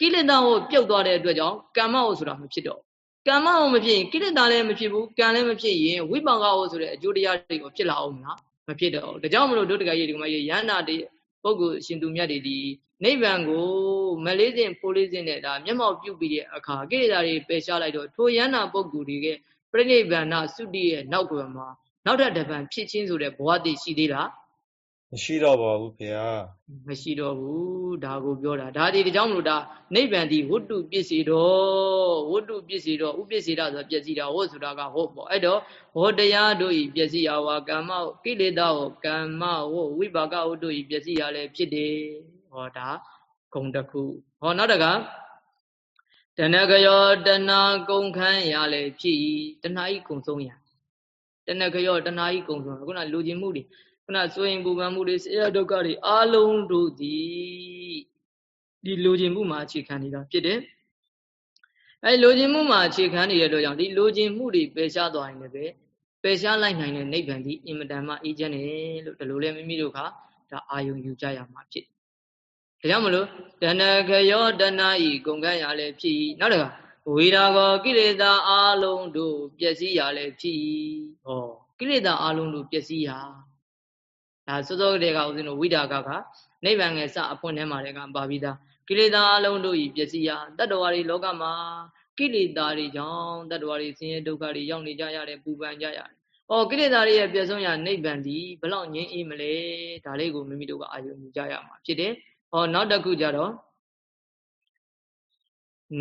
ကိလေသာဟုတ်ပြုတ်သွားတဲ့အတွက်ကြောင့်ကမ္မဟုတ်ဆိုတာမဖြစ်တော့ကမ္မဟုတ်မဖြစ်ရင်ကိလေသာလည်းမဖြစ်ဘူးကံလည်းမဖြစ်ရင်ဝိပင်္ဂဟုတ်ဆိုတဲ့အကျိုးတရားတွေကိုဖြစ်လာအောင်မလားမဖြစ်တော့ဘူး။ဒါကြောင့်မလို့တို့တကယ်ကြီးဒီမှာယန္တာတွေပုဂ္ဂိုလ်ရှင်သူမြတ်တွေဒီနိဗ္ဗာန်ကိုမလေးစဉ်ဖိုးလေးစဉ်နဲ့ဒါမျက်မှောက်ပြုပြီးတဲ့အခါကိလေသာတွေပယ်ရှားလိုက်တော့ထိုယန္နာပုဂ္ဂိုလ်တွေကပြိဋိဘန္နသုတိရဲ့နောက်ကွယ်မှာနောက်ထပ်တစ်ပံဖြစ်ချင်းဆိုတဲ့ဘဝတည်ရှိသေးလား မရှိတော့ပါဘူးဖေဟာမရှိတော့ဘူးဒါကိုပြောတာဒါဒီတကြောင်မလို့ဒါနိဗ္ဗာန်ဒီဝတ္တုပစ္စေတော်ဝတ္တုပစ္စေတော်ဥပစ္စေတာဆိုတာပျက်စီးတာဟောဆိုတာကဟောပေါ့အဲ့တော့ဟောတရားတို့ဤပျက်စီးရဝါကမ္မကိလေသာဟောကမ္မဟောဝိပါကဟောတို့ဤပျက်စီးရလဲဖြစ်တယ်ဟောဒါဂုံတစ်ခုဟောနောက်တကတဏကယောတဏကုံခန်းရလဲဖြစ်ဤတဏှာဤကုံဆုံးရတဏကယောတဏှာဤကုံဆုံးခုနလူကျင်မှုတွေခု နဆိုရင်ပူပန်မှုတွေဆရာဒုက္ခတွေအလုံးတို့သည်ဒီလူကျင်မှုမှာအခြေခံနေတာဖြစ်တယ်အဲလူကျင်မှုမှာအခြေခံနေတဲ့အတွက်ကြောင့်ဒီလူကျင်မှုတွေပယ်ရှားသွားရင်လည်းပဲပယ်ရှားလိုက်နိုင်တဲ့နိဗ္ဗာန်ဒီအင်မတန်မှအေးချမ်းတယ်လို့ဒီလိုလဲမိမိတို့ကဒါအာယုံယူကြရမှာဖြစ်တယ်ဒါကြောင့်မလို့တဏခယောတဏဤကုန်ကန်းရလည်းဖြစ်၏နောက်တကဝေရာကောကိလေသာအလုံးတို့ပျက်စီးရလည်းဖြစ်၏ဟောကိလေသာအလုံးတို့ပျက်စီးရာ ဒါစောစောတည်းကဦးဇင်းတို့ဝိဒါကကနိဗ္ဗာန်ငယ်စအဖွင့်ထဲမှာတည်းကပါပြီးသားကိလေသာအလုံးတို့ဤပျက်စီးရာတတ္တဝါတွေလောကမှာကိလေသာတွေကြောင့်တတ္တဝါတွေဆင်းရဲဒုက္ခတွေရောက်နေကြရတယ်ပူပန်ကြရတယ်။အော်ကိလေသာတွေရဲ့ပြည့်စုံရာနိဗ္ဗာန်ဒီဘလောက်ငြိမ်းအေးမလဲဒါလေးကိုမိမိတို့ကအာရုံယူကြရမှာဖြစ်တယ်။ဟောနောက်တစ်ခုကြတော့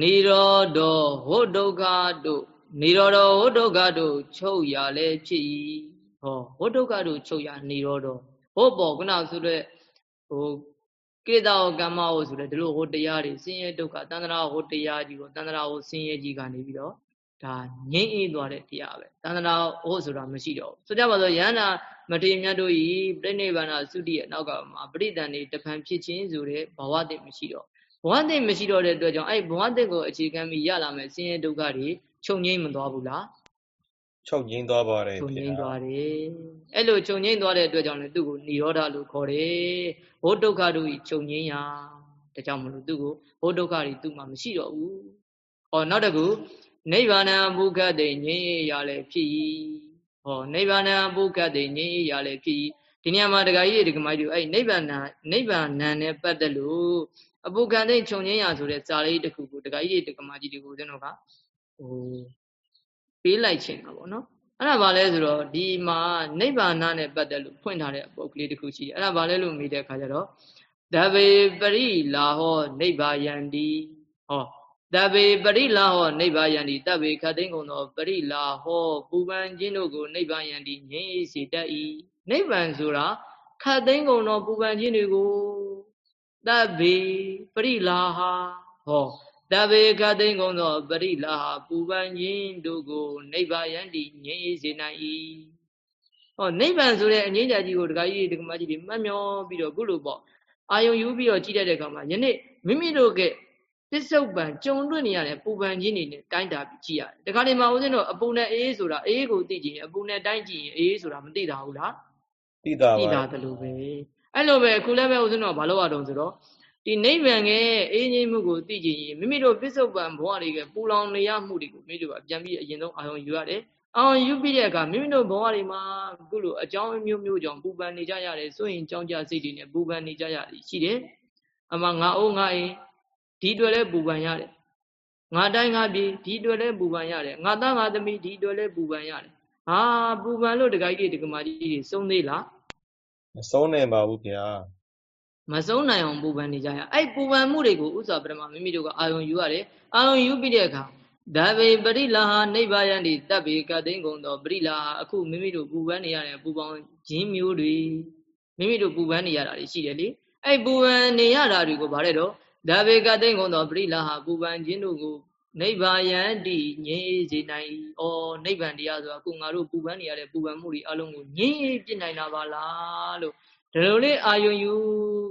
နိရောဓဟောဒုက္ခတို့နိရောဓဟောဒုက္ခတို့ချုပ်ရလဲဖြစ်၏ဟောဟောဒုက္ခတို့ချုပ်ရနိရောဓ ဟောပေါ်ခုနဆိုတဲ့ဟိုကိလေသာဟောကမ္မဟောဆိုတဲ့ဒီလိုဟောတရားတွေဆင်းရဲဒုက္ခတန္တရာဟောတရားကြီးကိုတန္တရာဟောဆင်းရဲကြီးကနေပြီးတော့ဒါငြိမ့်အေးသွားတဲ့တရားပဲတန္တရာဟောဆိုတာမရှိတော့ဘူးဆိုကြပါစို့ယန္တာမထေရမြတ်တို့ဤပြိဋိဘန္နာသုတိရဲ့နောက်ကမှာပရိဒဏ်နေတဖန်ဖြစ်ခြင်းဆိုတဲ့ဘဝတည်းမရှိတော့ဘဝတည်းမရှိတော့တဲ့အတွက်ကြောင့်အဲ့ဘဝတည်းကိုအခြေခံပြီးရလာမယ်ဆင်းရဲဒုက္ခတွေချုပ်ငြိမ့်မသွားဘူးလား ချုပ်ငင်းသွားပါတယ်ချုပ်ဖေငြိမ့်ဟာသွားတယ်အဲ့လိုချုပ်ငြိမ့်သွားတဲ့အတွက်ကြောင့်လည်းသူ့ကိုនិရောဓလို့ခေါ်တယ်ဘုဒ္ဓဒုက္ခတို့ဤချုပ်ငြိမ့်ရာဒါကြောင့်မလို့သူ့ကိုဘုဒ္ဓဒုက္ခတွေသူ့မှာမရှိတော့ဘူးဟောနောက်တစ်ခုနိဗ္ဗာန်ဘုခတ်တိငြိမ့်ရလဲဖြစ်၏ဟောနိဗ္ဗာန်ဘုခတ်တိငြိမ့်ရလဲဖြစ်၏ဒီနေရာမှာဒကာကြီးတွေဒကာမကြီးတွေအဲ့နိဗ္ဗာန်နိဗ္ဗာန်နဲ့ပတ်သက်လို့အပုခံသိခြုံငင်းရဆိုတဲ့စာလေးတစ်ခုကိုဒကာကြီးတွေဒကာမကြီးတွေကိုဦးဇင်းတို့ကဟို ပေးလိုက်ချင်တာပေါ့နော်အဲ့ဒါဘာလဲဆိုတော့ဒီမှာနိဗ္ဗာန်နဲ့ပတ်သက်လို့ဖွင့်ထားတဲ့ပုတ်ကလေးတစ်ခုရှိတယ်အဲ့ဒါဘာလဲလို့မေးတဲ့အခါကျတော့တဗေပရိလာဟောနိဗ္ဗာယန္တိဟောတဗေပရိလာဟောနိဗ္ဗာယန္တိတဗေခတ်သိန်းကုန်သောပရိလာဟောပူပန်ခြင်းတို့ကိုနိဗ္ဗာယန္တိငြိမ်းစေတတ်၏နိဗ္ဗာန်ဆိုတာခတ်သိန်းကုန်သောပူပန်ခြင်းတွေကိုတဗေပရိလာဟာဟော တဗေခတ်သိန်းကုန်သောပရိလာဟာပူပန်ခြင်းတို့ကိုနိဗ္ဗာယန္တိငြိမ်းစေနိုင်၏ဟောနိဗ္ဗာန်ဆိုတဲ့အငြိမ့်ကြကြီးကိုဒကာကြီးတွေဒကာမကြီးတွေမှတ်မျောပြီးတော့ခုလိုပေါ့အာယုံယူပြီးတော့ကြည့်တတ်တဲ့အခါမှာယနေ့မိမိတို့ကပစ္စုပန်ကြုံတွေ့နေရတဲ့ပူပန်ခြင်းတွေနဲ့တိုင်းတာပြီးကြည့်ရတယ်။ဒီခါလေးမှာဦးဇင်းတို့အပူနဲ့အေးဆိုတာအေးကိုသိကြည့်ရင်အပူနဲ့တိုင်းကြည့်ရင်အေးဆိုတာမသိတာဘူးလားတိတာ။သိပါတာတလို့ပဲ။အဲ့လိုပဲအခုလည်းပဲဦးဇင်းတို့ကဘာလို့ရတော့ဆိုတော့ ဒီနိဗ္ဗာန်ရဲ့အေးငြိမ်းမှုကိုသိကြည့်ရင်မိမိတို့ပစ္စုပန်ဘဝတွေကပူလောင်နေရမှုတွေကိုမိမိတို့ကပြန်ပြီးအရင်ဆုံးအာရုံယူရတယ်။အာရုံယူပြီးတဲ့အခါမိမိတို့ဘဝတွေမှာအခုလိုအကြောင်းအမျိုးမျိုးကြောင့်ပူပန်နေကြရတယ်ဆိုရင်ကြောင်းကြစိတ်တွေနဲ့ပူပန်နေကြရတယ်ရှိတယ်။အမှငါအိုးငါအိမ်ဒီအတွက်လည်းပူပန်ရတယ်ငါတိုင်းငါပြည်ဒီအတွက်လည်းပူပန်ရတယ်ငါသားငါသမီးဒီအတွက်လည်းပူပန်ရတယ်ဟာပူပန်လို့တခါကြီးတွေဒကမာကြီးတွေစုံသေးလားမဆုံးနိုင်ပါဘူးဖေဟာ မဆုံးနိုင်အောင်ပူပန်နေကြရအဲ့ပူပန်မှုတွေကိုဥစ္စာပရမမိမိတို့ကအာယုံယူရတယ်အာယုံယူပြီးတဲ့အခါဒါဗေပရိလာဟာနိဗ္ဗာယံဒီတပ်ပေကသိန်းကုန်သောပရိလာဟာအခုမိမိတို့ပူပန်နေရတဲ့ပူပန်ခြင်းမျိုးတွေမိမိတို့ပူပန်နေရတာတွေရှိတယ်လေအဲ့ပူပန်နေရတာတွေကိုဗါတဲ့တော့ဒါဗေကသိန်းကုန်သောပရိလာဟာပူပန်ခြင်းတို့ကိုနိဗ္ဗာယံတိငြိမ်းစေနိုင်ဩနိဗ္ဗာန်တရားဆိုတာအခုငါတို့ပူပန်နေရတဲ့ပူပန်မှုတွေအလုံးကိုငြိမ်းပြနိုင်တာပါလားလို့ ဒီလိုလေးအာယုံယူ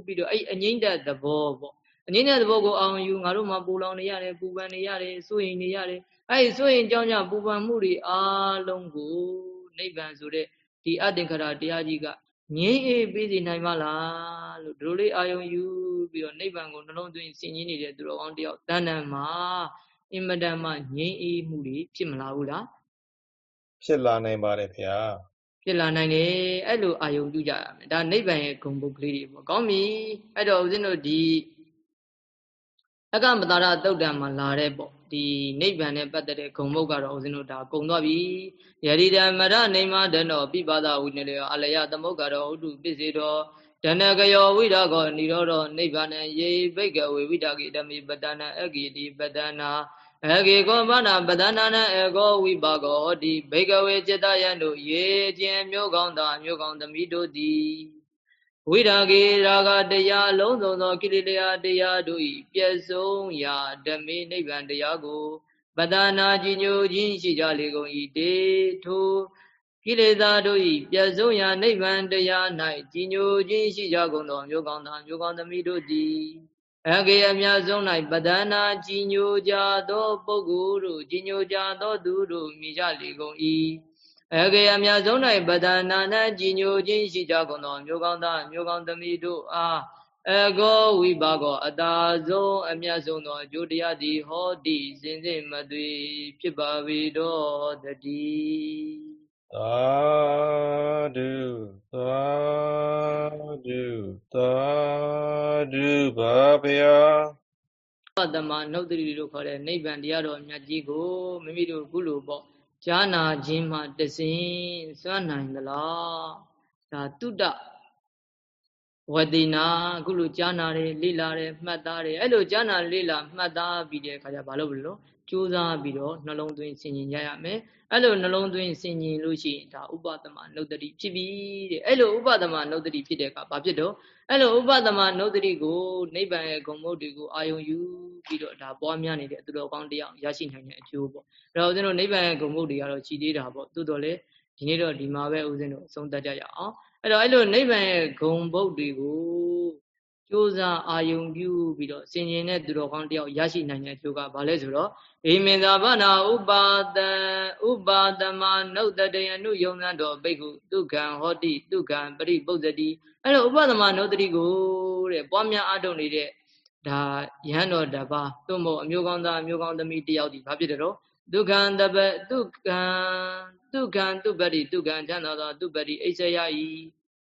ပြီးတော့အဲ့အငိမ့်တဲ့သဘောပေါ့အငိမ့်တဲ့သဘောကိုအာယုံယူငါတို့မှာပူလောင်နေရတယ်ပူပန်နေရတယ်စိုးရင်နေရတယ်အဲ့ဒီစိုးရင်ကြောင့်ညပူပန်မှုတွေအားလုံးကိုနိဗ္ဗာန်ဆိုတဲ့ဒီအတ္တင်္ခရတရားကြီးကငြိမ်းအေးပြီးစီနိုင်ပါလားလို့ဒီလိုလေးအာယုံယူပြီးတော့နိဗ္ဗာန်ကိုနှလုံးသွင်းဆင်ခြင်နေတဲ့သူတော်ကောင်းတယောက်တဏ္ဍန်မှာအင်မတန်မှငြိမ်းအေးမှုတွေဖြစ်မလာဘူးလားဖြစ်လာနိုင်ပါတယ်ဗျာ ဖြစ်လာနိုင်တယ်အဲ့လိုအာယုံပြုကြရမယ်ဒါနိဗ္ဗာန်ရဲ့ဂုံပုတ်ကလေးတွေပေါ့ကောင်းပြီအဲ့တော့ဦးဇင်းတို့ဒီအကမတာရတုတ်တံမှာလာတဲ့ပေါ့ဒီနိဗ္ဗာန်နဲ့ပတ်သက်တဲ့ဂုံပုတ်ကတော့ဦးဇင်းတို့ဒါဂုံသွားပြီယရိတမရနေမဒနောပိပါဒဝိနေလေအလယသမုတ်ကတော့ဥတုပစ္စေတော်ဒနကယောဝိဒါကောនិရောဓနိဗ္ဗာန်ယေဘိကဝေဝိဒါကိတမိပတနာအဂိတိပတနာ အဂေကောဘာနာပဒနာနအကောဝိပါကောဟောတိဘိကဝေจิตယံတို့ရေကျင်မျိုးကောင်းသာမျိုးကောင်းသမီးတို့သည်ဝိရာဂေရာဂတရားလုံးစုံသောကိလေသာတရားတို့၏ပြည့်စုံရာဓမေနိဗ္ဗာန်တရားကိုပဒနာကြီးညိုခြင်းရှိကြလေကုန်၏တေထိုကိလေသာတို့၏ပြည့်စုံရာနိဗ္ဗာန်တရား၌ကြီးညိုခြင်းရှိကြကုန်သောမျိုးကောင်းသာမျိုးကောင်းသမီးတို့သည် အကေအမြတ်ဆုံး၌ပဒနာကြီးညိုကြသောပုဂ္ဂိုလ်တို့ကြီးညိုကြသောသူတို့မြည်ကြလေကုန်၏အကေအမြတ်ဆုံး၌ပဒနာ၌ကြီးညိုခြင်းရှိကြကုန်သောမျိုးကောင်းသားမျိုးကောင်းသမီးတို့အားအကောဝိပါကောအတာဆုံးအမြတ်ဆုံးသောအကျိုးတရားသည်ဟောတိစင်စစ်မသွေဖြစ်ပါ၏တော်တည်း သာဓုသာဓုသာဓုပါဗျာပတ္တမနုဒ္ဒတိလို့ခေါ်တဲ့နိဗ္ဗာန်တရားတော်အမြတ်ကြီးကိုမိမိတို့ခုလိုပေါ့ကြားနာခြင်းမှတစဉ်စွမ်းနိုင်သလားဒါတုတ္တဝတိနာအခုလိုကြားနာတယ်လေ့လာတယ်မှတ်သားတယ်အဲ့လိုကြားနာလေ့လာမှတ်သားပြီးတဲ့အခါကျဘာလို့ဘလို့ ကြိုးစားပြီးတော့နှလုံးသွင်းဆင်ခြင်ကြရမယ်အဲ့လိုနှလုံးသွင်းဆင်ခြင်လို့ရှိရင်ဒါဥပသမနုတ္တိဖြစ်ပြီတဲ့အဲ့လိုဥပသမနုတ္တိဖြစ်တဲ့အခါဘာဖြစ်တော့အဲ့လိုဥပသမနုတ္တိကိုနိဗ္ဗာန်ရဲ့ဂုဏ်မုတ်တွေကိုအာယုံယူပြီးတော့ဒါပွားများနေတဲ့သူတော်ကောင်းတရားရရှိနိုင်တဲ့အကျိုးပေါ့အဲ့တော့ဦးဇင်းတို့နိဗ္ဗာန်ရဲ့ဂုဏ်မုတ်တွေကတော့ရှိသေးတာပေါ့သို့တော်လည်းဒီနေ့တော့ဒီမှာပဲဦးဇင်းတို့အဆုံးသတ်ကြရအောင်အဲ့တော့အဲ့လိုနိဗ္ဗာန်ရဲ့ဂုံဘုတ်တွေကိုကြိုးစားအာယုံပြုပြီးတော့စင်ကျင်တဲ့သူတော်ကောင်းတယောက်ရရှိနိုင်တဲ့အကျိုးကဘာလဲဆိုတော့ ဧမင်္သာဗနာဥပါတံဥပါတမနုတတေယနုယုံနံတော်ဘိက္ခုဒုက္ခံဟောတိဒုက္ခံပရိပုဇ္ဇတိအဲ့လိုဥပသမနုတတိကိုတဲ့ပွားများအထုတ်နေတဲ့ဒါယဟန်တော်တပါသို့မဟုတ်အမျိုးကောင်းသားအမျိုးကောင်းသမီးတယောက်ဒီဘာဖြစ်တယ်တော့ဒုက္ခံတပဒုက္ခံဒုက္ခံသူပတိဒုက္ခံချမ်းသာသောသူပတိအိဆယဤ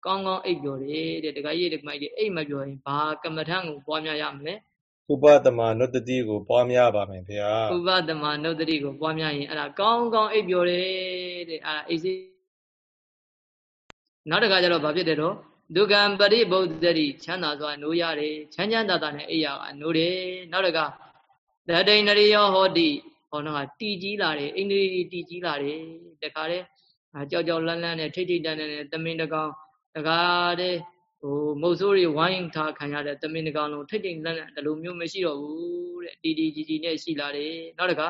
ကောင်းကောင်းအိပ်ပျော်တယ်တဲ့တခါကြီးတခါကြီးအိပ်မပျော်ရင်ဘာကမ္မထံကိုပွားများရမလဲ ဥပဒမနုတ္တိကိုပွားများပါမယ်ဗျာဥပဒမနုတ္တိကိုပွားများရင်အဲ့ဒါကောင်းကောင်းအိပ်ပျော်တယ်တဲ့အဲ့ဒါအိပ်စေနောက်တစ်ခါကျတော့ဘာဖြစ်တယ်တော့ဒုက္ခံပရိဗုဒ္ဓတိချမ်းသာစွာနိုးရတယ်ချမ်းချမ်းသာသာနဲ့အိပ်ရကနိုးတယ်နောက်တစ်ခါတတိဏရိယောဟောတိဟောတော့ကတီကြီးလာတယ်အိန္ဒြေတီကြီးလာတယ်တခါတည်းကြောက်ကြောက်လန့်လန့်နဲ့ထိတ်ထိတ်တန်းတန်းနဲ့တမင်တကောင်တခါတည်း ဟိုမုတ်ဆိုးတွေဝိုင်းထားခံရတဲ့တမင်တကောင်လုံးထိတ်ထိတ်လန့်လန့်ဒီလိုမျိုးမရှိတော့ဘူးတဲ့တီတီကြီးကြီးနဲ့ရှိလာတယ်နောက်တခါ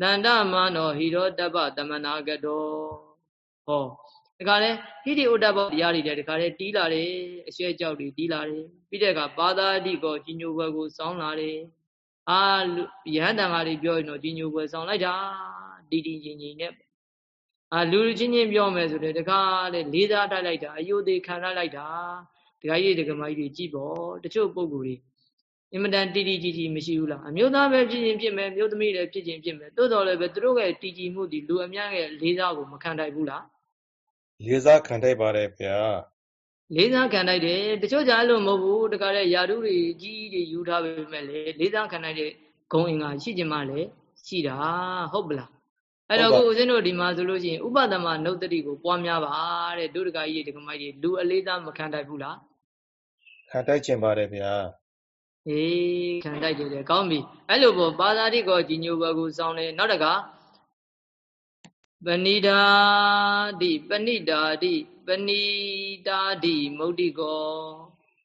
တန္တမနောဟိရောတပ္ပတမနာကတောဟောတခါလဲဟိတိဥဒ္ဒဘတရားတွေတခါလဲတီးလာတယ်အရွှဲကြောက်တွေတီးလာတယ်ပြီးတဲ့အခါပါသာတိကောကြီးညိုဘွယ်ကိုစောင်းလာတယ်အာယဟန်တန်ဃာတွေပြောရင်တော့ကြီးညိုဘွယ်စောင်းလိုက်တာတီတီချင်းချင်းနဲ့အာလူလူချင်းချင်းပြောမယ်ဆိုတယ်တခါလေလေးစားတိုက်လိုက်တာအယုသေးခံလိုက်တာ ဒကာကြီးဒကာမကြီးတွေကြည့်ပေါ့တချို့ပုံကိုယ်တွေအင်မတန်တီတီကြီးကြီးမရှိဘူးလားအမျိုးသားပဲဖြစ်ချင်းဖြစ်မယ်မျိုးသမီးလည်းဖြစ်ချင်းဖြစ်မယ်တိုးတော်လည်းပဲသူတို့ရဲ့တီကြီးမှုဒီလူအများရဲ့လေးစားကိုမခံနိုင်ဘူးလားလေးစားခံနိုင်ပါတယ်ဗျာလေးစားခံနိုင်တယ်တချို့ကြအဲ့လိုမဟုတ်ဘူးတခါလေယာတုတွေကြီးတွေယူထားပေမဲ့လေလေးစားခံနိုင်တဲ့ဂုံအင်္ဂါရှိခြင်းမလည်းရှိတာဟုတ်ပလားအဲ့တော့ကိုဦးဇင်းတို့ဒီမှာဆိုလို့ရှိရင်ဥပဒမနုတ်တတိကိုပွားများပါတဲ့ဒုဒကကြီးဒကမကြီးလူအလေးစားမခံတတ်ဘူးလား ခံတိုက်ကျင်ပါတယ်ဗျာအေးခံတိုက်တယ်လေကောင်းပြီအဲ့လိုပေါ့ပါဇာတိကောကြီးညိုဘကိုစောင်းတယ်နောက်တကပဏိဒာတိပဏိတာတိပဏိတာတိမုတ်တိကော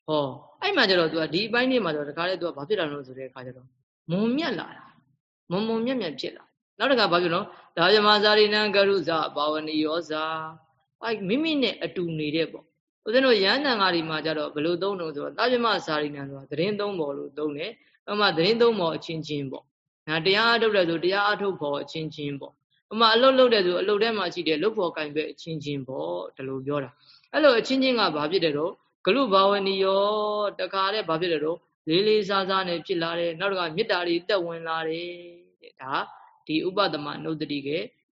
ဟောအဲ့မှာကျတော့ तू ကဒီအပိုင်းလေးမှာတော့တခါလေ तू ကဘာဖြစ်တာလို့ဆိုတဲ့အခါကျတော့မုံမြတ်လာတာမုံမုံမြတ်မြတ်ဖြစ်လာနောက်တခါဘာဖြစ်လို့ဒါဇမဇာရိနံကရုဇဘာဝနိယောဇာအဲ့မိမိနဲ့အတူနေတဲ့ပေါ့ ဦးဇင်းတို့ရဟန်းတန်ဃာတွေမှာကြတော့ဘယ်လိုသုံးလို့ဆိုတော့တာဇမဇာရိနံဆိုတာသတင်းသုံးပေါ်လို့သုံးတယ်အမှသတင်းသုံးပေါ်အချင်းချင်းပေါ့နာတရားအထုတ်တယ်ဆိုတရားအထုတ်ပေါ်အချင်းချင်းပေါ့အမှအလုတ်လုတ်တယ်ဆိုအလုတ်ထဲမှာရှိတယ်လုတ်ဖို့ကင်ပဲအချင်းချင်းပေါ့ဒီလိုပြောတာအဲ့လိုအချင်းချင်းကဘာဖြစ်တယ်တော့ဂလုဘာဝနီယောတခါတည်းဘာဖြစ်တယ်တော့လေးလေးစားစားနဲ့ဖြစ်လာတယ်နောက်တစ်ခါမေတ္တာတွေတက်ဝင်လာတယ်တဲ့ဒါဒီဥပဒမနုဒတိက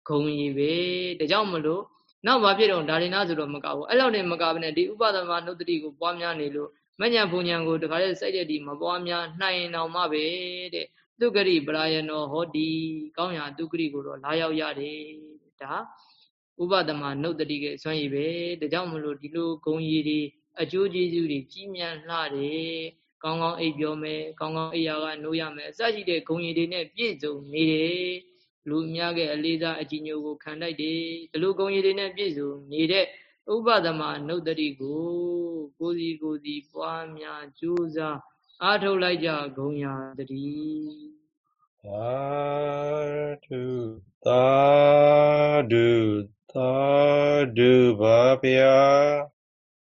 ဂုံကြီးပဲဒါကြောင့်မလို့ နောက်ဘာဖြစ်တော့ဒါရင်နာဆိုတော့မကဘူးအဲ့လောက်နေမကဘဲနဲ့ဒီဥပဒမနုဒတိကိုပွားများနေလို့မညံဘုံညံကိုတခါတည်းစိုက်တဲ့ဒီမပွားများနိုင်ရင်တော့မှပဲတဲ့သူဂရိပရာယနောဟောတိကောင်းရာသူဂရိကိုတော့လာရောက်ရတယ်ဒါဥပဒမနုဒတိကစွမ်းရည်ပဲဒါကြောင့်မလို့ဒီလိုဂုံကြီးတွေအကျိုးကျေးဇူးတွေကြီးမြတ်လှတယ်ကောင်းကောင်းအိပ်ပြောမယ်ကောင်းကောင်းအိယာကနိုးရမယ်အစရှိတဲ့ဂုံရည်တွေနဲ့ပြည့်စုံနေတယ် လူအများကအလေးစားအကြီးညိုကိုခံလိုက်တယ်ဒီလိုဂုံရည်တွေနဲ့ပြည့်စုံနေတဲ့ဥပဒမနုဒတိကိုကိုစီကိုစီပွားများကြိုးစားအားထုတ်လိုက်ကြဂုံရာတည်းသာဓုသာဓုသာဓုပါဗျာ